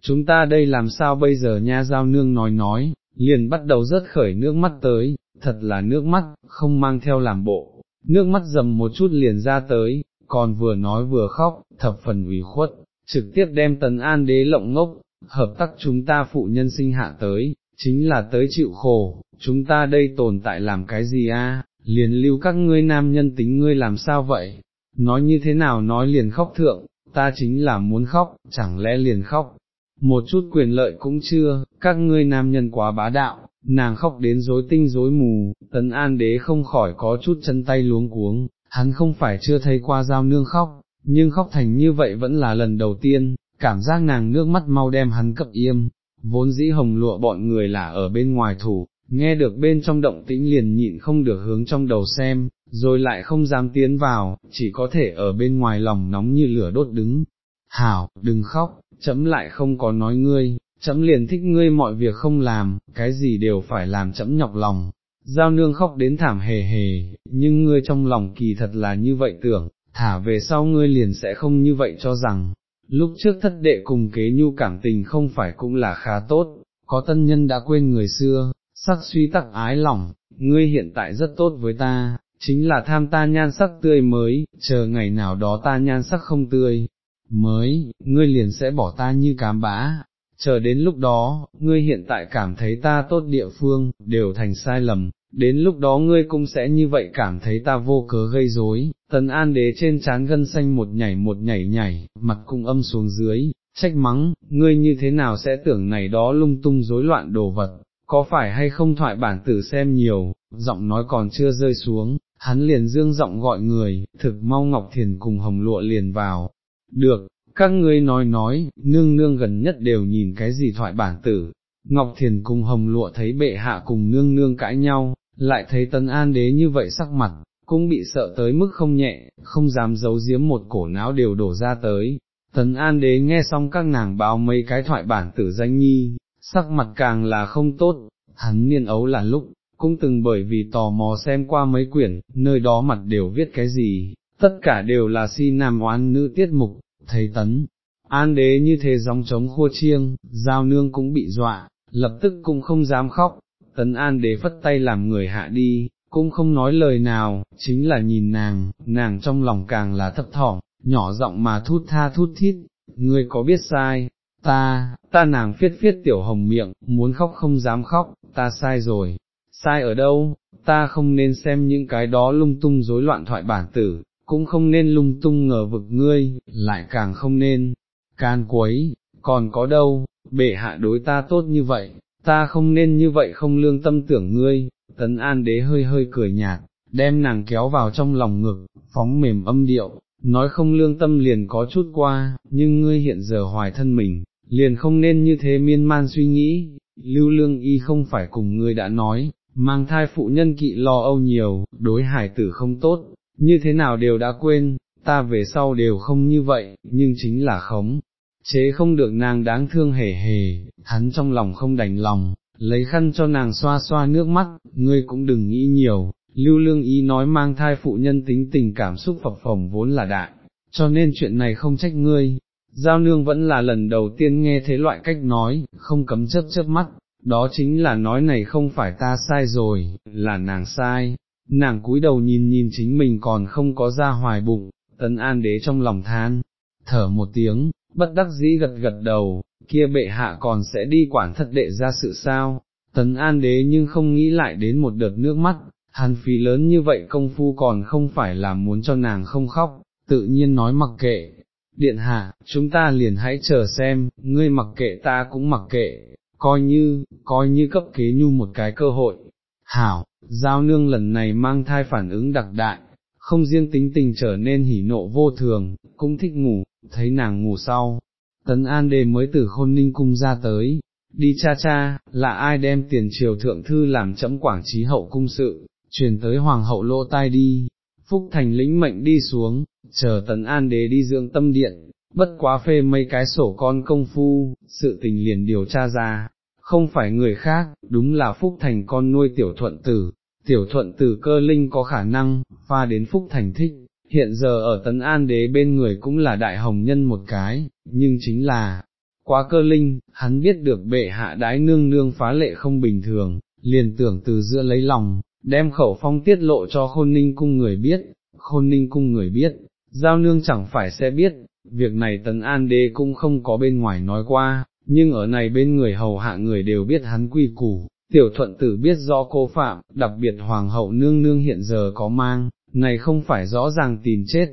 Chúng ta đây làm sao bây giờ nha giao nương nói nói, liền bắt đầu rớt khởi nước mắt tới, thật là nước mắt, không mang theo làm bộ, nước mắt dầm một chút liền ra tới, còn vừa nói vừa khóc, thập phần ủy khuất, trực tiếp đem tấn an đế lộng ngốc, hợp tác chúng ta phụ nhân sinh hạ tới, chính là tới chịu khổ, chúng ta đây tồn tại làm cái gì a? liền lưu các ngươi nam nhân tính ngươi làm sao vậy, nói như thế nào nói liền khóc thượng, ta chính là muốn khóc, chẳng lẽ liền khóc, một chút quyền lợi cũng chưa, các ngươi nam nhân quá bá đạo, nàng khóc đến rối tinh rối mù, tấn an đế không khỏi có chút chân tay luống cuống, hắn không phải chưa thấy qua giao nương khóc, nhưng khóc thành như vậy vẫn là lần đầu tiên, cảm giác nàng nước mắt mau đem hắn cập yêm. vốn dĩ hồng lụa bọn người là ở bên ngoài thủ, nghe được bên trong động tĩnh liền nhịn không được hướng trong đầu xem, rồi lại không dám tiến vào, chỉ có thể ở bên ngoài lòng nóng như lửa đốt đứng. Hảo, đừng khóc, chấm lại không có nói ngươi, chấm liền thích ngươi mọi việc không làm, cái gì đều phải làm chấm nhọc lòng. Giao nương khóc đến thảm hề hề, nhưng ngươi trong lòng kỳ thật là như vậy tưởng, thả về sau ngươi liền sẽ không như vậy cho rằng, lúc trước thất đệ cùng kế nhu cảm tình không phải cũng là khá tốt, có tân nhân đã quên người xưa, sắc suy tắc ái lòng, ngươi hiện tại rất tốt với ta, chính là tham ta nhan sắc tươi mới, chờ ngày nào đó ta nhan sắc không tươi, mới, ngươi liền sẽ bỏ ta như cám bã, chờ đến lúc đó, ngươi hiện tại cảm thấy ta tốt địa phương, đều thành sai lầm, đến lúc đó ngươi cũng sẽ như vậy cảm thấy ta vô cớ gây rối. Tần An Đế trên trán gân xanh một nhảy một nhảy nhảy, mặt cung âm xuống dưới, trách mắng, ngươi như thế nào sẽ tưởng này đó lung tung rối loạn đồ vật, có phải hay không thoại bản tử xem nhiều, giọng nói còn chưa rơi xuống, hắn liền dương giọng gọi người, thực mau Ngọc Thiền cùng hồng lụa liền vào, được, các ngươi nói nói, nương nương gần nhất đều nhìn cái gì thoại bản tử, Ngọc Thiền cùng hồng lụa thấy bệ hạ cùng nương nương cãi nhau, lại thấy tấn an đế như vậy sắc mặt, cũng bị sợ tới mức không nhẹ, không dám giấu giếm một cổ não đều đổ ra tới. Tấn An Đế nghe xong các nàng báo mấy cái thoại bản tử danh nhi, sắc mặt càng là không tốt, hắn niên ấu là lúc, cũng từng bởi vì tò mò xem qua mấy quyển, nơi đó mặt đều viết cái gì, tất cả đều là si nam oán nữ tiết mục, thầy tấn. An đế như thế gióng trống khua chiêng, giao nương cũng bị dọa, lập tức cũng không dám khóc, tấn an đế phất tay làm người hạ đi, cũng không nói lời nào, chính là nhìn nàng, nàng trong lòng càng là thấp thỏm, nhỏ giọng mà thút tha thút thít, ngươi có biết sai, ta, ta nàng phiết phiết tiểu hồng miệng, muốn khóc không dám khóc, ta sai rồi, sai ở đâu, ta không nên xem những cái đó lung tung rối loạn thoại bản tử, cũng không nên lung tung ngờ vực ngươi, lại càng không nên, can quấy, còn có đâu, bệ hạ đối ta tốt như vậy, ta không nên như vậy không lương tâm tưởng ngươi, tấn an đế hơi hơi cười nhạt, đem nàng kéo vào trong lòng ngực, phóng mềm âm điệu, nói không lương tâm liền có chút qua, nhưng ngươi hiện giờ hoài thân mình, liền không nên như thế miên man suy nghĩ, lưu lương y không phải cùng ngươi đã nói, mang thai phụ nhân kỵ lo âu nhiều, đối hải tử không tốt, như thế nào đều đã quên, ta về sau đều không như vậy, nhưng chính là khống, chế không được nàng đáng thương hề hề, hắn trong lòng không đành lòng, lấy khăn cho nàng xoa xoa nước mắt, ngươi cũng đừng nghĩ nhiều, lưu lương ý nói mang thai phụ nhân tính tình cảm xúc phập phồng vốn là đại, cho nên chuyện này không trách ngươi. Giao nương vẫn là lần đầu tiên nghe thế loại cách nói, không cấm chớp chớp mắt, đó chính là nói này không phải ta sai rồi, là nàng sai, nàng cúi đầu nhìn nhìn chính mình còn không có ra hoài bụng, tấn an đế trong lòng than, thở một tiếng, bất đắc dĩ gật gật đầu, kia bệ hạ còn sẽ đi quản thất đệ ra sự sao, tấn an đế nhưng không nghĩ lại đến một đợt nước mắt, hàn phí lớn như vậy công phu còn không phải là muốn cho nàng không khóc, tự nhiên nói mặc kệ, điện hạ, chúng ta liền hãy chờ xem, ngươi mặc kệ ta cũng mặc kệ, coi như, coi như cấp kế nhu một cái cơ hội. Hảo, giao nương lần này mang thai phản ứng đặc đại, không riêng tính tình trở nên hỉ nộ vô thường, cũng thích ngủ, thấy nàng ngủ sau. Tấn An Đề mới từ khôn ninh cung ra tới, đi cha cha, là ai đem tiền triều thượng thư làm chấm quảng trí hậu cung sự, truyền tới hoàng hậu lỗ tai đi, Phúc Thành lĩnh mệnh đi xuống, chờ Tấn An Đế đi dưỡng tâm điện, bất quá phê mấy cái sổ con công phu, sự tình liền điều tra ra, không phải người khác, đúng là Phúc Thành con nuôi tiểu thuận tử, tiểu thuận tử cơ linh có khả năng, pha đến Phúc Thành thích, hiện giờ ở Tấn An Đế bên người cũng là đại hồng nhân một cái, nhưng chính là, quá cơ linh, hắn biết được bệ hạ đái nương nương phá lệ không bình thường, liền tưởng từ giữa lấy lòng, đem khẩu phong tiết lộ cho khôn ninh cung người biết, khôn ninh cung người biết, giao nương chẳng phải sẽ biết, việc này tấn an đế cũng không có bên ngoài nói qua, nhưng ở này bên người hầu hạ người đều biết hắn quy củ, tiểu thuận tử biết rõ cô phạm, đặc biệt hoàng hậu nương nương hiện giờ có mang, này không phải rõ ràng tìm chết,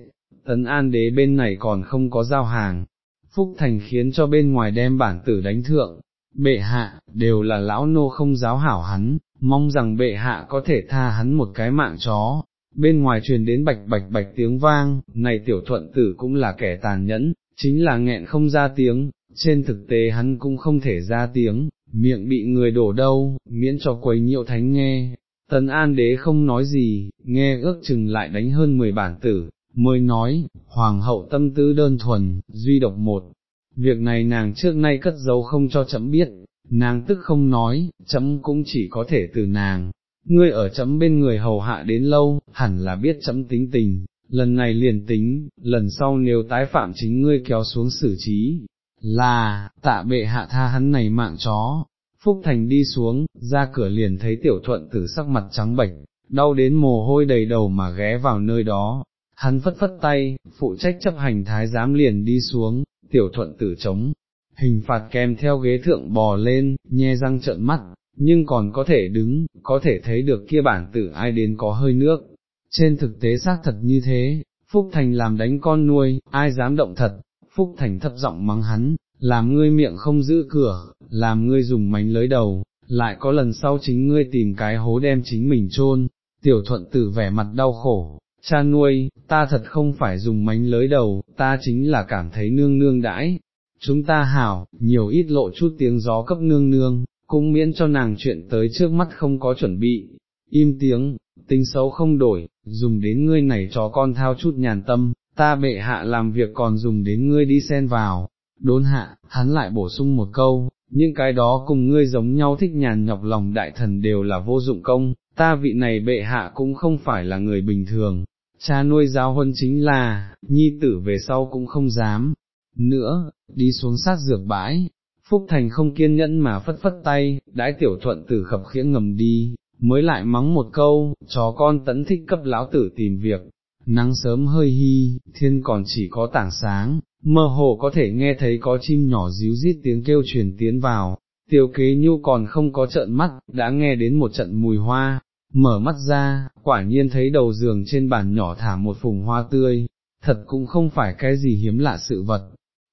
tấn an đế bên này còn không có giao hàng, Phúc Thành khiến cho bên ngoài đem bản tử đánh thượng, bệ hạ, đều là lão nô không giáo hảo hắn, mong rằng bệ hạ có thể tha hắn một cái mạng chó. Bên ngoài truyền đến bạch bạch bạch tiếng vang, này tiểu thuận tử cũng là kẻ tàn nhẫn, chính là nghẹn không ra tiếng, trên thực tế hắn cũng không thể ra tiếng, miệng bị người đổ đâu, miễn cho quấy nhiễu thánh nghe. Tần An Đế không nói gì, nghe ước chừng lại đánh hơn 10 bản tử, mới nói, Hoàng hậu tâm tư đơn thuần, duy độc một, việc này nàng trước nay cất giấu không cho chấm biết, nàng tức không nói, chấm cũng chỉ có thể từ nàng, ngươi ở chấm bên người hầu hạ đến lâu, hẳn là biết chấm tính tình, lần này liền tính, lần sau nếu tái phạm chính ngươi kéo xuống xử trí, là, tạ bệ hạ tha hắn này mạng chó. Phúc Thành đi xuống, ra cửa liền thấy tiểu thuận tử sắc mặt trắng bệch, đau đến mồ hôi đầy đầu mà ghé vào nơi đó, hắn phất phất tay, phụ trách chấp hành thái giám liền đi xuống, tiểu thuận tử chống, hình phạt kèm theo ghế thượng bò lên, nhe răng trợn mắt, nhưng còn có thể đứng, có thể thấy được kia bản tử ai đến có hơi nước. Trên thực tế xác thật như thế, Phúc Thành làm đánh con nuôi, ai dám động thật, Phúc Thành thấp giọng mắng hắn, làm ngươi miệng không giữ cửa, làm ngươi dùng mánh lưới đầu, lại có lần sau chính ngươi tìm cái hố đem chính mình chôn. tiểu thuận tử vẻ mặt đau khổ, cha nuôi, ta thật không phải dùng mánh lưới đầu, ta chính là cảm thấy nương nương đãi, chúng ta hảo, nhiều ít lộ chút tiếng gió cấp nương nương, cũng miễn cho nàng chuyện tới trước mắt không có chuẩn bị, im tiếng, tính xấu không đổi, dùng đến ngươi này cho con thao chút nhàn tâm, ta bệ hạ làm việc còn dùng đến ngươi đi xen vào, đốn hạ, hắn lại bổ sung một câu, những cái đó cùng ngươi giống nhau thích nhàn nhọc lòng đại thần đều là vô dụng công, ta vị này bệ hạ cũng không phải là người bình thường, cha nuôi giáo huân chính là, nhi tử về sau cũng không dám, nữa, đi xuống sát dược bãi, Phúc Thành không kiên nhẫn mà phất phất tay, đãi tiểu thuận tử khập khiễng ngầm đi, mới lại mắng một câu, chó con tấn thích cấp lão tử tìm việc, nắng sớm hơi hi, thiên còn chỉ có tảng sáng, mơ hồ có thể nghe thấy có chim nhỏ díu rít tiếng kêu truyền tiến vào, tiêu kế nhu còn không có trợn mắt, đã nghe đến một trận mùi hoa, mở mắt ra, quả nhiên thấy đầu giường trên bàn nhỏ thả một phùng hoa tươi, thật cũng không phải cái gì hiếm lạ sự vật,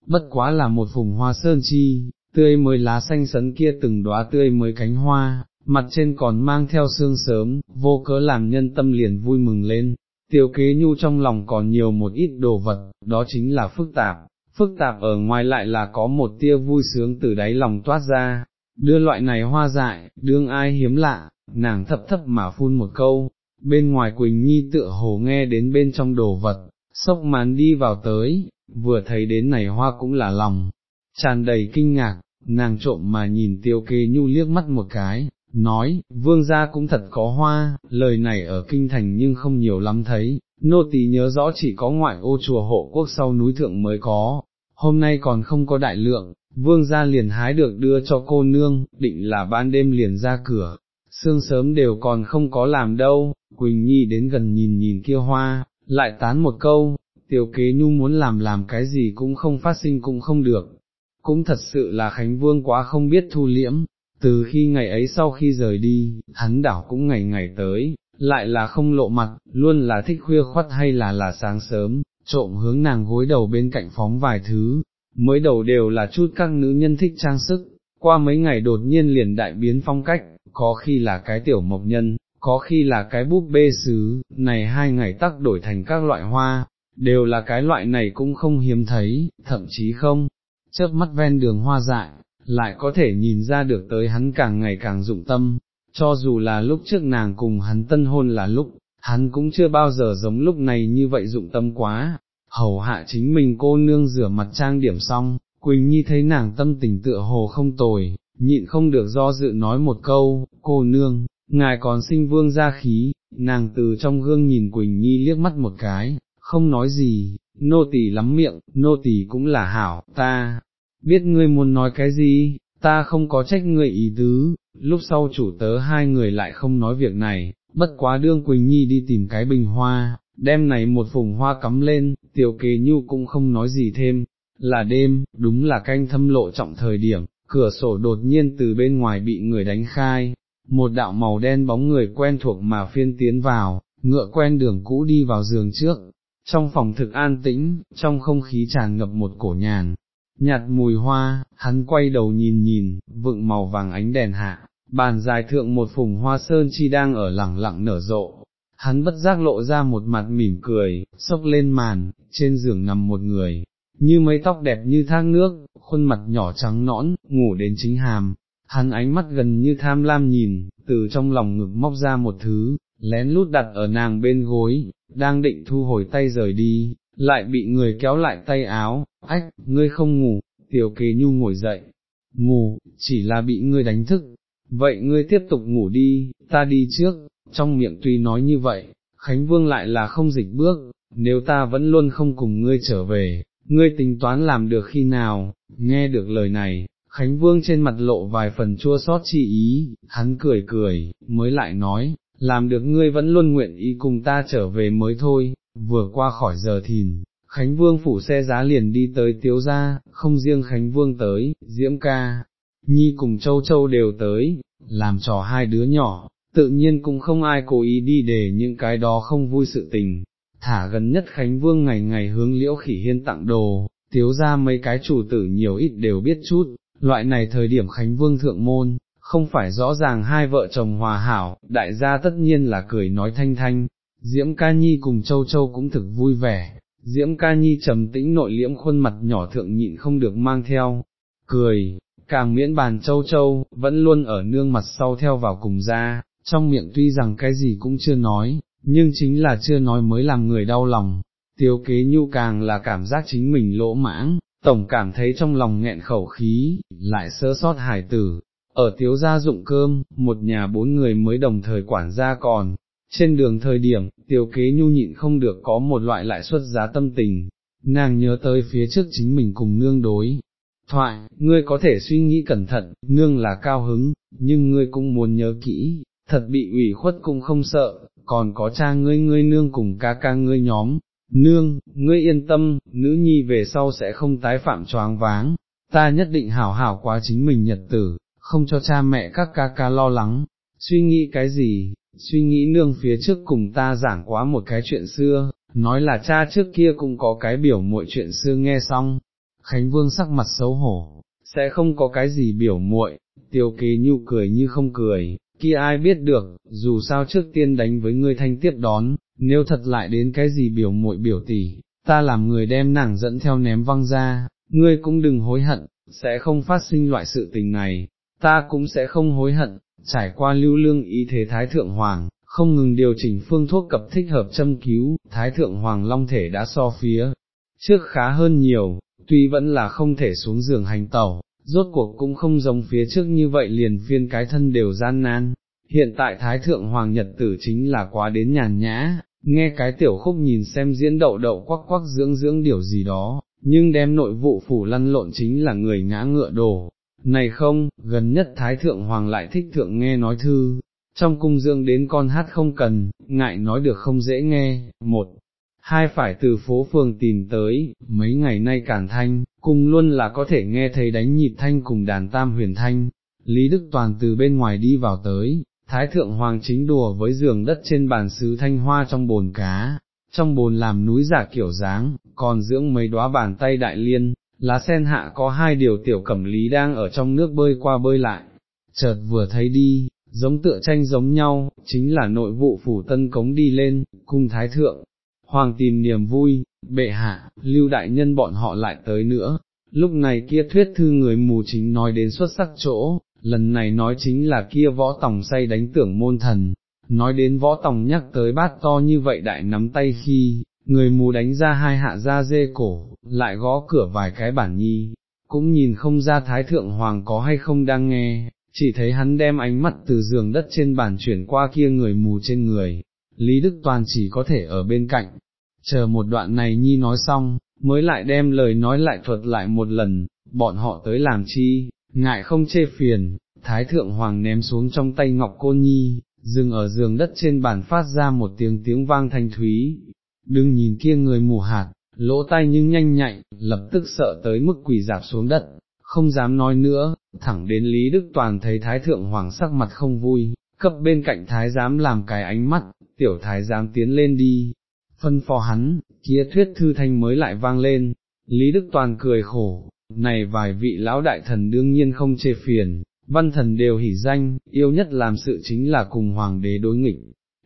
bất quá là một phùng hoa sơn chi, tươi mới lá xanh sấn kia từng đóa tươi mới cánh hoa, mặt trên còn mang theo sương sớm, vô cớ làm nhân tâm liền vui mừng lên. Tiêu kế nhu trong lòng còn nhiều một ít đồ vật, đó chính là phức tạp, phức tạp ở ngoài lại là có một tia vui sướng từ đáy lòng toát ra, đưa loại này hoa dại, đương ai hiếm lạ, nàng thấp thấp mà phun một câu, bên ngoài Quỳnh Nhi tựa hồ nghe đến bên trong đồ vật, sốc màn đi vào tới, vừa thấy đến này hoa cũng là lòng, tràn đầy kinh ngạc, nàng trộm mà nhìn tiêu Kế nhu liếc mắt một cái, nói, vương gia cũng thật có hoa, lời này ở kinh thành nhưng không nhiều lắm thấy, nô tỳ nhớ rõ chỉ có ngoại ô chùa hộ quốc sau núi thượng mới có, hôm nay còn không có đại lượng, vương gia liền hái được đưa cho cô nương, định là ban đêm liền ra cửa, sương sớm đều còn không có làm đâu, Quỳnh Nhi đến gần nhìn nhìn kia hoa, lại tán một câu, tiểu kế nhu muốn làm làm cái gì cũng không phát sinh cũng không được, cũng thật sự là Khánh Vương quá không biết thu liễm, từ khi ngày ấy sau khi rời đi, hắn đảo cũng ngày ngày tới, lại là không lộ mặt, luôn là thích khuya khoắt hay là là sáng sớm, trộm hướng nàng gối đầu bên cạnh phóng vài thứ, mới đầu đều là chút các nữ nhân thích trang sức, qua mấy ngày đột nhiên liền đại biến phong cách, có khi là cái tiểu mộc nhân, có khi là cái búp bê sứ, này hai ngày tắc đổi thành các loại hoa, đều là cái loại này cũng không hiếm thấy, thậm chí không, chớp mắt ven đường hoa dại, lại có thể nhìn ra được tới hắn càng ngày càng dụng tâm, cho dù là lúc trước nàng cùng hắn tân hôn là lúc, hắn cũng chưa bao giờ giống lúc này như vậy dụng tâm quá, hầu hạ chính mình cô nương rửa mặt trang điểm xong, Quỳnh Nhi thấy nàng tâm tình tựa hồ không tồi, nhịn không được do dự nói một câu, cô nương, ngài còn sinh vương ra khí, nàng từ trong gương nhìn Quỳnh Nhi liếc mắt một cái, không nói gì, nô tỳ lắm miệng, nô tỳ cũng là hảo, ta, biết ngươi muốn nói cái gì, ta không có trách ngươi ý tứ, lúc sau chủ tớ hai người lại không nói việc này, bất quá đương Quỳnh Nhi đi tìm cái bình hoa, đem này một phùng hoa cắm lên, tiểu kế nhu cũng không nói gì thêm, là đêm, đúng là canh thâm lộ trọng thời điểm, cửa sổ đột nhiên từ bên ngoài bị người đánh khai, một đạo màu đen bóng người quen thuộc mà phiên tiến vào, ngựa quen đường cũ đi vào giường trước, trong phòng thực an tĩnh, trong không khí tràn ngập một cổ nhàn, nhạt mùi hoa, hắn quay đầu nhìn nhìn, vựng màu vàng ánh đèn hạ, bàn dài thượng một phùng hoa sơn chi đang ở lẳng lặng nở rộ, hắn bất giác lộ ra một mặt mỉm cười, sốc lên màn, trên giường nằm một người, như mấy tóc đẹp như thác nước, khuôn mặt nhỏ trắng nõn, ngủ đến chính hàm, hắn ánh mắt gần như tham lam nhìn, từ trong lòng ngực móc ra một thứ, lén lút đặt ở nàng bên gối, đang định thu hồi tay rời đi, lại bị người kéo lại tay áo, ách, ngươi không ngủ, tiểu kế nhu ngồi dậy, ngủ, chỉ là bị ngươi đánh thức, vậy ngươi tiếp tục ngủ đi, ta đi trước, trong miệng tuy nói như vậy, Khánh Vương lại là không dịch bước, nếu ta vẫn luôn không cùng ngươi trở về, ngươi tính toán làm được khi nào, nghe được lời này, Khánh Vương trên mặt lộ vài phần chua xót chi ý, hắn cười cười, mới lại nói, làm được ngươi vẫn luôn nguyện ý cùng ta trở về mới thôi, vừa qua khỏi giờ thìn, Khánh Vương phủ xe giá liền đi tới tiếu gia, không riêng Khánh Vương tới, Diễm ca, Nhi cùng Châu Châu đều tới, làm trò hai đứa nhỏ, tự nhiên cũng không ai cố ý đi để những cái đó không vui sự tình. Thả gần nhất Khánh Vương ngày ngày hướng liễu khỉ hiên tặng đồ, tiếu ra mấy cái chủ tử nhiều ít đều biết chút, loại này thời điểm Khánh Vương thượng môn, không phải rõ ràng hai vợ chồng hòa hảo, đại gia tất nhiên là cười nói thanh thanh, Diễm Ca Nhi cùng Châu Châu cũng thực vui vẻ, Diễm Ca Nhi trầm tĩnh nội liễm khuôn mặt nhỏ thượng nhịn không được mang theo, cười, càng miễn bàn Châu Châu, vẫn luôn ở nương mặt sau theo vào cùng ra, trong miệng tuy rằng cái gì cũng chưa nói, nhưng chính là chưa nói mới làm người đau lòng, tiêu kế nhu càng là cảm giác chính mình lỗ mãng, tổng cảm thấy trong lòng nghẹn khẩu khí, lại sơ sót hài tử, ở tiếu gia dụng cơm, một nhà bốn người mới đồng thời quản gia còn, trên đường thời điểm, tiểu kế nhu nhịn không được có một loại lại xuất giá tâm tình, nàng nhớ tới phía trước chính mình cùng nương đối. Thoại, ngươi có thể suy nghĩ cẩn thận, nương là cao hứng, nhưng ngươi cũng muốn nhớ kỹ, thật bị ủy khuất cũng không sợ, còn có cha ngươi ngươi nương cùng ca ca ngươi nhóm, nương, ngươi yên tâm, nữ nhi về sau sẽ không tái phạm choáng váng, ta nhất định hảo hảo quá chính mình nhật tử, không cho cha mẹ các ca ca lo lắng, suy nghĩ cái gì, suy nghĩ nương phía trước cùng ta giảng quá một cái chuyện xưa, nói là cha trước kia cũng có cái biểu muội chuyện xưa nghe xong, Khánh Vương sắc mặt xấu hổ, sẽ không có cái gì biểu muội, tiêu kế nhu cười như không cười, kia ai biết được, dù sao trước tiên đánh với ngươi thanh tiếp đón, nếu thật lại đến cái gì biểu muội biểu tỷ, ta làm người đem nàng dẫn theo ném văng ra, ngươi cũng đừng hối hận, sẽ không phát sinh loại sự tình này, ta cũng sẽ không hối hận, trải qua lưu lương ý thế Thái Thượng Hoàng, không ngừng điều chỉnh phương thuốc cập thích hợp châm cứu, Thái Thượng Hoàng Long thể đã so phía, trước khá hơn nhiều, tuy vẫn là không thể xuống giường hành tẩu, rốt cuộc cũng không giống phía trước như vậy liền phiên cái thân đều gian nan. Hiện tại Thái Thượng Hoàng Nhật Tử chính là quá đến nhàn nhã, nghe cái tiểu khúc nhìn xem diễn đậu đậu quắc quắc dưỡng dưỡng điều gì đó, nhưng đem nội vụ phủ lăn lộn chính là người ngã ngựa đổ. Này không, gần nhất Thái Thượng Hoàng lại thích thượng nghe nói thư, trong cung dương đến con hát không cần, ngại nói được không dễ nghe, một, hai phải từ phố phường tìm tới, mấy ngày nay cản thanh, cung luôn là có thể nghe thấy đánh nhịp thanh cùng đàn tam huyền thanh, Lý Đức Toàn từ bên ngoài đi vào tới, Thái Thượng Hoàng chính đùa với giường đất trên bàn sứ thanh hoa trong bồn cá, trong bồn làm núi giả kiểu dáng, còn dưỡng mấy đóa bàn tay đại liên, lá sen hạ có hai điều tiểu cẩm lý đang ở trong nước bơi qua bơi lại, chợt vừa thấy đi, giống tựa tranh giống nhau, chính là nội vụ phủ tân cống đi lên, cung Thái Thượng. Hoàng tìm niềm vui, bệ hạ, lưu đại nhân bọn họ lại tới nữa, lúc này kia thuyết thư người mù chính nói đến xuất sắc chỗ, lần này nói chính là kia võ tòng say đánh tưởng môn thần, nói đến võ tòng nhắc tới bát to như vậy đại nắm tay khi, người mù đánh ra hai hạ ra dê cổ, lại gõ cửa vài cái bản nhi, cũng nhìn không ra thái thượng hoàng có hay không đang nghe, chỉ thấy hắn đem ánh mắt từ giường đất trên bàn chuyển qua kia người mù trên người, Lý Đức Toàn chỉ có thể ở bên cạnh, chờ một đoạn này nhi nói xong, mới lại đem lời nói lại thuật lại một lần, bọn họ tới làm chi, ngại không chê phiền, Thái Thượng Hoàng ném xuống trong tay Ngọc cô Nhi, dừng ở giường đất trên bàn phát ra một tiếng tiếng vang thanh thúy, đừng nhìn kia người mù hạt, lỗ tai nhưng nhanh nhạy, lập tức sợ tới mức quỳ dạp xuống đất, không dám nói nữa, thẳng đến Lý Đức Toàn thấy Thái Thượng Hoàng sắc mặt không vui, cấp bên cạnh Thái giám làm cái ánh mắt, tiểu Thái giám tiến lên đi, phân phó hắn, kia thuyết thư thanh mới lại vang lên, Lý Đức Toàn cười khổ, này vài vị lão đại thần đương nhiên không chê phiền, văn thần đều hỉ danh, yêu nhất làm sự chính là cùng hoàng đế đối nghịch,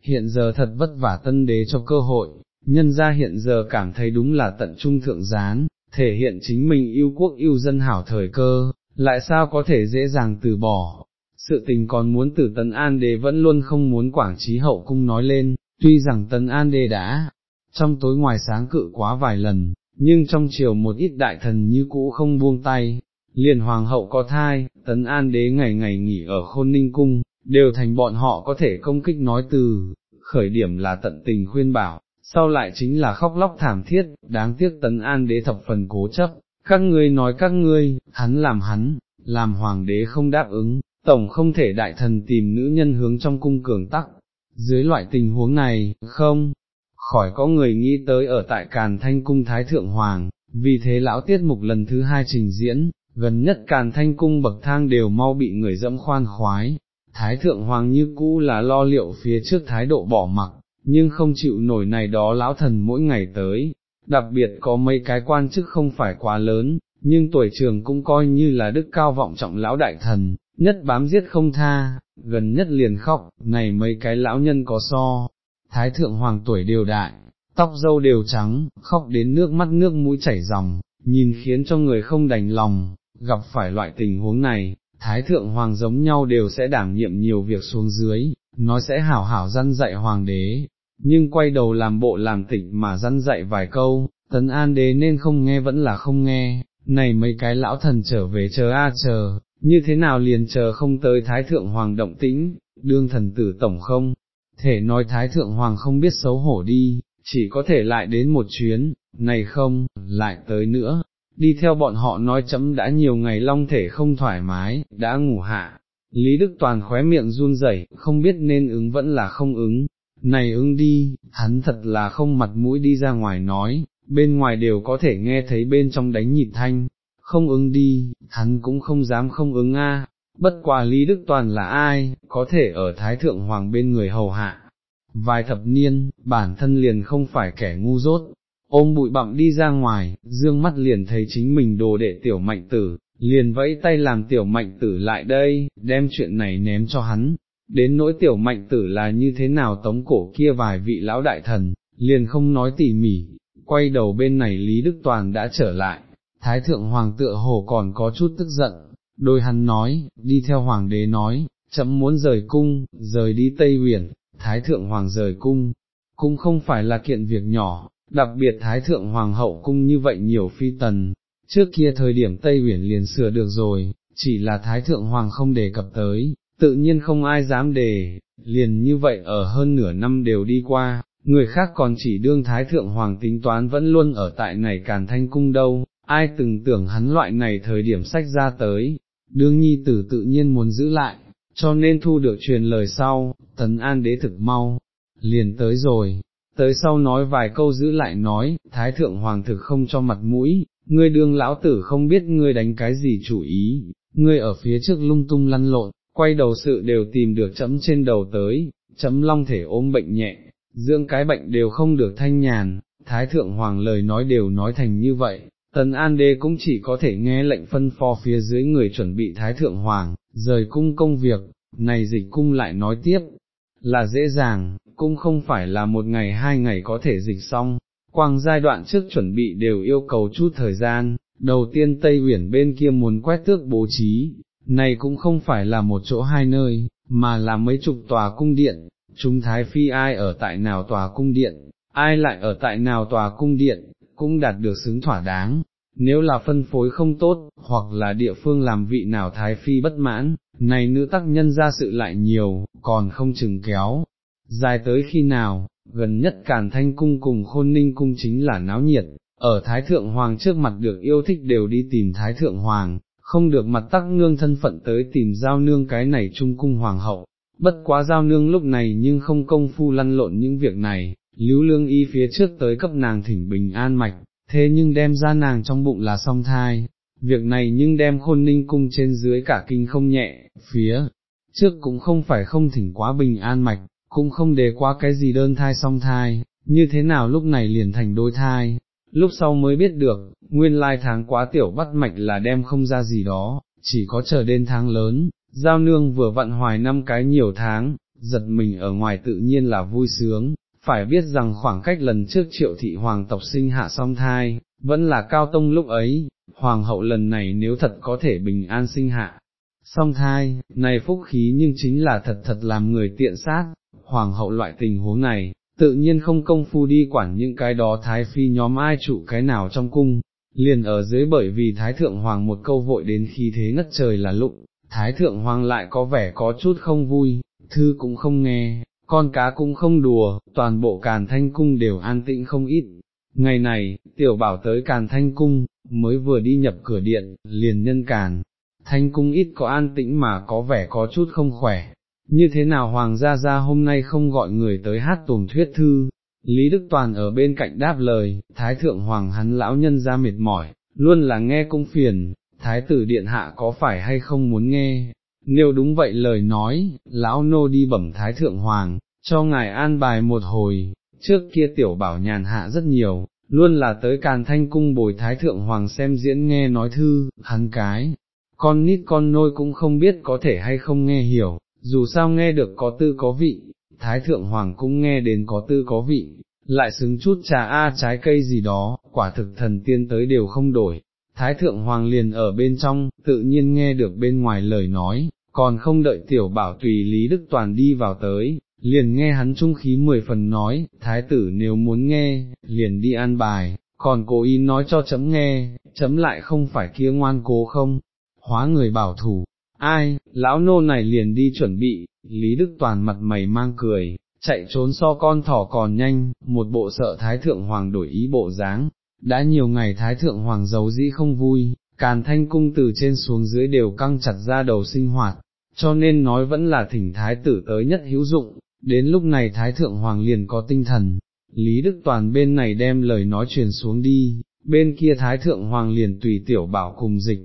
hiện giờ thật vất vả tân đế cho cơ hội, nhân ra hiện giờ cảm thấy đúng là tận trung thượng gián, thể hiện chính mình yêu quốc yêu dân hảo thời cơ, lại sao có thể dễ dàng từ bỏ. Sự tình còn muốn từ Tấn An Đế vẫn luôn không muốn Quảng Trí Hậu Cung nói lên, tuy rằng Tấn An Đế đã, trong tối ngoài sáng cự quá vài lần, nhưng trong chiều một ít đại thần như cũ không buông tay, liền hoàng hậu có thai, tấn an đế ngày ngày nghỉ ở khôn ninh cung, đều thành bọn họ có thể công kích nói từ, khởi điểm là tận tình khuyên bảo, sau lại chính là khóc lóc thảm thiết, đáng tiếc tấn an đế thập phần cố chấp, các ngươi nói các ngươi, hắn làm hắn, làm hoàng đế không đáp ứng, tổng không thể đại thần tìm nữ nhân hướng trong cung cường tắc, dưới loại tình huống này, không, khỏi có người nghĩ tới ở tại Càn Thanh Cung Thái Thượng Hoàng, vì thế lão tiết mục lần thứ hai trình diễn, gần nhất Càn Thanh Cung bậc thang đều mau bị người dẫm khoan khoái, Thái Thượng Hoàng như cũ là lo liệu phía trước thái độ bỏ mặc, nhưng không chịu nổi này đó lão thần mỗi ngày tới, đặc biệt có mấy cái quan chức không phải quá lớn, nhưng tuổi trường cũng coi như là đức cao vọng trọng lão đại thần, nhất bám giết không tha, gần nhất liền khóc, này mấy cái lão nhân có so, thái thượng hoàng tuổi đều đại, tóc dâu đều trắng, khóc đến nước mắt nước mũi chảy ròng, nhìn khiến cho người không đành lòng, gặp phải loại tình huống này, thái thượng hoàng giống nhau đều sẽ đảm nhiệm nhiều việc xuống dưới, nói sẽ hảo hảo răn dạy hoàng đế, nhưng quay đầu làm bộ làm tịnh mà răn dạy vài câu, tấn an đế nên không nghe vẫn là không nghe, này mấy cái lão thần trở về chờ a chờ, như thế nào liền chờ không tới Thái Thượng Hoàng động tĩnh, đương thần tử tổng không, thể nói Thái Thượng Hoàng không biết xấu hổ đi, chỉ có thể lại đến một chuyến, này không, lại tới nữa, đi theo bọn họ nói chấm đã nhiều ngày long thể không thoải mái, đã ngủ hạ. Lý Đức Toàn khóe miệng run rẩy, không biết nên ứng vẫn là không ứng, này ứng đi, hắn thật là không mặt mũi đi ra ngoài nói, bên ngoài đều có thể nghe thấy bên trong đánh nhịp thanh, không ứng đi, hắn cũng không dám không ứng a. bất quả Lý Đức Toàn là ai, có thể ở Thái Thượng Hoàng bên người hầu hạ. Vài thập niên, bản thân liền không phải kẻ ngu dốt, ôm bụi bặm đi ra ngoài, dương mắt liền thấy chính mình đồ đệ tiểu mạnh tử, liền vẫy tay làm tiểu mạnh tử lại đây, đem chuyện này ném cho hắn. Đến nỗi tiểu mạnh tử là như thế nào tống cổ kia vài vị lão đại thần, liền không nói tỉ mỉ, quay đầu bên này Lý Đức Toàn đã trở lại, Thái Thượng Hoàng tựa hồ còn có chút tức giận, đôi hắn nói, đi theo Hoàng đế nói, chấm muốn rời cung, rời đi Tây Huyền, Thái Thượng Hoàng rời cung, cũng không phải là kiện việc nhỏ, đặc biệt Thái Thượng Hoàng hậu cung như vậy nhiều phi tần, trước kia thời điểm Tây Huyền liền sửa được rồi, chỉ là Thái Thượng Hoàng không đề cập tới, tự nhiên không ai dám đề, liền như vậy ở hơn nửa năm đều đi qua, người khác còn chỉ đương Thái Thượng Hoàng tính toán vẫn luôn ở tại này Càn Thanh Cung đâu, ai từng tưởng hắn loại này thời điểm sách ra tới, đương nhi tử tự nhiên muốn giữ lại, cho nên thu được truyền lời sau, tấn an đế thực mau, liền tới rồi, tới sau nói vài câu giữ lại nói, thái thượng hoàng thực không cho mặt mũi, ngươi đương lão tử không biết ngươi đánh cái gì chủ ý, ngươi ở phía trước lung tung lăn lộn, quay đầu sự đều tìm được chấm trên đầu tới, chấm long thể ôm bệnh nhẹ, dưỡng cái bệnh đều không được thanh nhàn, thái thượng hoàng lời nói đều nói thành như vậy, Tần An Đế cũng chỉ có thể nghe lệnh phân phó phía dưới người chuẩn bị Thái Thượng Hoàng, rời cung công việc, này dịch cung lại nói tiếp, là dễ dàng, cũng không phải là một ngày hai ngày có thể dịch xong, quang giai đoạn trước chuẩn bị đều yêu cầu chút thời gian, đầu tiên Tây Uyển bên kia muốn quét tước bố trí, này cũng không phải là một chỗ hai nơi, mà là mấy chục tòa cung điện, chúng Thái Phi ai ở tại nào tòa cung điện, ai lại ở tại nào tòa cung điện, cũng đạt được xứng thỏa đáng, nếu là phân phối không tốt, hoặc là địa phương làm vị nào thái phi bất mãn, này nữ tác nhân ra sự lại nhiều, còn không chừng kéo, dài tới khi nào, gần nhất Càn Thanh Cung cùng Khôn Ninh Cung chính là náo nhiệt, ở Thái Thượng Hoàng trước mặt được yêu thích đều đi tìm Thái Thượng Hoàng, không được mặt tắc nương thân phận tới tìm giao nương cái này trung cung hoàng hậu, bất quá giao nương lúc này nhưng không công phu lăn lộn những việc này, lưu lương y phía trước tới cấp nàng thỉnh bình an mạch, thế nhưng đem ra nàng trong bụng là song thai, việc này nhưng đem khôn ninh cung trên dưới cả kinh không nhẹ, phía trước cũng không phải không thỉnh quá bình an mạch, cũng không đề qua cái gì đơn thai song thai, như thế nào lúc này liền thành đôi thai, lúc sau mới biết được, nguyên lai tháng quá tiểu bắt mạch là đem không ra gì đó, chỉ có chờ đến tháng lớn, giao nương vừa vặn hoài năm cái nhiều tháng, giật mình ở ngoài tự nhiên là vui sướng, phải biết rằng khoảng cách lần trước triệu thị hoàng tộc sinh hạ song thai, vẫn là cao tông lúc ấy, hoàng hậu lần này nếu thật có thể bình an sinh hạ. Song thai, này phúc khí nhưng chính là thật thật làm người tiện sát, hoàng hậu loại tình huống này, tự nhiên không công phu đi quản những cái đó thái phi nhóm ai trụ cái nào trong cung, liền ở dưới bởi vì thái thượng hoàng một câu vội đến khi thế ngất trời là lụng, thái thượng hoàng lại có vẻ có chút không vui, thư cũng không nghe, con cá cũng không đùa, toàn bộ càn thanh cung đều an tĩnh không ít. Ngày này, tiểu bảo tới càn thanh cung, mới vừa đi nhập cửa điện, liền nhân càn, thanh cung ít có an tĩnh mà có vẻ có chút không khỏe, như thế nào hoàng gia gia hôm nay không gọi người tới hát tùm thuyết thư, Lý Đức Toàn ở bên cạnh đáp lời, Thái Thượng Hoàng hắn lão nhân ra mệt mỏi, luôn là nghe cung phiền, Thái tử Điện Hạ có phải hay không muốn nghe, nếu đúng vậy lời nói, lão nô đi bẩm Thái Thượng Hoàng, cho ngài an bài một hồi, trước kia tiểu bảo nhàn hạ rất nhiều, luôn là tới càn thanh cung bồi Thái Thượng Hoàng xem diễn nghe nói thư, hắn cái, con nít con nôi cũng không biết có thể hay không nghe hiểu, dù sao nghe được có tư có vị, Thái Thượng Hoàng cũng nghe đến có tư có vị, lại xứng chút trà a trái cây gì đó, quả thực thần tiên tới đều không đổi. Thái Thượng Hoàng liền ở bên trong, tự nhiên nghe được bên ngoài lời nói, còn không đợi tiểu bảo tùy Lý Đức Toàn đi vào tới, liền nghe hắn trung khí mười phần nói, Thái tử nếu muốn nghe, liền đi an bài, còn cố ý nói cho chấm nghe, chấm lại không phải kia ngoan cố không, hóa người bảo thủ, ai, lão nô này liền đi chuẩn bị, Lý Đức Toàn mặt mày mang cười, chạy trốn so con thỏ còn nhanh, một bộ sợ Thái Thượng Hoàng đổi ý bộ dáng. đã nhiều ngày Thái Thượng Hoàng giấu dĩ không vui, càn thanh cung từ trên xuống dưới đều căng chặt ra đầu sinh hoạt, cho nên nói vẫn là thỉnh Thái tử tới nhất hữu dụng, đến lúc này Thái Thượng Hoàng liền có tinh thần. Lý Đức Toàn bên này đem lời nói truyền xuống đi, bên kia Thái Thượng Hoàng liền tùy tiểu bảo cùng dịch,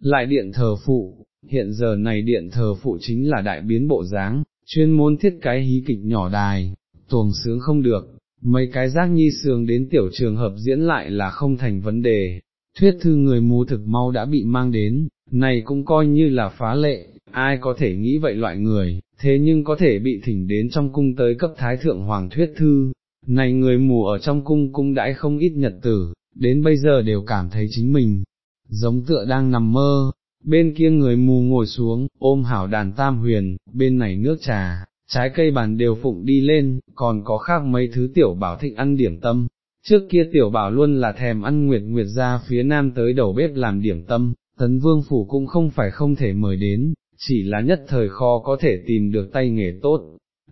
lại điện thờ phụ, hiện giờ này điện thờ phụ chính là đại biến bộ dáng, chuyên môn thiết cái hí kịch nhỏ đài, tuồng sướng không được, mấy cái giác nhi sướng đến tiểu trường hợp diễn lại là không thành vấn đề, thuyết thư người mù thực mau đã bị mang đến, này cũng coi như là phá lệ, ai có thể nghĩ vậy loại người, thế nhưng có thể bị thỉnh đến trong cung tới cấp thái thượng hoàng thuyết thư, này người mù ở trong cung cung đãi không ít nhật tử, đến bây giờ đều cảm thấy chính mình, giống tựa đang nằm mơ, bên kia người mù ngồi xuống, ôm hảo đàn tam huyền, bên này nước trà, trái cây bàn đều phụng đi lên, còn có khác mấy thứ tiểu bảo thích ăn điểm tâm. Trước kia tiểu bảo luôn là thèm ăn nguyệt nguyệt ra phía nam tới đầu bếp làm điểm tâm, tấn vương phủ cũng không phải không thể mời đến, chỉ là nhất thời kho có thể tìm được tay nghề tốt.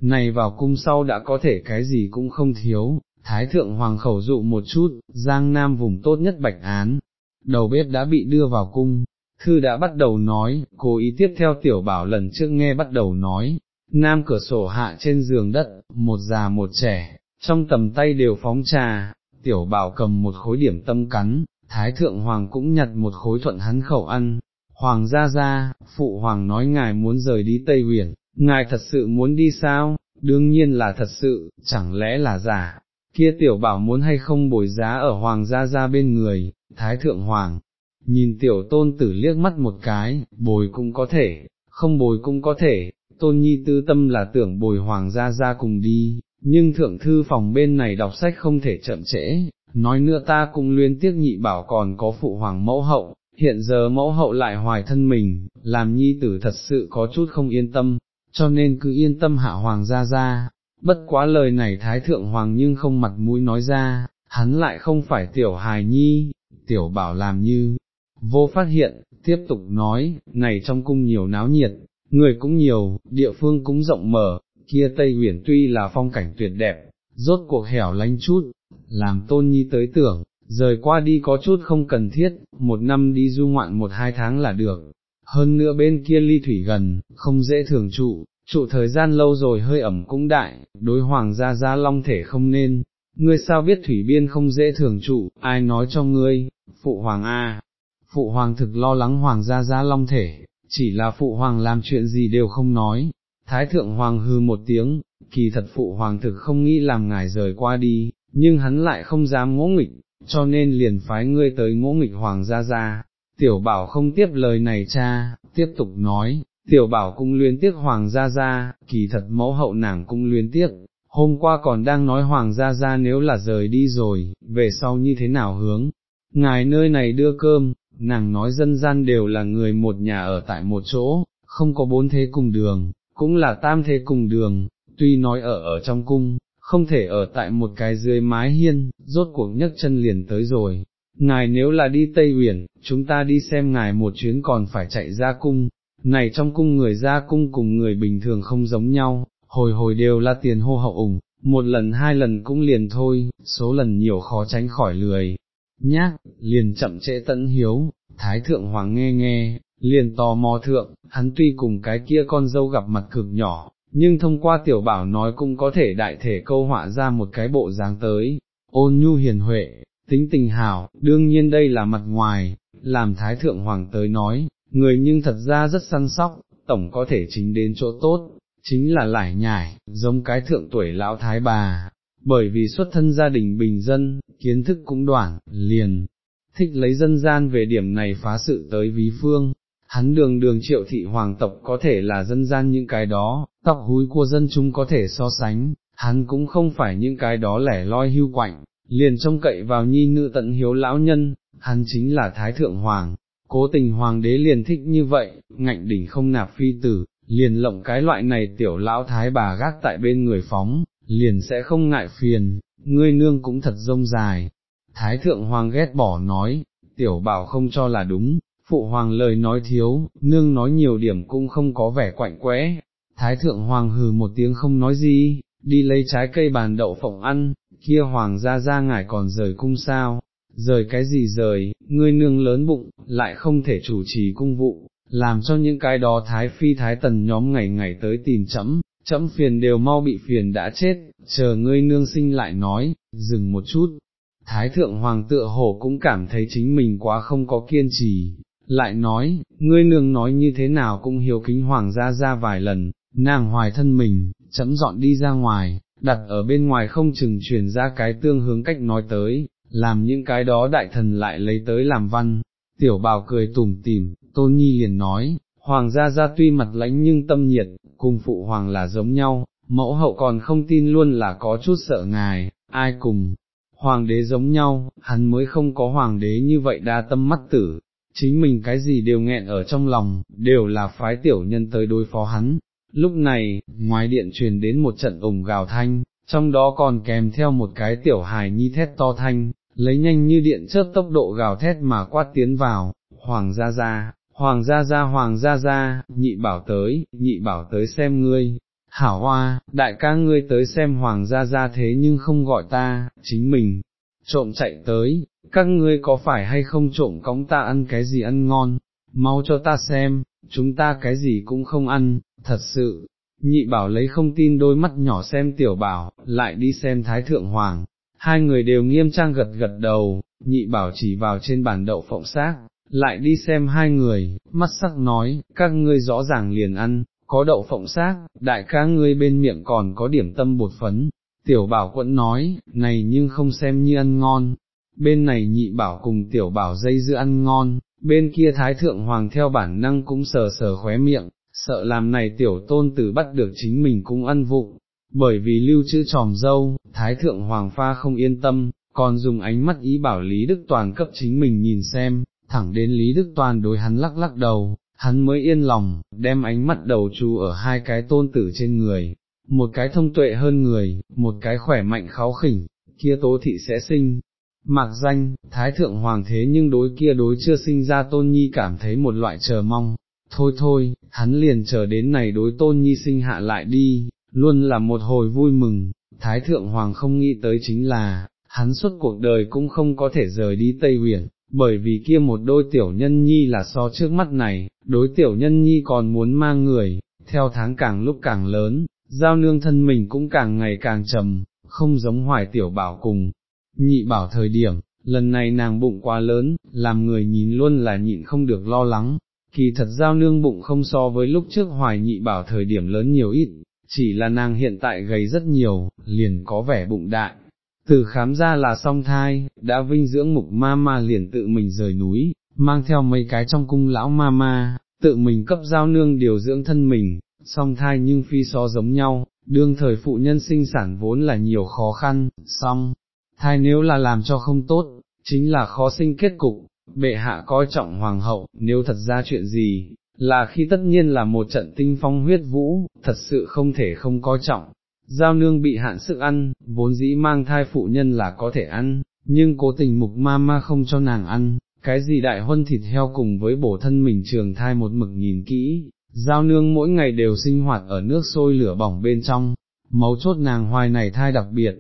Này vào cung sau đã có thể cái gì cũng không thiếu, thái thượng hoàng khẩu dụ một chút, giang nam vùng tốt nhất bạch án, đầu bếp đã bị đưa vào cung, thư đã bắt đầu nói, cố ý tiếp theo tiểu bảo lần trước nghe bắt đầu nói, nam cửa sổ hạ trên giường đất, một già một trẻ, trong tầm tay đều phóng trà, tiểu bảo cầm một khối điểm tâm cắn, thái thượng hoàng cũng nhặt một khối thuận hắn khẩu ăn, hoàng ra ra, phụ hoàng nói ngài muốn rời đi Tây Huyền, ngài thật sự muốn đi sao, đương nhiên là thật sự, chẳng lẽ là giả, kia tiểu bảo muốn hay không bồi giá ở hoàng gia gia bên người, thái thượng hoàng, nhìn tiểu tôn tử liếc mắt một cái, bồi cũng có thể, không bồi cũng có thể, tôn nhi tư tâm là tưởng bồi hoàng gia gia cùng đi, nhưng thượng thư phòng bên này đọc sách không thể chậm trễ, nói nữa ta cũng luyên tiếc nhị bảo còn có phụ hoàng mẫu hậu, hiện giờ mẫu hậu lại hoài thân mình, làm nhi tử thật sự có chút không yên tâm, cho nên cứ yên tâm hạ hoàng gia gia. Bất quá lời này thái thượng hoàng nhưng không mặt mũi nói ra, hắn lại không phải tiểu hài nhi, tiểu bảo làm như, vô phát hiện, tiếp tục nói, này trong cung nhiều náo nhiệt, người cũng nhiều, địa phương cũng rộng mở, kia Tây Huyền tuy là phong cảnh tuyệt đẹp, rốt cuộc hẻo lánh chút, làm tôn nhi tới tưởng, rời qua đi có chút không cần thiết, một năm đi du ngoạn một hai tháng là được, hơn nữa bên kia ly thủy gần, không dễ thường trụ, trụ thời gian lâu rồi hơi ẩm cũng đại, đối hoàng gia gia long thể không nên, ngươi sao biết thủy biên không dễ thường trụ, ai nói cho ngươi, phụ hoàng a, phụ hoàng thực lo lắng hoàng gia gia long thể, chỉ là phụ hoàng làm chuyện gì đều không nói, thái thượng hoàng hư một tiếng, kỳ thật phụ hoàng thực không nghĩ làm ngài rời qua đi, nhưng hắn lại không dám ngỗ nghịch, cho nên liền phái ngươi tới ngỗ nghịch hoàng gia gia. Tiểu bảo không tiếp lời này cha, tiếp tục nói, tiểu bảo cũng luyến tiếc hoàng gia gia, kỳ thật mẫu hậu nàng cũng luyến tiếc, hôm qua còn đang nói hoàng gia gia nếu là rời đi rồi, về sau như thế nào hướng, ngài nơi này đưa cơm, nàng nói dân gian đều là người một nhà ở tại một chỗ, không có bốn thế cùng đường, cũng là tam thế cùng đường, tuy nói ở ở trong cung, không thể ở tại một cái dưới mái hiên, rốt cuộc nhấc chân liền tới rồi. Ngài nếu là đi Tây Uyển, chúng ta đi xem ngài một chuyến còn phải chạy ra cung, này trong cung người ra cung cùng người bình thường không giống nhau, hồi hồi đều là tiền hô hậu ủng, một lần hai lần cũng liền thôi, số lần nhiều khó tránh khỏi lười. Nhác, liền chậm trễ tận hiếu, Thái Thượng Hoàng nghe nghe, liền tò mò thượng, hắn tuy cùng cái kia con dâu gặp mặt cực nhỏ, nhưng thông qua tiểu bảo nói cũng có thể đại thể câu họa ra một cái bộ dáng tới, ôn nhu hiền huệ, tính tình hảo, đương nhiên đây là mặt ngoài, làm Thái Thượng Hoàng tới nói, người nhưng thật ra rất săn sóc, tổng có thể chính đến chỗ tốt, chính là lải nhải, giống cái thượng tuổi lão thái bà, bởi vì xuất thân gia đình bình dân, kiến thức cũng đoạn, liền, thích lấy dân gian về điểm này phá sự tới ví phương. Hắn đường đường triệu thị hoàng tộc có thể là dân gian những cái đó, tộc húi của dân chúng có thể so sánh, hắn cũng không phải những cái đó lẻ loi hưu quạnh, liền trông cậy vào nhi nữ tận hiếu lão nhân, hắn chính là Thái Thượng Hoàng, cố tình Hoàng đế liền thích như vậy, ngạnh đỉnh không nạp phi tử, liền lộng cái loại này tiểu lão thái bà gác tại bên người phóng, liền sẽ không ngại phiền, ngươi nương cũng thật rông dài. Thái thượng hoàng ghét bỏ nói, tiểu bảo không cho là đúng, phụ hoàng lời nói thiếu, nương nói nhiều điểm cũng không có vẻ quạnh quẽ. Thái thượng hoàng hừ một tiếng không nói gì, đi lấy trái cây bàn đậu phộng ăn, kia hoàng ra ra ngải còn rời cung sao, rời cái gì rời, ngươi nương lớn bụng, lại không thể chủ trì cung vụ, làm cho những cái đó thái phi thái tần nhóm ngày ngày tới tìm chấm, chấm phiền đều mau bị phiền đã chết, chờ ngươi nương sinh lại nói, dừng một chút. Thái thượng hoàng tựa hồ cũng cảm thấy chính mình quá không có kiên trì, lại nói, ngươi nương nói như thế nào cũng hiếu kính hoàng gia ra vài lần, nàng hoài thân mình, chấm dọn đi ra ngoài, đặt ở bên ngoài không chừng truyền ra cái tương hướng cách nói tới, làm những cái đó đại thần lại lấy tới làm văn. Tiểu bào cười tủm tỉm, tôn nhi liền nói, hoàng gia gia tuy mặt lãnh nhưng tâm nhiệt, cùng phụ hoàng là giống nhau, mẫu hậu còn không tin luôn là có chút sợ ngài, ai cùng, hoàng đế giống nhau, hắn mới không có hoàng đế như vậy đa tâm mắt tử, chính mình cái gì đều nghẹn ở trong lòng, đều là phái tiểu nhân tới đối phó hắn. Lúc này, ngoài điện truyền đến một trận ủng gào thanh, trong đó còn kèm theo một cái tiểu hài nhi thét to thanh, lấy nhanh như điện chớp tốc độ gào thét mà quát tiến vào, hoàng gia gia, hoàng gia gia hoàng gia gia, nhị bảo tới, nhị bảo tới xem ngươi, hảo hoa, đại ca ngươi tới xem hoàng gia gia thế nhưng không gọi ta, chính mình, trộm chạy tới, các ngươi có phải hay không trộm cống ta ăn cái gì ăn ngon, mau cho ta xem, chúng ta cái gì cũng không ăn, thật sự, nhị bảo lấy không tin đôi mắt nhỏ xem tiểu bảo, lại đi xem thái thượng hoàng, hai người đều nghiêm trang gật gật đầu, nhị bảo chỉ vào trên bàn đậu phộng xác, lại đi xem hai người, mắt sắc nói, các ngươi rõ ràng liền ăn, có đậu phộng xác, đại ca ngươi bên miệng còn có điểm tâm bột phấn, tiểu bảo quẫn nói, này nhưng không xem như ăn ngon, bên này nhị bảo cùng tiểu bảo dây dưa ăn ngon, bên kia thái thượng hoàng theo bản năng cũng sờ sờ khóe miệng, sợ làm này tiểu tôn tử bắt được chính mình cũng ăn vụ, bởi vì lưu chữ tròm dâu, thái thượng hoàng pha không yên tâm, còn dùng ánh mắt ý bảo Lý Đức Toàn cấp chính mình nhìn xem, thẳng đến Lý Đức Toàn đối hắn lắc lắc đầu, hắn mới yên lòng, đem ánh mắt đầu chú ở hai cái tôn tử trên người, một cái thông tuệ hơn người, một cái khỏe mạnh kháo khỉnh, kia tố thị sẽ sinh. Mạc danh, Thái Thượng Hoàng thế nhưng đối kia đối chưa sinh ra tôn nhi cảm thấy một loại chờ mong, thôi thôi, hắn liền chờ đến này đối tôn nhi sinh hạ lại đi, luôn là một hồi vui mừng, Thái Thượng Hoàng không nghĩ tới chính là, hắn suốt cuộc đời cũng không có thể rời đi Tây Huyền, bởi vì kia một đôi tiểu nhân nhi là so trước mắt này, đối tiểu nhân nhi còn muốn mang người, theo tháng càng lúc càng lớn, giao nương thân mình cũng càng ngày càng trầm, không giống hoài tiểu bảo cùng, nhị bảo thời điểm, lần này nàng bụng quá lớn, làm người nhìn luôn là nhịn không được lo lắng, kỳ thật giao nương bụng không so với lúc trước hoài nhị bảo thời điểm lớn nhiều ít, chỉ là nàng hiện tại gầy rất nhiều, liền có vẻ bụng đại. Từ khám ra là song thai, đã vinh dưỡng mục ma ma liền tự mình rời núi, mang theo mấy cái trong cung lão ma ma, tự mình cấp giao nương điều dưỡng thân mình, song thai nhưng phi so giống nhau, đương thời phụ nhân sinh sản vốn là nhiều khó khăn, song, thai nếu là làm cho không tốt, chính là khó sinh kết cục, bệ hạ coi trọng hoàng hậu, nếu thật ra chuyện gì, là khi tất nhiên là một trận tinh phong huyết vũ, thật sự không thể không coi trọng giao nương bị hạn sức ăn, vốn dĩ mang thai phụ nhân là có thể ăn, nhưng cố tình mục ma ma không cho nàng ăn, cái gì đại huân thịt heo cùng với bổ thân mình trường thai một mực nhìn kỹ, giao nương mỗi ngày đều sinh hoạt ở nước sôi lửa bỏng bên trong, máu chốt nàng hoài này thai đặc biệt,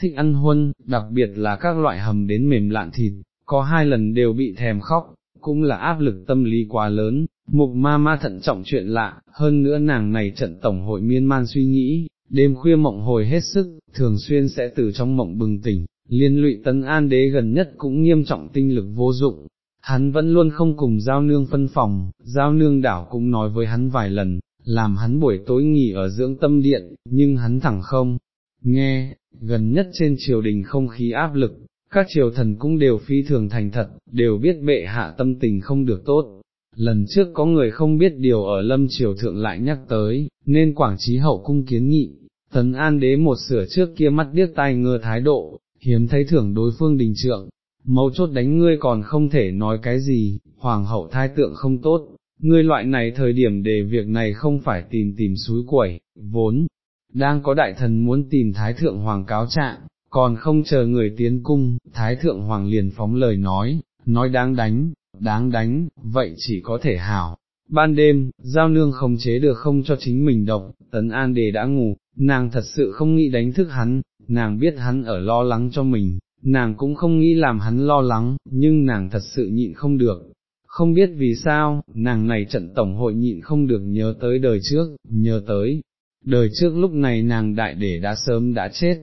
thích ăn huân, đặc biệt là các loại hầm đến mềm lạn thịt, có hai lần đều bị thèm khóc, cũng là áp lực tâm lý quá lớn, mục ma ma thận trọng chuyện lạ, hơn nữa nàng này trận tổng hội miên man suy nghĩ, đêm khuya mộng hồi hết sức, thường xuyên sẽ từ trong mộng bừng tỉnh, liên lụy tấn an đế gần nhất cũng nghiêm trọng tinh lực vô dụng. Hắn vẫn luôn không cùng giao nương phân phòng, giao nương đảo cũng nói với hắn vài lần, làm hắn buổi tối nghỉ ở dưỡng tâm điện, nhưng hắn thẳng không, nghe, gần nhất trên triều đình không khí áp lực, các triều thần cũng đều phi thường thành thật, đều biết bệ hạ tâm tình không được tốt. Lần trước có người không biết điều ở lâm triều thượng lại nhắc tới, nên quảng trí hậu cung kiến nghị, tấn an đế một sửa trước kia mắt điếc tai ngơ thái độ, hiếm thấy thưởng đối phương đình trượng, mấu chốt đánh ngươi còn không thể nói cái gì, hoàng hậu thai tượng không tốt, ngươi loại này thời điểm để việc này không phải tìm tìm suối quẩy, vốn, đang có đại thần muốn tìm thái thượng hoàng cáo trạng, còn không chờ người tiến cung, thái thượng hoàng liền phóng lời nói, nói đáng đánh, đáng đánh, vậy chỉ có thể hảo. Ban đêm, giao nương không chế được không cho chính mình động, tấn an đề đã ngủ, nàng thật sự không nghĩ đánh thức hắn, nàng biết hắn ở lo lắng cho mình, nàng cũng không nghĩ làm hắn lo lắng, nhưng nàng thật sự nhịn không được. Không biết vì sao, nàng này trận tổng hội nhịn không được nhớ tới đời trước, nhớ tới, đời trước lúc này nàng đại để đã sớm đã chết,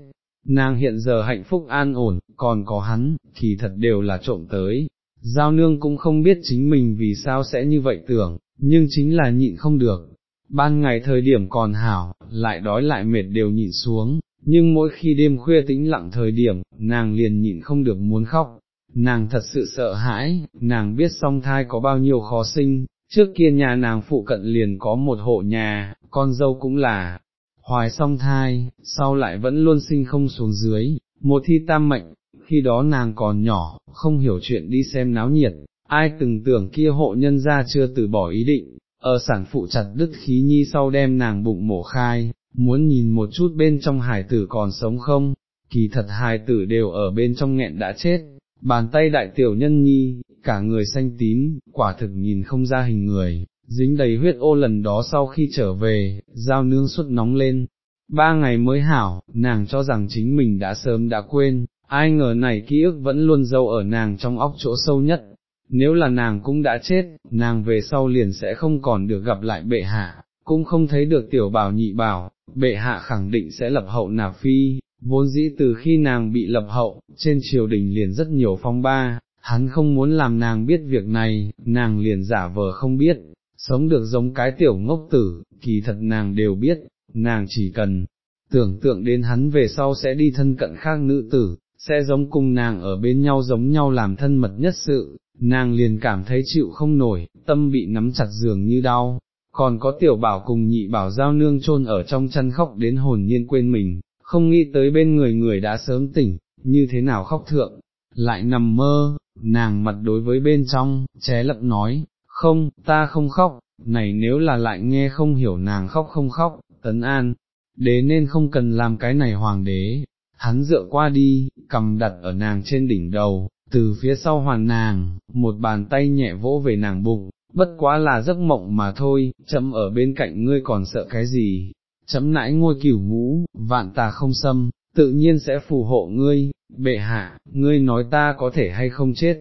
nàng hiện giờ hạnh phúc an ổn, còn có hắn, thì thật đều là trộm tới. Giao nương cũng không biết chính mình vì sao sẽ như vậy tưởng, nhưng chính là nhịn không được. Ban ngày thời điểm còn hảo, lại đói lại mệt đều nhịn xuống, nhưng mỗi khi đêm khuya tĩnh lặng thời điểm, nàng liền nhịn không được muốn khóc. Nàng thật sự sợ hãi, nàng biết song thai có bao nhiêu khó sinh, trước kia nhà nàng phụ cận liền có một hộ nhà, con dâu cũng là, hoài song thai, sau lại vẫn luôn sinh không xuống dưới, một thi tam mệnh, khi đó nàng còn nhỏ, không hiểu chuyện đi xem náo nhiệt, ai từng tưởng kia hộ nhân ra chưa từ bỏ ý định, ở sản phụ chặt đứt khí nhi sau đem nàng bụng mổ khai, muốn nhìn một chút bên trong hải tử còn sống không, kỳ thật hài tử đều ở bên trong nghẹn đã chết, bàn tay đại tiểu nhân nhi, cả người xanh tím, quả thực nhìn không ra hình người, dính đầy huyết ô lần đó sau khi trở về, dao nương suốt nóng lên, ba ngày mới hảo, nàng cho rằng chính mình đã sớm đã quên, ai ngờ này ký ức vẫn luôn dâu ở nàng trong óc chỗ sâu nhất, nếu là nàng cũng đã chết, nàng về sau liền sẽ không còn được gặp lại bệ hạ, cũng không thấy được tiểu bảo nhị bảo, bệ hạ khẳng định sẽ lập hậu nạp phi, vốn dĩ từ khi nàng bị lập hậu, trên triều đình liền rất nhiều phong ba, hắn không muốn làm nàng biết việc này, nàng liền giả vờ không biết, sống được giống cái tiểu ngốc tử, kỳ thật nàng đều biết, nàng chỉ cần tưởng tượng đến hắn về sau sẽ đi thân cận khác nữ tử, sẽ giống cùng nàng ở bên nhau giống nhau làm thân mật nhất sự, nàng liền cảm thấy chịu không nổi, tâm bị nắm chặt giường như đau, còn có tiểu bảo cùng nhị bảo giao nương chôn ở trong chăn khóc đến hồn nhiên quên mình, không nghĩ tới bên người người đã sớm tỉnh, như thế nào khóc thượng, lại nằm mơ, nàng mặt đối với bên trong, ché lậm nói, không, ta không khóc, này nếu là lại nghe không hiểu nàng khóc không khóc, tấn an, đế nên không cần làm cái này hoàng đế, hắn dựa qua đi, cầm đặt ở nàng trên đỉnh đầu, từ phía sau hoàn nàng, một bàn tay nhẹ vỗ về nàng bụng, bất quá là giấc mộng mà thôi, chấm ở bên cạnh ngươi còn sợ cái gì, chấm nãi ngôi cửu ngũ, vạn tà không xâm, tự nhiên sẽ phù hộ ngươi, bệ hạ, ngươi nói ta có thể hay không chết.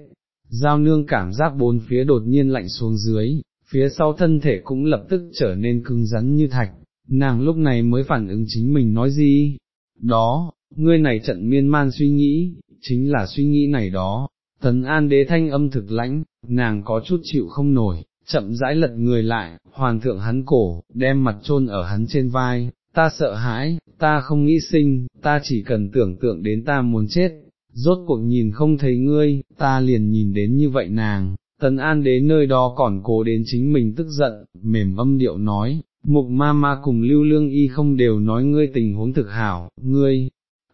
Giao nương cảm giác bốn phía đột nhiên lạnh xuống dưới, phía sau thân thể cũng lập tức trở nên cứng rắn như thạch, nàng lúc này mới phản ứng chính mình nói gì, đó, ngươi này trận miên man suy nghĩ, chính là suy nghĩ này đó, tấn an đế thanh âm thực lãnh, nàng có chút chịu không nổi, chậm rãi lật người lại, hoàn thượng hắn cổ, đem mặt chôn ở hắn trên vai, ta sợ hãi, ta không nghĩ sinh, ta chỉ cần tưởng tượng đến ta muốn chết, rốt cuộc nhìn không thấy ngươi, ta liền nhìn đến như vậy nàng, tấn an đế nơi đó còn cố đến chính mình tức giận, mềm âm điệu nói, mục ma ma cùng lưu lương y không đều nói ngươi tình huống thực hảo, ngươi,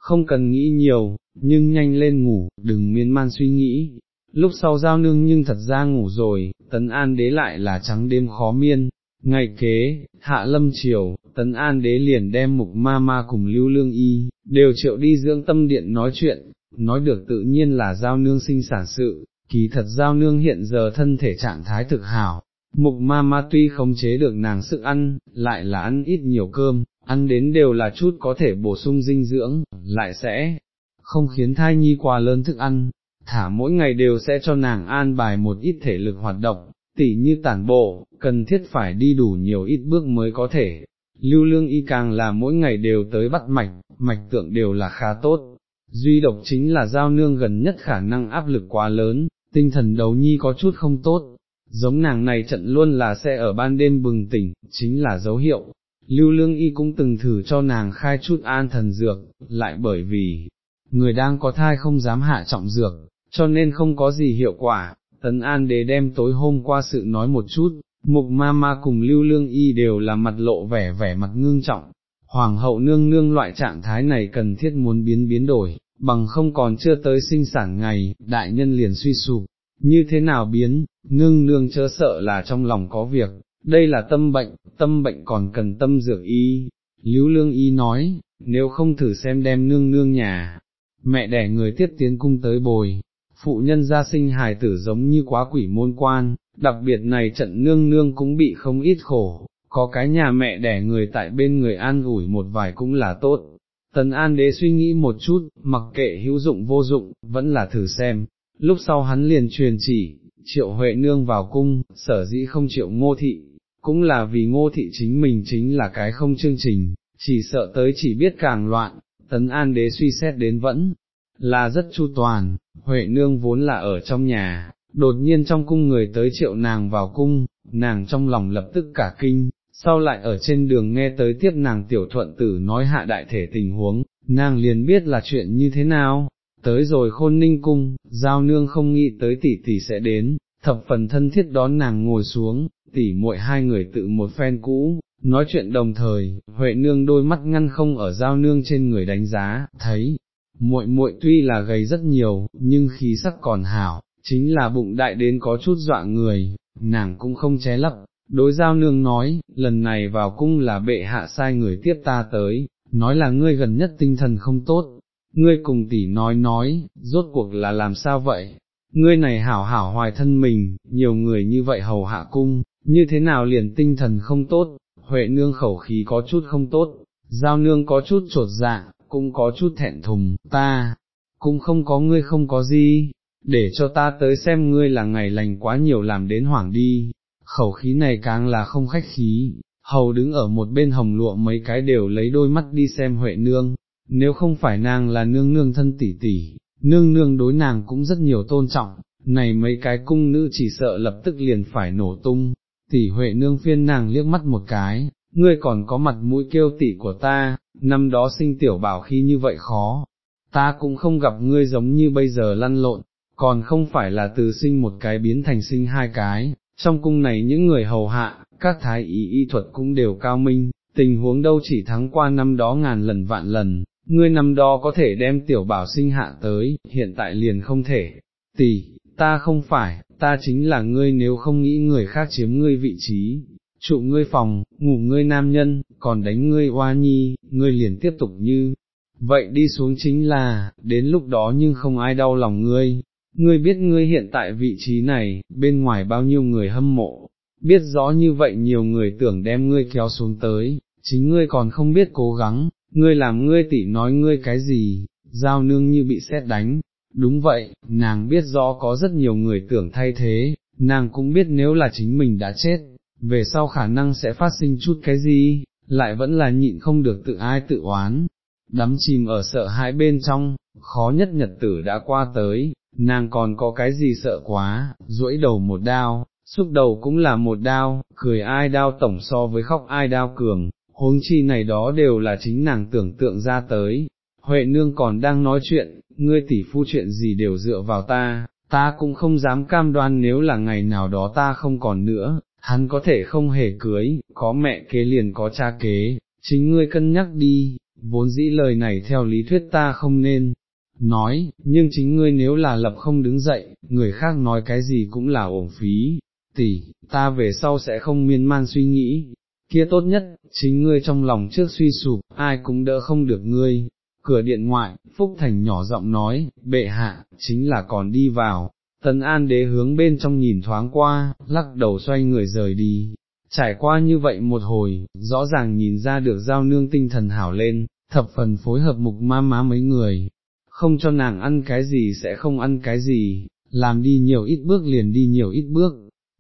không cần nghĩ nhiều, nhưng nhanh lên ngủ, đừng miên man suy nghĩ. Lúc sau giao nương nhưng thật ra ngủ rồi, tấn an đế lại là trắng đêm khó miên, Ngày kế, hạ lâm triều, tấn an đế liền đem mục ma ma cùng lưu lương y, đều triệu đi dưỡng tâm điện nói chuyện, nói được tự nhiên là giao nương sinh sản sự, kỳ thật giao nương hiện giờ thân thể trạng thái thực hảo, mục ma ma tuy không chế được nàng sức ăn, lại là ăn ít nhiều cơm, ăn đến đều là chút có thể bổ sung dinh dưỡng, lại sẽ không khiến thai nhi quá lớn thức ăn, thả mỗi ngày đều sẽ cho nàng an bài một ít thể lực hoạt động, tỉ như tản bộ, cần thiết phải đi đủ nhiều ít bước mới có thể. Lưu lương y càng là mỗi ngày đều tới bắt mạch, mạch tượng đều là khá tốt, duy độc chính là giao nương gần nhất khả năng áp lực quá lớn, tinh thần đấu nhi có chút không tốt, giống nàng này trận luôn là sẽ ở ban đêm bừng tỉnh, chính là dấu hiệu. Lưu lương y cũng từng thử cho nàng khai chút an thần dược, lại bởi vì, người đang có thai không dám hạ trọng dược, cho nên không có gì hiệu quả, tấn an đế đem tối hôm qua sự nói một chút, mục ma ma cùng lưu lương y đều là mặt lộ vẻ vẻ mặt ngưng trọng, hoàng hậu nương nương loại trạng thái này cần thiết muốn biến biến đổi, bằng không còn chưa tới sinh sản ngày, đại nhân liền suy sụp, như thế nào biến, nương nương chớ sợ là trong lòng có việc, đây là tâm bệnh, tâm bệnh còn cần tâm dược y, Lưu Lương Y nói, nếu không thử xem đem nương nương nhà, mẹ đẻ người tiếp tiến cung tới bồi, phụ nhân gia sinh hài tử giống như quá quỷ môn quan, đặc biệt này trận nương nương cũng bị không ít khổ, có cái nhà mẹ đẻ người tại bên người an ủi một vài cũng là tốt. Tần An Đế suy nghĩ một chút, mặc kệ hữu dụng vô dụng, vẫn là thử xem, lúc sau hắn liền truyền chỉ, triệu Huệ Nương vào cung, sở dĩ không triệu ngô thị, cũng là vì ngô thị chính mình chính là cái không chương trình, chỉ sợ tới chỉ biết càng loạn, Tấn An Đế suy xét đến vẫn là rất chu toàn, Huệ Nương vốn là ở trong nhà, đột nhiên trong cung người tới triệu nàng vào cung, nàng trong lòng lập tức cả kinh, sau lại ở trên đường nghe tới tiếp nàng tiểu thuận tử nói hạ đại thể tình huống, nàng liền biết là chuyện như thế nào, tới rồi khôn ninh cung, giao nương không nghĩ tới tỷ tỷ sẽ đến, thập phần thân thiết đón nàng ngồi xuống, tỷ muội hai người tự một phen cũ, nói chuyện đồng thời, Huệ nương đôi mắt ngăn không ở giao nương trên người đánh giá, thấy, muội muội tuy là gầy rất nhiều, nhưng khí sắc còn hảo, chính là bụng đại đến có chút dọa người, nàng cũng không ché lấp, đối giao nương nói, lần này vào cung là bệ hạ sai người tiếp ta tới, nói là ngươi gần nhất tinh thần không tốt, ngươi cùng tỷ nói nói, rốt cuộc là làm sao vậy, ngươi này hảo hảo hoài thân mình, nhiều người như vậy hầu hạ cung, như thế nào liền tinh thần không tốt, Huệ nương khẩu khí có chút không tốt, giao nương có chút trột dạ, cũng có chút thẹn thùng, ta, cũng không có ngươi không có gì, để cho ta tới xem ngươi là ngày lành quá nhiều làm đến hoảng đi, khẩu khí này càng là không khách khí, hầu đứng ở một bên hồng lụa mấy cái đều lấy đôi mắt đi xem Huệ nương, nếu không phải nàng là nương nương thân tỷ tỷ, nương nương đối nàng cũng rất nhiều tôn trọng, này mấy cái cung nữ chỉ sợ lập tức liền phải nổ tung, tỷ Huệ nương phiên nàng liếc mắt một cái, ngươi còn có mặt mũi kêu tỷ của ta, năm đó sinh tiểu bảo khi như vậy khó, ta cũng không gặp ngươi giống như bây giờ lăn lộn, còn không phải là từ sinh một cái biến thành sinh hai cái, trong cung này những người hầu hạ, các thái y y thuật cũng đều cao minh, tình huống đâu chỉ thắng qua năm đó ngàn lần vạn lần, ngươi năm đó có thể đem tiểu bảo sinh hạ tới, hiện tại liền không thể, tỷ, ta không phải, ta chính là ngươi nếu không nghĩ người khác chiếm ngươi vị trí, trụ ngươi phòng, ngủ ngươi nam nhân, còn đánh ngươi oa nhi, ngươi liền tiếp tục như, vậy đi xuống chính là, đến lúc đó nhưng không ai đau lòng ngươi, ngươi biết ngươi hiện tại vị trí này, bên ngoài bao nhiêu người hâm mộ, biết rõ như vậy nhiều người tưởng đem ngươi kéo xuống tới, chính ngươi còn không biết cố gắng, ngươi làm ngươi tỷ nói ngươi cái gì, giao nương như bị xét đánh, đúng vậy, nàng biết rõ có rất nhiều người tưởng thay thế, nàng cũng biết nếu là chính mình đã chết, về sau khả năng sẽ phát sinh chút cái gì, lại vẫn là nhịn không được tự ai tự oán, đắm chìm ở sợ hãi bên trong, khó nhất nhật tử đã qua tới, nàng còn có cái gì sợ quá, duỗi đầu một đao, xúc đầu cũng là một đao, cười ai đao tổng so với khóc ai đao cường, huống chi này đó đều là chính nàng tưởng tượng ra tới. Huệ nương còn đang nói chuyện, ngươi tỷ phu chuyện gì đều dựa vào ta, ta cũng không dám cam đoan nếu là ngày nào đó ta không còn nữa, hắn có thể không hề cưới, có mẹ kế liền có cha kế, chính ngươi cân nhắc đi, vốn dĩ lời này theo lý thuyết ta không nên, nói, nhưng chính ngươi nếu là lập không đứng dậy, người khác nói cái gì cũng là ổn phí, tỷ, ta về sau sẽ không miên man suy nghĩ, kia tốt nhất, chính ngươi trong lòng trước suy sụp, ai cũng đỡ không được ngươi. Cửa điện ngoại, Phúc Thành nhỏ giọng nói, bệ hạ, chính là còn đi vào, tần an đế hướng bên trong nhìn thoáng qua, lắc đầu xoay người rời đi. Trải qua như vậy một hồi, rõ ràng nhìn ra được giao nương tinh thần hảo lên, thập phần phối hợp mục ma má mấy người, không cho nàng ăn cái gì sẽ không ăn cái gì, làm đi nhiều ít bước liền đi nhiều ít bước,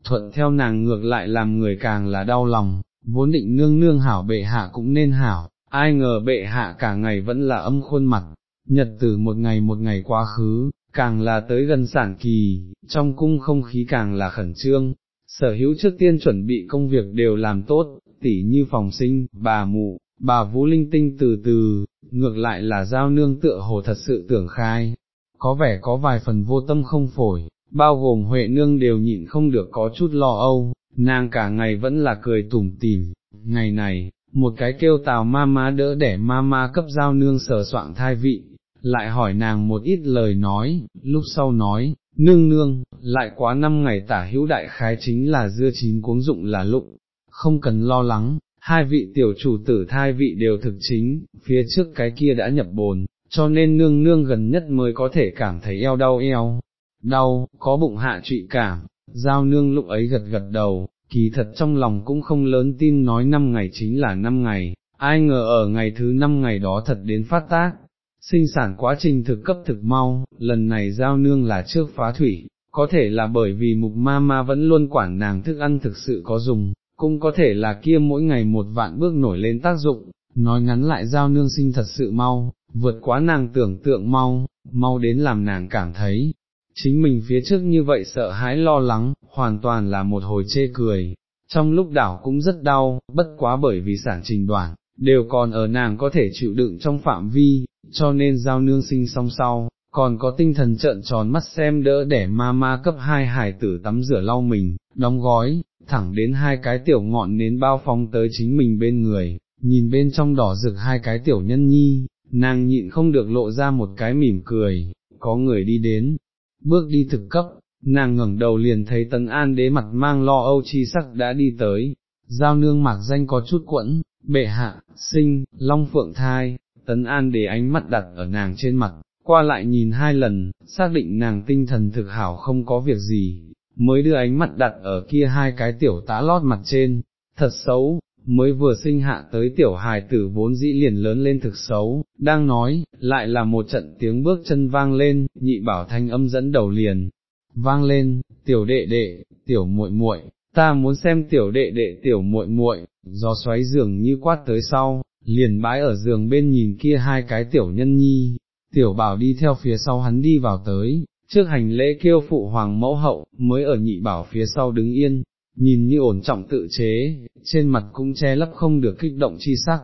thuận theo nàng ngược lại làm người càng là đau lòng, vốn định nương nương hảo bệ hạ cũng nên hảo, ai ngờ bệ hạ cả ngày vẫn là âm khuôn mặt, nhật tử một ngày một ngày quá khứ, càng là tới gần sản kỳ, trong cung không khí càng là khẩn trương, sở hữu trước tiên chuẩn bị công việc đều làm tốt, tỉ như phòng sinh, bà mụ, bà Vũ Linh Tinh từ từ, ngược lại là giao nương tựa hồ thật sự tưởng khai, có vẻ có vài phần vô tâm không phổi, bao gồm Huệ nương đều nhịn không được có chút lo âu, nàng cả ngày vẫn là cười tủm tỉm, ngày này, một cái kêu tào ma ma đỡ để ma ma cấp giao nương sờ soạn thai vị, lại hỏi nàng một ít lời nói, lúc sau nói, nương nương, lại quá năm ngày tả hữu đại khái chính là dưa chín cuống dụng là lụng, không cần lo lắng, hai vị tiểu chủ tử thai vị đều thực chính, phía trước cái kia đã nhập bồn, cho nên nương nương gần nhất mới có thể cảm thấy eo đau eo, đau, có bụng hạ trụy cảm, giao nương lúc ấy gật gật đầu, kỳ thật trong lòng cũng không lớn tin nói năm ngày chính là năm ngày, ai ngờ ở ngày thứ năm ngày đó thật đến phát tác, sinh sản quá trình thực cấp thực mau, lần này giao nương là trước phá thủy, có thể là bởi vì mục ma ma vẫn luôn quản nàng thức ăn thực sự có dùng, cũng có thể là kia mỗi ngày một vạn bước nổi lên tác dụng, nói ngắn lại giao nương sinh thật sự mau, vượt quá nàng tưởng tượng mau, mau đến làm nàng cảm thấy, chính mình phía trước như vậy sợ hãi lo lắng, hoàn toàn là một hồi chê cười, trong lúc đảo cũng rất đau, bất quá bởi vì sản trình đoạn, đều còn ở nàng có thể chịu đựng trong phạm vi, cho nên giao nương sinh song sau, còn có tinh thần trợn tròn mắt xem đỡ để ma ma cấp hai hải tử tắm rửa lau mình, đóng gói, thẳng đến hai cái tiểu ngọn nến bao phong tới chính mình bên người, nhìn bên trong đỏ rực hai cái tiểu nhân nhi, nàng nhịn không được lộ ra một cái mỉm cười, có người đi đến, bước đi thực cấp, nàng ngẩng đầu liền thấy tấn an đế mặt mang lo âu chi sắc đã đi tới, giao nương mạc danh có chút quẫn, bệ hạ, sinh, long phượng thai, tấn an đế ánh mắt đặt ở nàng trên mặt, qua lại nhìn hai lần, xác định nàng tinh thần thực hảo không có việc gì, mới đưa ánh mắt đặt ở kia hai cái tiểu tá lót mặt trên, thật xấu, mới vừa sinh hạ tới tiểu hài tử vốn dĩ liền lớn lên thực xấu, đang nói, lại là một trận tiếng bước chân vang lên, nhị bảo thanh âm dẫn đầu liền, vang lên, tiểu đệ đệ, tiểu muội muội, ta muốn xem tiểu đệ đệ tiểu muội muội, gió xoáy giường như quát tới sau, liền bái ở giường bên nhìn kia hai cái tiểu nhân nhi, tiểu bảo đi theo phía sau hắn đi vào tới, trước hành lễ kêu phụ hoàng mẫu hậu, mới ở nhị bảo phía sau đứng yên, nhìn như ổn trọng tự chế, trên mặt cũng che lấp không được kích động chi sắc.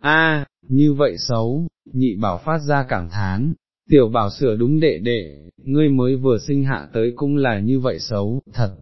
A, như vậy xấu, nhị bảo phát ra cảm thán, tiểu bảo sửa đúng đệ đệ, ngươi mới vừa sinh hạ tới cũng là như vậy xấu, thật,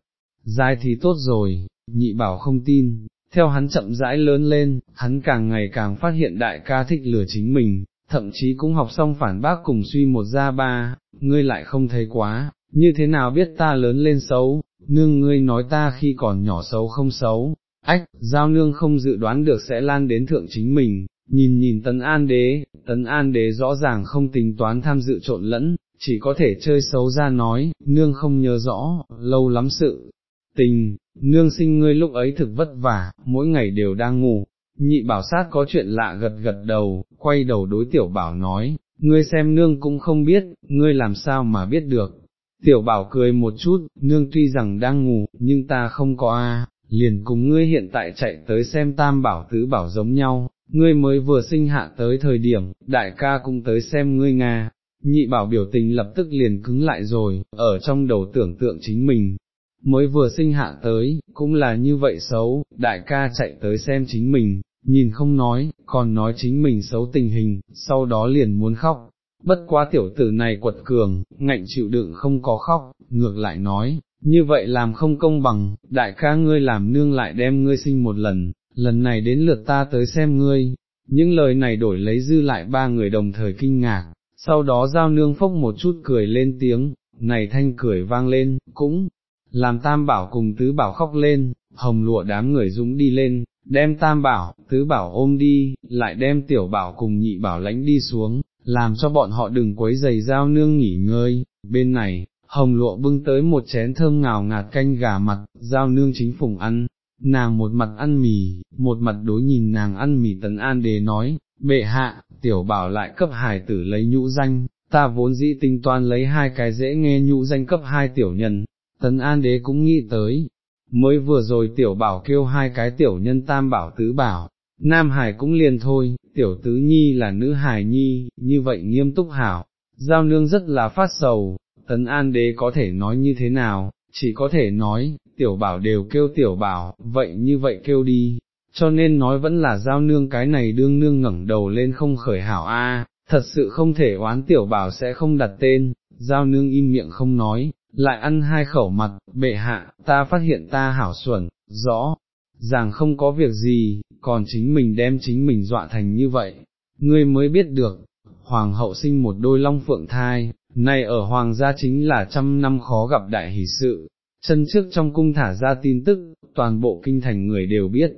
dài thì tốt rồi, nhị bảo không tin, theo hắn chậm rãi lớn lên, hắn càng ngày càng phát hiện đại ca thích lừa chính mình, thậm chí cũng học xong phản bác cùng suy một ra ba, ngươi lại không thấy quá, như thế nào biết ta lớn lên xấu, nương ngươi nói ta khi còn nhỏ xấu không xấu, ách, giao nương không dự đoán được sẽ lan đến thượng chính mình, nhìn nhìn tấn an đế, tấn an đế rõ ràng không tính toán tham dự trộn lẫn, chỉ có thể chơi xấu ra nói, nương không nhớ rõ, lâu lắm sự. Tình, nương sinh ngươi lúc ấy thực vất vả, mỗi ngày đều đang ngủ, nhị bảo sát có chuyện lạ gật gật đầu, quay đầu đối tiểu bảo nói, ngươi xem nương cũng không biết, ngươi làm sao mà biết được. Tiểu bảo cười một chút, nương tuy rằng đang ngủ, nhưng ta không có a, liền cùng ngươi hiện tại chạy tới xem tam bảo tứ bảo giống nhau, ngươi mới vừa sinh hạ tới thời điểm, đại ca cũng tới xem ngươi Nga, nhị bảo biểu tình lập tức liền cứng lại rồi, ở trong đầu tưởng tượng chính mình, mới vừa sinh hạ tới, cũng là như vậy xấu, đại ca chạy tới xem chính mình, nhìn không nói, còn nói chính mình xấu tình hình, sau đó liền muốn khóc, bất quá tiểu tử này quật cường, ngạnh chịu đựng không có khóc, ngược lại nói, như vậy làm không công bằng, đại ca ngươi làm nương lại đem ngươi sinh một lần, lần này đến lượt ta tới xem ngươi, những lời này đổi lấy dư lại ba người đồng thời kinh ngạc, sau đó giao nương phốc một chút cười lên tiếng, này thanh cười vang lên, cũng, làm tam bảo cùng tứ bảo khóc lên, hồng lụa đám người dũng đi lên, đem tam bảo, tứ bảo ôm đi, lại đem tiểu bảo cùng nhị bảo lãnh đi xuống, làm cho bọn họ đừng quấy giày giao nương nghỉ ngơi, bên này, hồng lụa bưng tới một chén thơm ngào ngạt canh gà mặt, giao nương chính phùng ăn, nàng một mặt ăn mì, một mặt đối nhìn nàng ăn mì tấn an Đề nói, bệ hạ, tiểu bảo lại cấp hài tử lấy nhũ danh, ta vốn dĩ tính toán lấy hai cái dễ nghe nhũ danh cấp hai tiểu nhân, tấn an đế cũng nghĩ tới, mới vừa rồi tiểu bảo kêu hai cái tiểu nhân tam bảo tứ bảo, nam hải cũng liền thôi, tiểu tứ nhi là nữ hài nhi, như vậy nghiêm túc hảo, giao nương rất là phát sầu, tấn an đế có thể nói như thế nào, chỉ có thể nói, tiểu bảo đều kêu tiểu bảo, vậy như vậy kêu đi, cho nên nói vẫn là giao nương cái này đương nương ngẩng đầu lên không khởi hảo a, thật sự không thể oán tiểu bảo sẽ không đặt tên, giao nương im miệng không nói, lại ăn hai khẩu mặt, bệ hạ, ta phát hiện ta hảo xuẩn, rõ, rằng không có việc gì, còn chính mình đem chính mình dọa thành như vậy, ngươi mới biết được, hoàng hậu sinh một đôi long phượng thai, này ở hoàng gia chính là trăm năm khó gặp đại hỷ sự, chân trước trong cung thả ra tin tức, toàn bộ kinh thành người đều biết.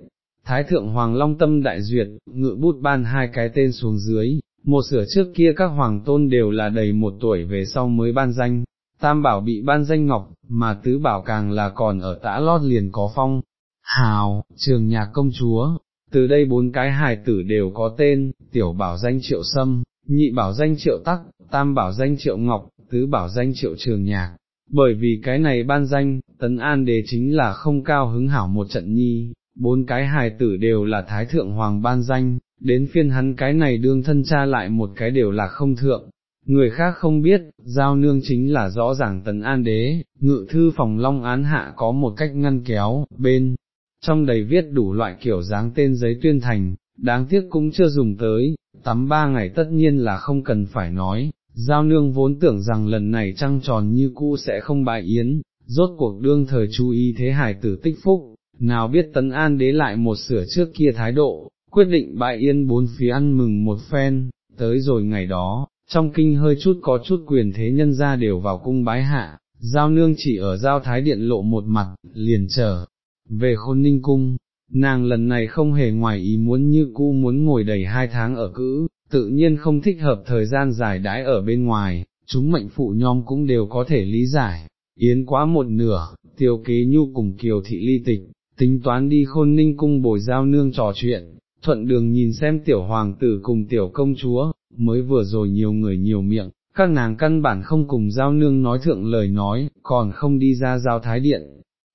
Thái thượng hoàng long tâm đại duyệt, ngự bút ban hai cái tên xuống dưới, một sửa trước kia các hoàng tôn đều là đầy một tuổi về sau mới ban danh, tam bảo bị ban danh ngọc, mà tứ bảo càng là còn ở tã lót liền có phong, hào, trường nhạc công chúa, từ đây bốn cái hài tử đều có tên, tiểu bảo danh triệu sâm, nhị bảo danh triệu tắc, tam bảo danh triệu ngọc, tứ bảo danh triệu trường nhạc. Bởi vì cái này ban danh, tấn an đế chính là không cao hứng hảo một trận nhi, bốn cái hài tử đều là thái thượng hoàng ban danh, đến phiên hắn cái này đương thân cha lại một cái đều là không thượng, người khác không biết, giao nương chính là rõ ràng tấn an đế, ngự thư phòng long án hạ có một cách ngăn kéo, bên, trong đầy viết đủ loại kiểu dáng tên giấy tuyên thành, đáng tiếc cũng chưa dùng tới, tắm ba ngày tất nhiên là không cần phải nói, giao nương vốn tưởng rằng lần này trăng tròn như cũ sẽ không bại yến, rốt cuộc đương thời chú ý thế hải tử tích phúc, nào biết tấn an đế lại một sửa trước kia thái độ, quyết định bại yến bốn phía ăn mừng một phen, tới rồi ngày đó, trong kinh hơi chút có chút quyền thế nhân ra đều vào cung bái hạ, giao nương chỉ ở giao thái điện lộ một mặt, liền chờ về khôn ninh cung, nàng lần này không hề ngoài ý muốn như cũ muốn ngồi đầy hai tháng ở cữ, tự nhiên không thích hợp thời gian dài đãi ở bên ngoài, chúng mệnh phụ nhom cũng đều có thể lý giải, yến quá một nửa, tiêu kế nhu cùng kiều thị ly tịch, tính toán đi khôn ninh cung bồi giao nương trò chuyện, thuận đường nhìn xem tiểu hoàng tử cùng tiểu công chúa, mới vừa rồi nhiều người nhiều miệng, các nàng căn bản không cùng giao nương nói thượng lời nói, còn không đi ra giao thái điện.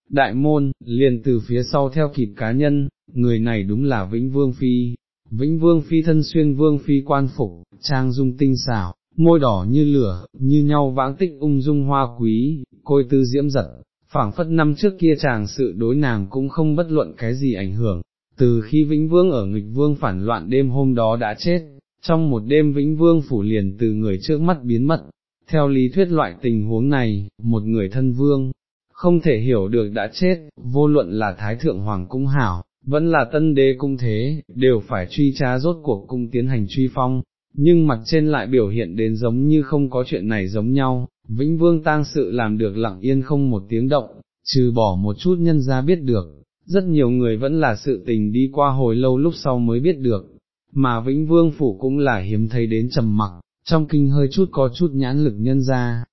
Đại môn, liền từ phía sau theo kịp cá nhân, người này đúng là Vĩnh Vương Phi, Vĩnh Vương Phi thân xuyên Vương Phi quan phục, trang dung tinh xảo, môi đỏ như lửa, như nhau vãng tích ung dung hoa quý, côi tư diễm giật, phảng phất năm trước kia chàng sự đối nàng cũng không bất luận cái gì ảnh hưởng, từ khi Vĩnh Vương ở nghịch vương phản loạn đêm hôm đó đã chết, trong một đêm Vĩnh Vương phủ liền từ người trước mắt biến mất, theo lý thuyết loại tình huống này, một người thân vương, không thể hiểu được đã chết, vô luận là Thái Thượng Hoàng Cung Hảo, vẫn là tân đế cung thế, đều phải truy tra rốt cuộc cung tiến hành truy phong, nhưng mặt trên lại biểu hiện đến giống như không có chuyện này giống nhau, Vĩnh Vương tang sự làm được lặng yên không một tiếng động, trừ bỏ một chút nhân ra biết được, rất nhiều người vẫn là sự tình đi qua hồi lâu lúc sau mới biết được, mà Vĩnh Vương Phủ cũng là hiếm thấy đến trầm mặc, trong kinh hơi chút có chút nhãn lực nhân ra,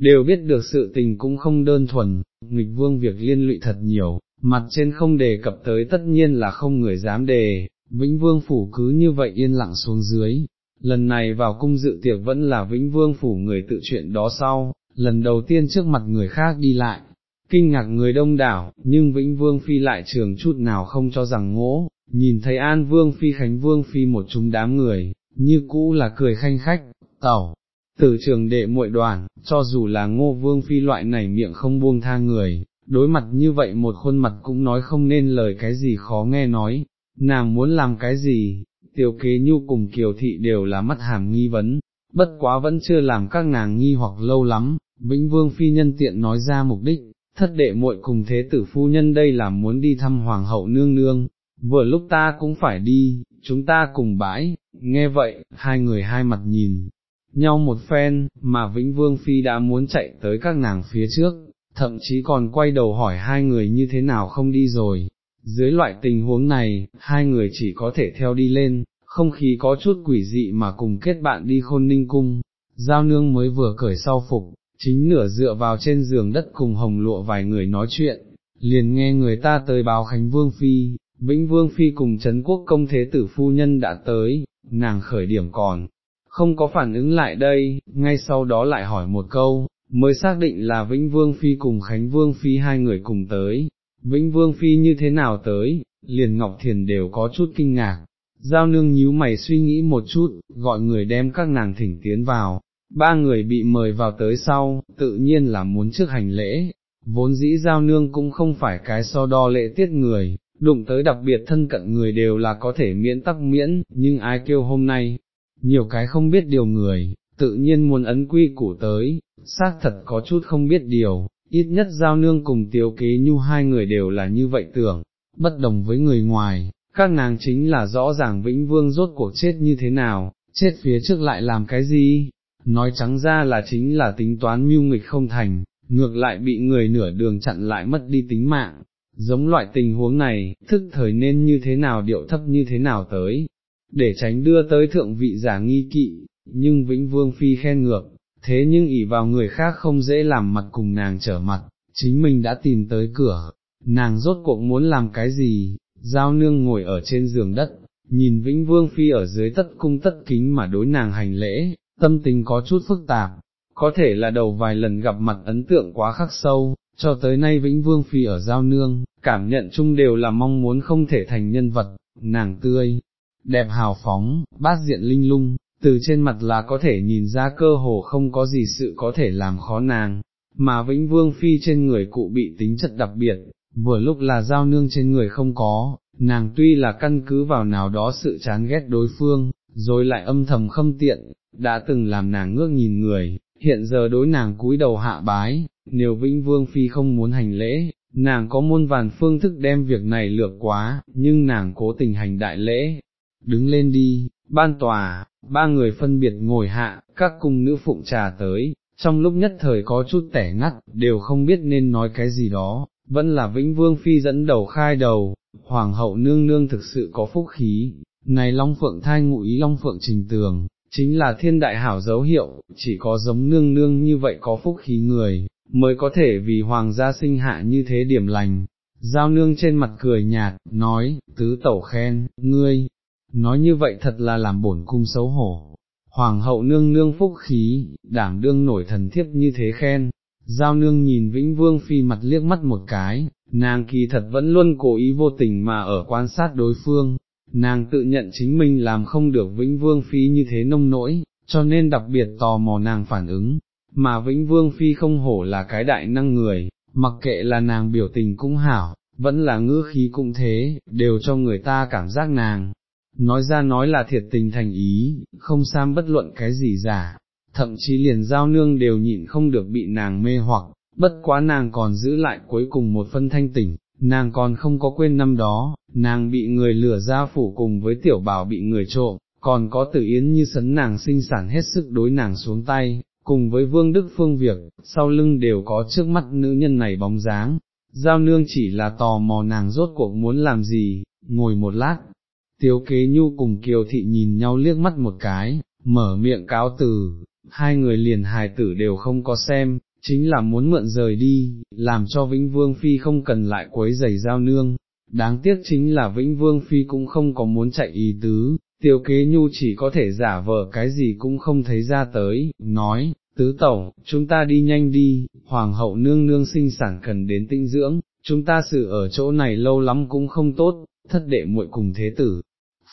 đều biết được sự tình cũng không đơn thuần, nghịch vương việc liên lụy thật nhiều, mặt trên không đề cập tới tất nhiên là không người dám đề, Vĩnh Vương Phủ cứ như vậy yên lặng xuống dưới, lần này vào cung dự tiệc vẫn là Vĩnh Vương Phủ người tự chuyện đó sau, lần đầu tiên trước mặt người khác đi lại, kinh ngạc người đông đảo, nhưng Vĩnh Vương Phi lại trường chút nào không cho rằng ngỗ, nhìn thấy An Vương Phi Khánh Vương Phi một chúng đám người, như cũ là cười khanh khách, tẩu, từ trường đệ muội đoàn, cho dù là ngô Vương Phi loại này miệng không buông tha người, đối mặt như vậy một khuôn mặt cũng nói không nên lời cái gì khó nghe nói, nàng muốn làm cái gì, tiểu kế nhu cùng kiều thị đều là mắt hàm nghi vấn, bất quá vẫn chưa làm các nàng nghi hoặc lâu lắm, Vĩnh Vương Phi nhân tiện nói ra mục đích, thất đệ muội cùng thế tử phu nhân đây là muốn đi thăm hoàng hậu nương nương, vừa lúc ta cũng phải đi, chúng ta cùng bãi, nghe vậy, hai người hai mặt nhìn nhau một phen, mà Vĩnh Vương Phi đã muốn chạy tới các nàng phía trước, thậm chí còn quay đầu hỏi hai người như thế nào không đi rồi. Dưới loại tình huống này, hai người chỉ có thể theo đi lên, không khí có chút quỷ dị mà cùng kết bạn đi khôn ninh cung. Giao nương mới vừa cởi sau phục, chính nửa dựa vào trên giường đất cùng hồng lụa vài người nói chuyện, liền nghe người ta tới báo Khánh Vương Phi, Vĩnh Vương Phi cùng Trấn Quốc công thế tử phu nhân đã tới, nàng khởi điểm còn, không có phản ứng lại đây, ngay sau đó lại hỏi một câu, mới xác định là Vĩnh Vương Phi cùng Khánh Vương Phi hai người cùng tới, Vĩnh Vương Phi như thế nào tới, liền Ngọc Thiền đều có chút kinh ngạc, giao nương nhíu mày suy nghĩ một chút, gọi người đem các nàng thỉnh tiến vào, ba người bị mời vào tới sau, tự nhiên là muốn trước hành lễ, vốn dĩ giao nương cũng không phải cái so đo lễ tiết người, đụng tới đặc biệt thân cận người đều là có thể miễn tắc miễn, nhưng ai kêu hôm nay, nhiều cái không biết điều người, tự nhiên muốn ấn quy củ tới, xác thật có chút không biết điều, ít nhất giao nương cùng tiếu kế nhu hai người đều là như vậy tưởng, bất đồng với người ngoài, các nàng chính là rõ ràng vĩnh vương rốt cuộc chết như thế nào, chết phía trước lại làm cái gì, nói trắng ra là chính là tính toán mưu nghịch không thành, ngược lại bị người nửa đường chặn lại mất đi tính mạng. Giống loại tình huống này, thức thời nên như thế nào điệu thấp như thế nào tới, để tránh đưa tới thượng vị giả nghi kỵ, nhưng Vĩnh Vương Phi khen ngược, thế nhưng ỷ vào người khác không dễ làm mặt cùng nàng trở mặt, chính mình đã tìm tới cửa, nàng rốt cuộc muốn làm cái gì, giao nương ngồi ở trên giường đất, nhìn Vĩnh Vương Phi ở dưới tất cung tất kính mà đối nàng hành lễ, tâm tình có chút phức tạp, có thể là đầu vài lần gặp mặt ấn tượng quá khắc sâu, cho tới nay Vĩnh Vương Phi ở giao nương, cảm nhận chung đều là mong muốn không thể thành nhân vật, nàng tươi, đẹp hào phóng, bát diện linh lung, từ trên mặt là có thể nhìn ra cơ hồ không có gì sự có thể làm khó nàng, mà Vĩnh Vương Phi trên người cụ bị tính chất đặc biệt, vừa lúc là giao nương trên người không có, nàng tuy là căn cứ vào nào đó sự chán ghét đối phương, rồi lại âm thầm khâm tiện, đã từng làm nàng ngước nhìn người, hiện giờ đối nàng cúi đầu hạ bái, nếu Vĩnh Vương Phi không muốn hành lễ, nàng có muôn vàn phương thức đem việc này lược quá, nhưng nàng cố tình hành đại lễ, đứng lên đi, ban tòa, ba người phân biệt ngồi hạ, các cung nữ phụng trà tới, trong lúc nhất thời có chút tẻ ngắt, đều không biết nên nói cái gì đó, vẫn là Vĩnh Vương Phi dẫn đầu khai đầu, Hoàng hậu nương nương thực sự có phúc khí, này Long Phượng thai ngụ ý Long Phượng trình tường, chính là thiên đại hảo dấu hiệu, chỉ có giống nương nương như vậy có phúc khí người, mới có thể vì Hoàng gia sinh hạ như thế điểm lành. Giao nương trên mặt cười nhạt, nói, tứ tẩu khen, ngươi, nói như vậy thật là làm bổn cung xấu hổ. Hoàng hậu nương nương phúc khí, đảm đương nổi thần thiếp như thế khen, giao nương nhìn Vĩnh Vương Phi mặt liếc mắt một cái, nàng kỳ thật vẫn luôn cố ý vô tình mà ở quan sát đối phương, nàng tự nhận chính mình làm không được Vĩnh Vương Phi như thế nông nỗi, cho nên đặc biệt tò mò nàng phản ứng, mà Vĩnh Vương Phi không hổ là cái đại năng người, mặc kệ là nàng biểu tình cũng hảo, vẫn là ngữ khí cũng thế, đều cho người ta cảm giác nàng, nói ra nói là thiệt tình thành ý, không sam bất luận cái gì giả, thậm chí liền giao nương đều nhịn không được bị nàng mê hoặc, bất quá nàng còn giữ lại cuối cùng một phân thanh tỉnh, nàng còn không có quên năm đó, nàng bị người lừa ra phủ cùng với tiểu bảo bị người trộm, còn có tử yến như sấn nàng sinh sản hết sức đối nàng xuống tay, cùng với vương đức phương việc, sau lưng đều có trước mắt nữ nhân này bóng dáng. Giao nương chỉ là tò mò nàng rốt cuộc muốn làm gì, ngồi một lát, tiếu kế nhu cùng kiều thị nhìn nhau liếc mắt một cái, mở miệng cáo từ, hai người liền hài tử đều không có xem, chính là muốn mượn rời đi, làm cho Vĩnh Vương Phi không cần lại quấy giày giao nương. Đáng tiếc chính là Vĩnh Vương Phi cũng không có muốn chạy ý tứ, tiêu kế nhu chỉ có thể giả vờ cái gì cũng không thấy ra tới, nói, tứ tẩu, chúng ta đi nhanh đi, hoàng hậu nương nương sinh sản cần đến tinh dưỡng, chúng ta xử ở chỗ này lâu lắm cũng không tốt, thất đệ muội cùng thế tử,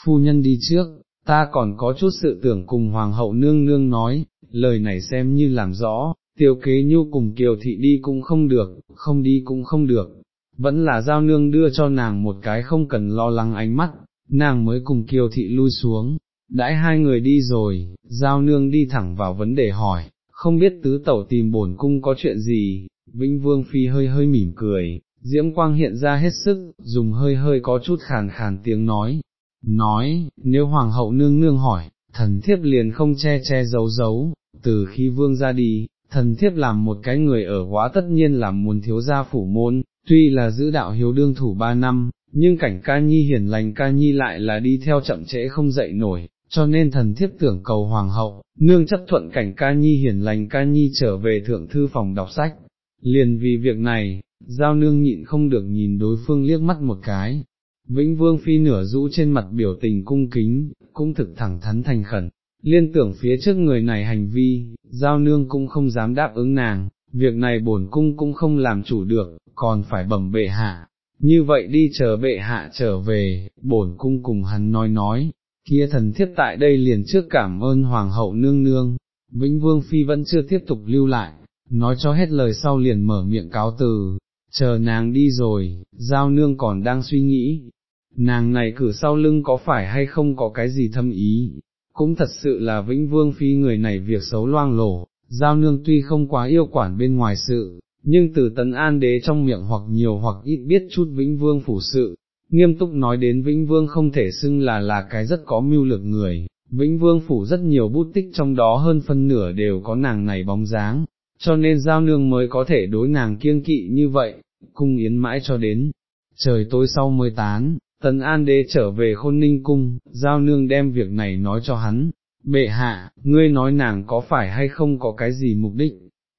phu nhân đi trước, ta còn có chút sự tưởng cùng hoàng hậu nương nương nói, lời này xem như làm rõ, tiêu kế nhu cùng kiều thị đi cũng không được, không đi cũng không được, vẫn là giao nương đưa cho nàng một cái không cần lo lắng ánh mắt, nàng mới cùng kiều thị lui xuống, đãi hai người đi rồi, giao nương đi thẳng vào vấn đề hỏi, không biết tứ tẩu tìm bổn cung có chuyện gì, Vĩnh Vương Phi hơi hơi mỉm cười, diễm quang hiện ra hết sức, dùng hơi hơi có chút khàn khàn tiếng nói, nói, nếu hoàng hậu nương nương hỏi, thần thiếp liền không che che giấu giấu, từ khi vương ra đi, thần thiếp làm một cái người ở quá tất nhiên là muốn thiếu gia phủ môn, tuy là giữ đạo hiếu đương thủ ba năm, nhưng cảnh ca nhi hiền lành ca nhi lại là đi theo chậm trễ không dậy nổi, cho nên thần thiếp tưởng cầu hoàng hậu, nương chấp thuận cảnh ca nhi hiền lành ca nhi trở về thượng thư phòng đọc sách. Liền vì việc này, giao nương nhịn không được nhìn đối phương liếc mắt một cái. Vĩnh vương phi nửa rũ trên mặt biểu tình cung kính, cũng thực thẳng thắn thành khẩn, liên tưởng phía trước người này hành vi, giao nương cũng không dám đáp ứng nàng, việc này bổn cung cũng không làm chủ được, còn phải bẩm bệ hạ, như vậy đi chờ bệ hạ trở về, bổn cung cùng hắn nói nói, kia thần thiếp tại đây liền trước cảm ơn hoàng hậu nương nương, Vĩnh Vương Phi vẫn chưa tiếp tục lưu lại, nói cho hết lời sau liền mở miệng cáo từ, chờ nàng đi rồi, giao nương còn đang suy nghĩ, nàng này cử sau lưng có phải hay không có cái gì thâm ý, cũng thật sự là Vĩnh Vương Phi người này việc xấu loang lổ, giao nương tuy không quá yêu quản bên ngoài sự, nhưng từ tấn an đế trong miệng hoặc nhiều hoặc ít biết chút Vĩnh Vương phủ sự, nghiêm túc nói đến Vĩnh Vương không thể xưng là là cái rất có mưu lược người, Vĩnh Vương phủ rất nhiều bút tích trong đó hơn phân nửa đều có nàng này bóng dáng, cho nên giao nương mới có thể đối nàng kiêng kỵ như vậy, cung yến mãi cho đến, trời tối sau mới tán, Tần an đế trở về khôn ninh cung, giao nương đem việc này nói cho hắn, bệ hạ, ngươi nói nàng có phải hay không có cái gì mục đích,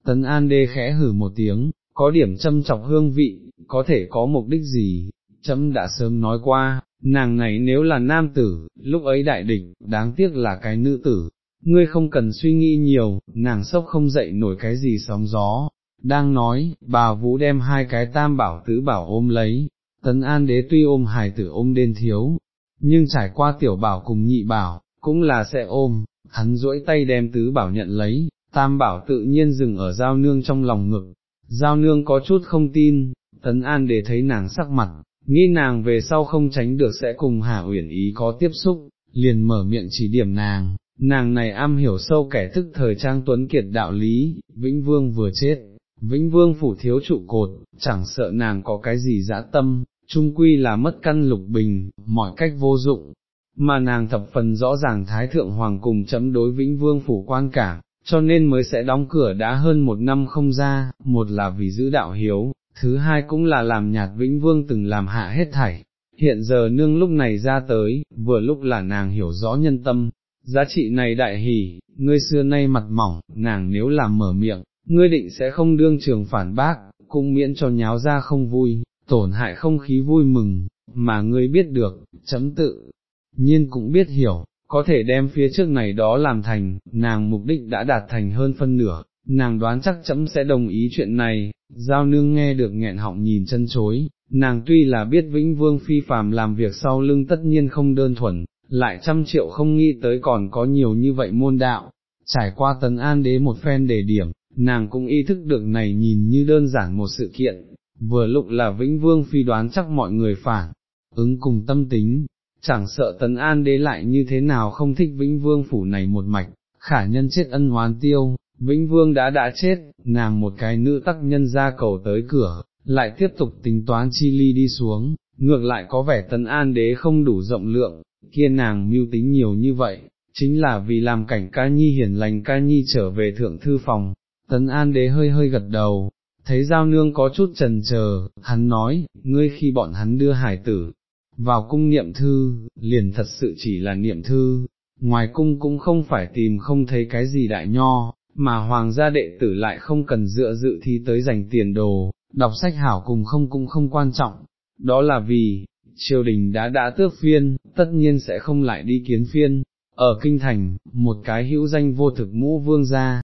Tần an đế khẽ hử một tiếng, có điểm châm chọc hương vị, có thể có mục đích gì, chấm đã sớm nói qua, nàng này nếu là nam tử, lúc ấy đại đỉnh, đáng tiếc là cái nữ tử, ngươi không cần suy nghĩ nhiều, nàng sốc không dậy nổi cái gì sóng gió. Đang nói, bà Vũ đem hai cái tam bảo tứ bảo ôm lấy, tấn an đế tuy ôm hài tử ôm đên thiếu, nhưng trải qua tiểu bảo cùng nhị bảo, cũng là sẽ ôm, hắn duỗi tay đem tứ bảo nhận lấy, tam bảo tự nhiên dừng ở giao nương trong lòng ngực, giao nương có chút không tin, tấn an đế thấy nàng sắc mặt, nghĩ nàng về sau không tránh được sẽ cùng Hà Uyển Ý có tiếp xúc, liền mở miệng chỉ điểm nàng, nàng này am hiểu sâu kẻ thức thời trang tuấn kiệt đạo lý, Vĩnh Vương vừa chết, Vĩnh Vương phủ thiếu trụ cột, chẳng sợ nàng có cái gì dã tâm, trung quy là mất căn lục bình, mọi cách vô dụng, mà nàng thập phần rõ ràng Thái Thượng Hoàng cùng chấm đối Vĩnh Vương phủ quan cả, cho nên mới sẽ đóng cửa đã hơn một năm không ra, một là vì giữ đạo hiếu, thứ hai cũng là làm nhạt vĩnh vương từng làm hạ hết thảy, hiện giờ nương lúc này ra tới, vừa lúc là nàng hiểu rõ nhân tâm, giá trị này đại hỉ, ngươi xưa nay mặt mỏng, nàng nếu làm mở miệng, ngươi định sẽ không đương trường phản bác, cũng miễn cho nháo ra không vui, tổn hại không khí vui mừng, mà ngươi biết được, chấm tự, nhiên cũng biết hiểu, có thể đem phía trước này đó làm thành, nàng mục đích đã đạt thành hơn phân nửa, nàng đoán chắc chấm sẽ đồng ý chuyện này, giao nương nghe được nghẹn họng nhìn chân chối, nàng tuy là biết vĩnh vương phi phàm làm việc sau lưng tất nhiên không đơn thuần, lại trăm triệu không nghĩ tới còn có nhiều như vậy môn đạo, trải qua tấn an đế một phen đề điểm, nàng cũng ý thức được này nhìn như đơn giản một sự kiện, vừa lúc là vĩnh vương phi đoán chắc mọi người phản, ứng cùng tâm tính, chẳng sợ tấn an đế lại như thế nào không thích vĩnh vương phủ này một mạch, khả nhân chết ân hoán tiêu, Vĩnh Vương đã đã chết, nàng một cái nữ tắc nhân ra cầu tới cửa, lại tiếp tục tính toán chi ly đi xuống, ngược lại có vẻ tấn an đế không đủ rộng lượng, kia nàng mưu tính nhiều như vậy, chính là vì làm cảnh ca nhi hiển lành ca nhi trở về thượng thư phòng, tấn an đế hơi hơi gật đầu, thấy giao nương có chút trần chờ, hắn nói, ngươi khi bọn hắn đưa hải tử, vào cung niệm thư, liền thật sự chỉ là niệm thư, ngoài cung cũng không phải tìm không thấy cái gì đại nho, mà hoàng gia đệ tử lại không cần dựa dự thi tới dành tiền đồ, đọc sách hảo cùng không cũng không quan trọng, đó là vì, triều đình đã đã tước phiên, tất nhiên sẽ không lại đi kiến phiên, ở kinh thành, một cái hữu danh vô thực mũ vương gia,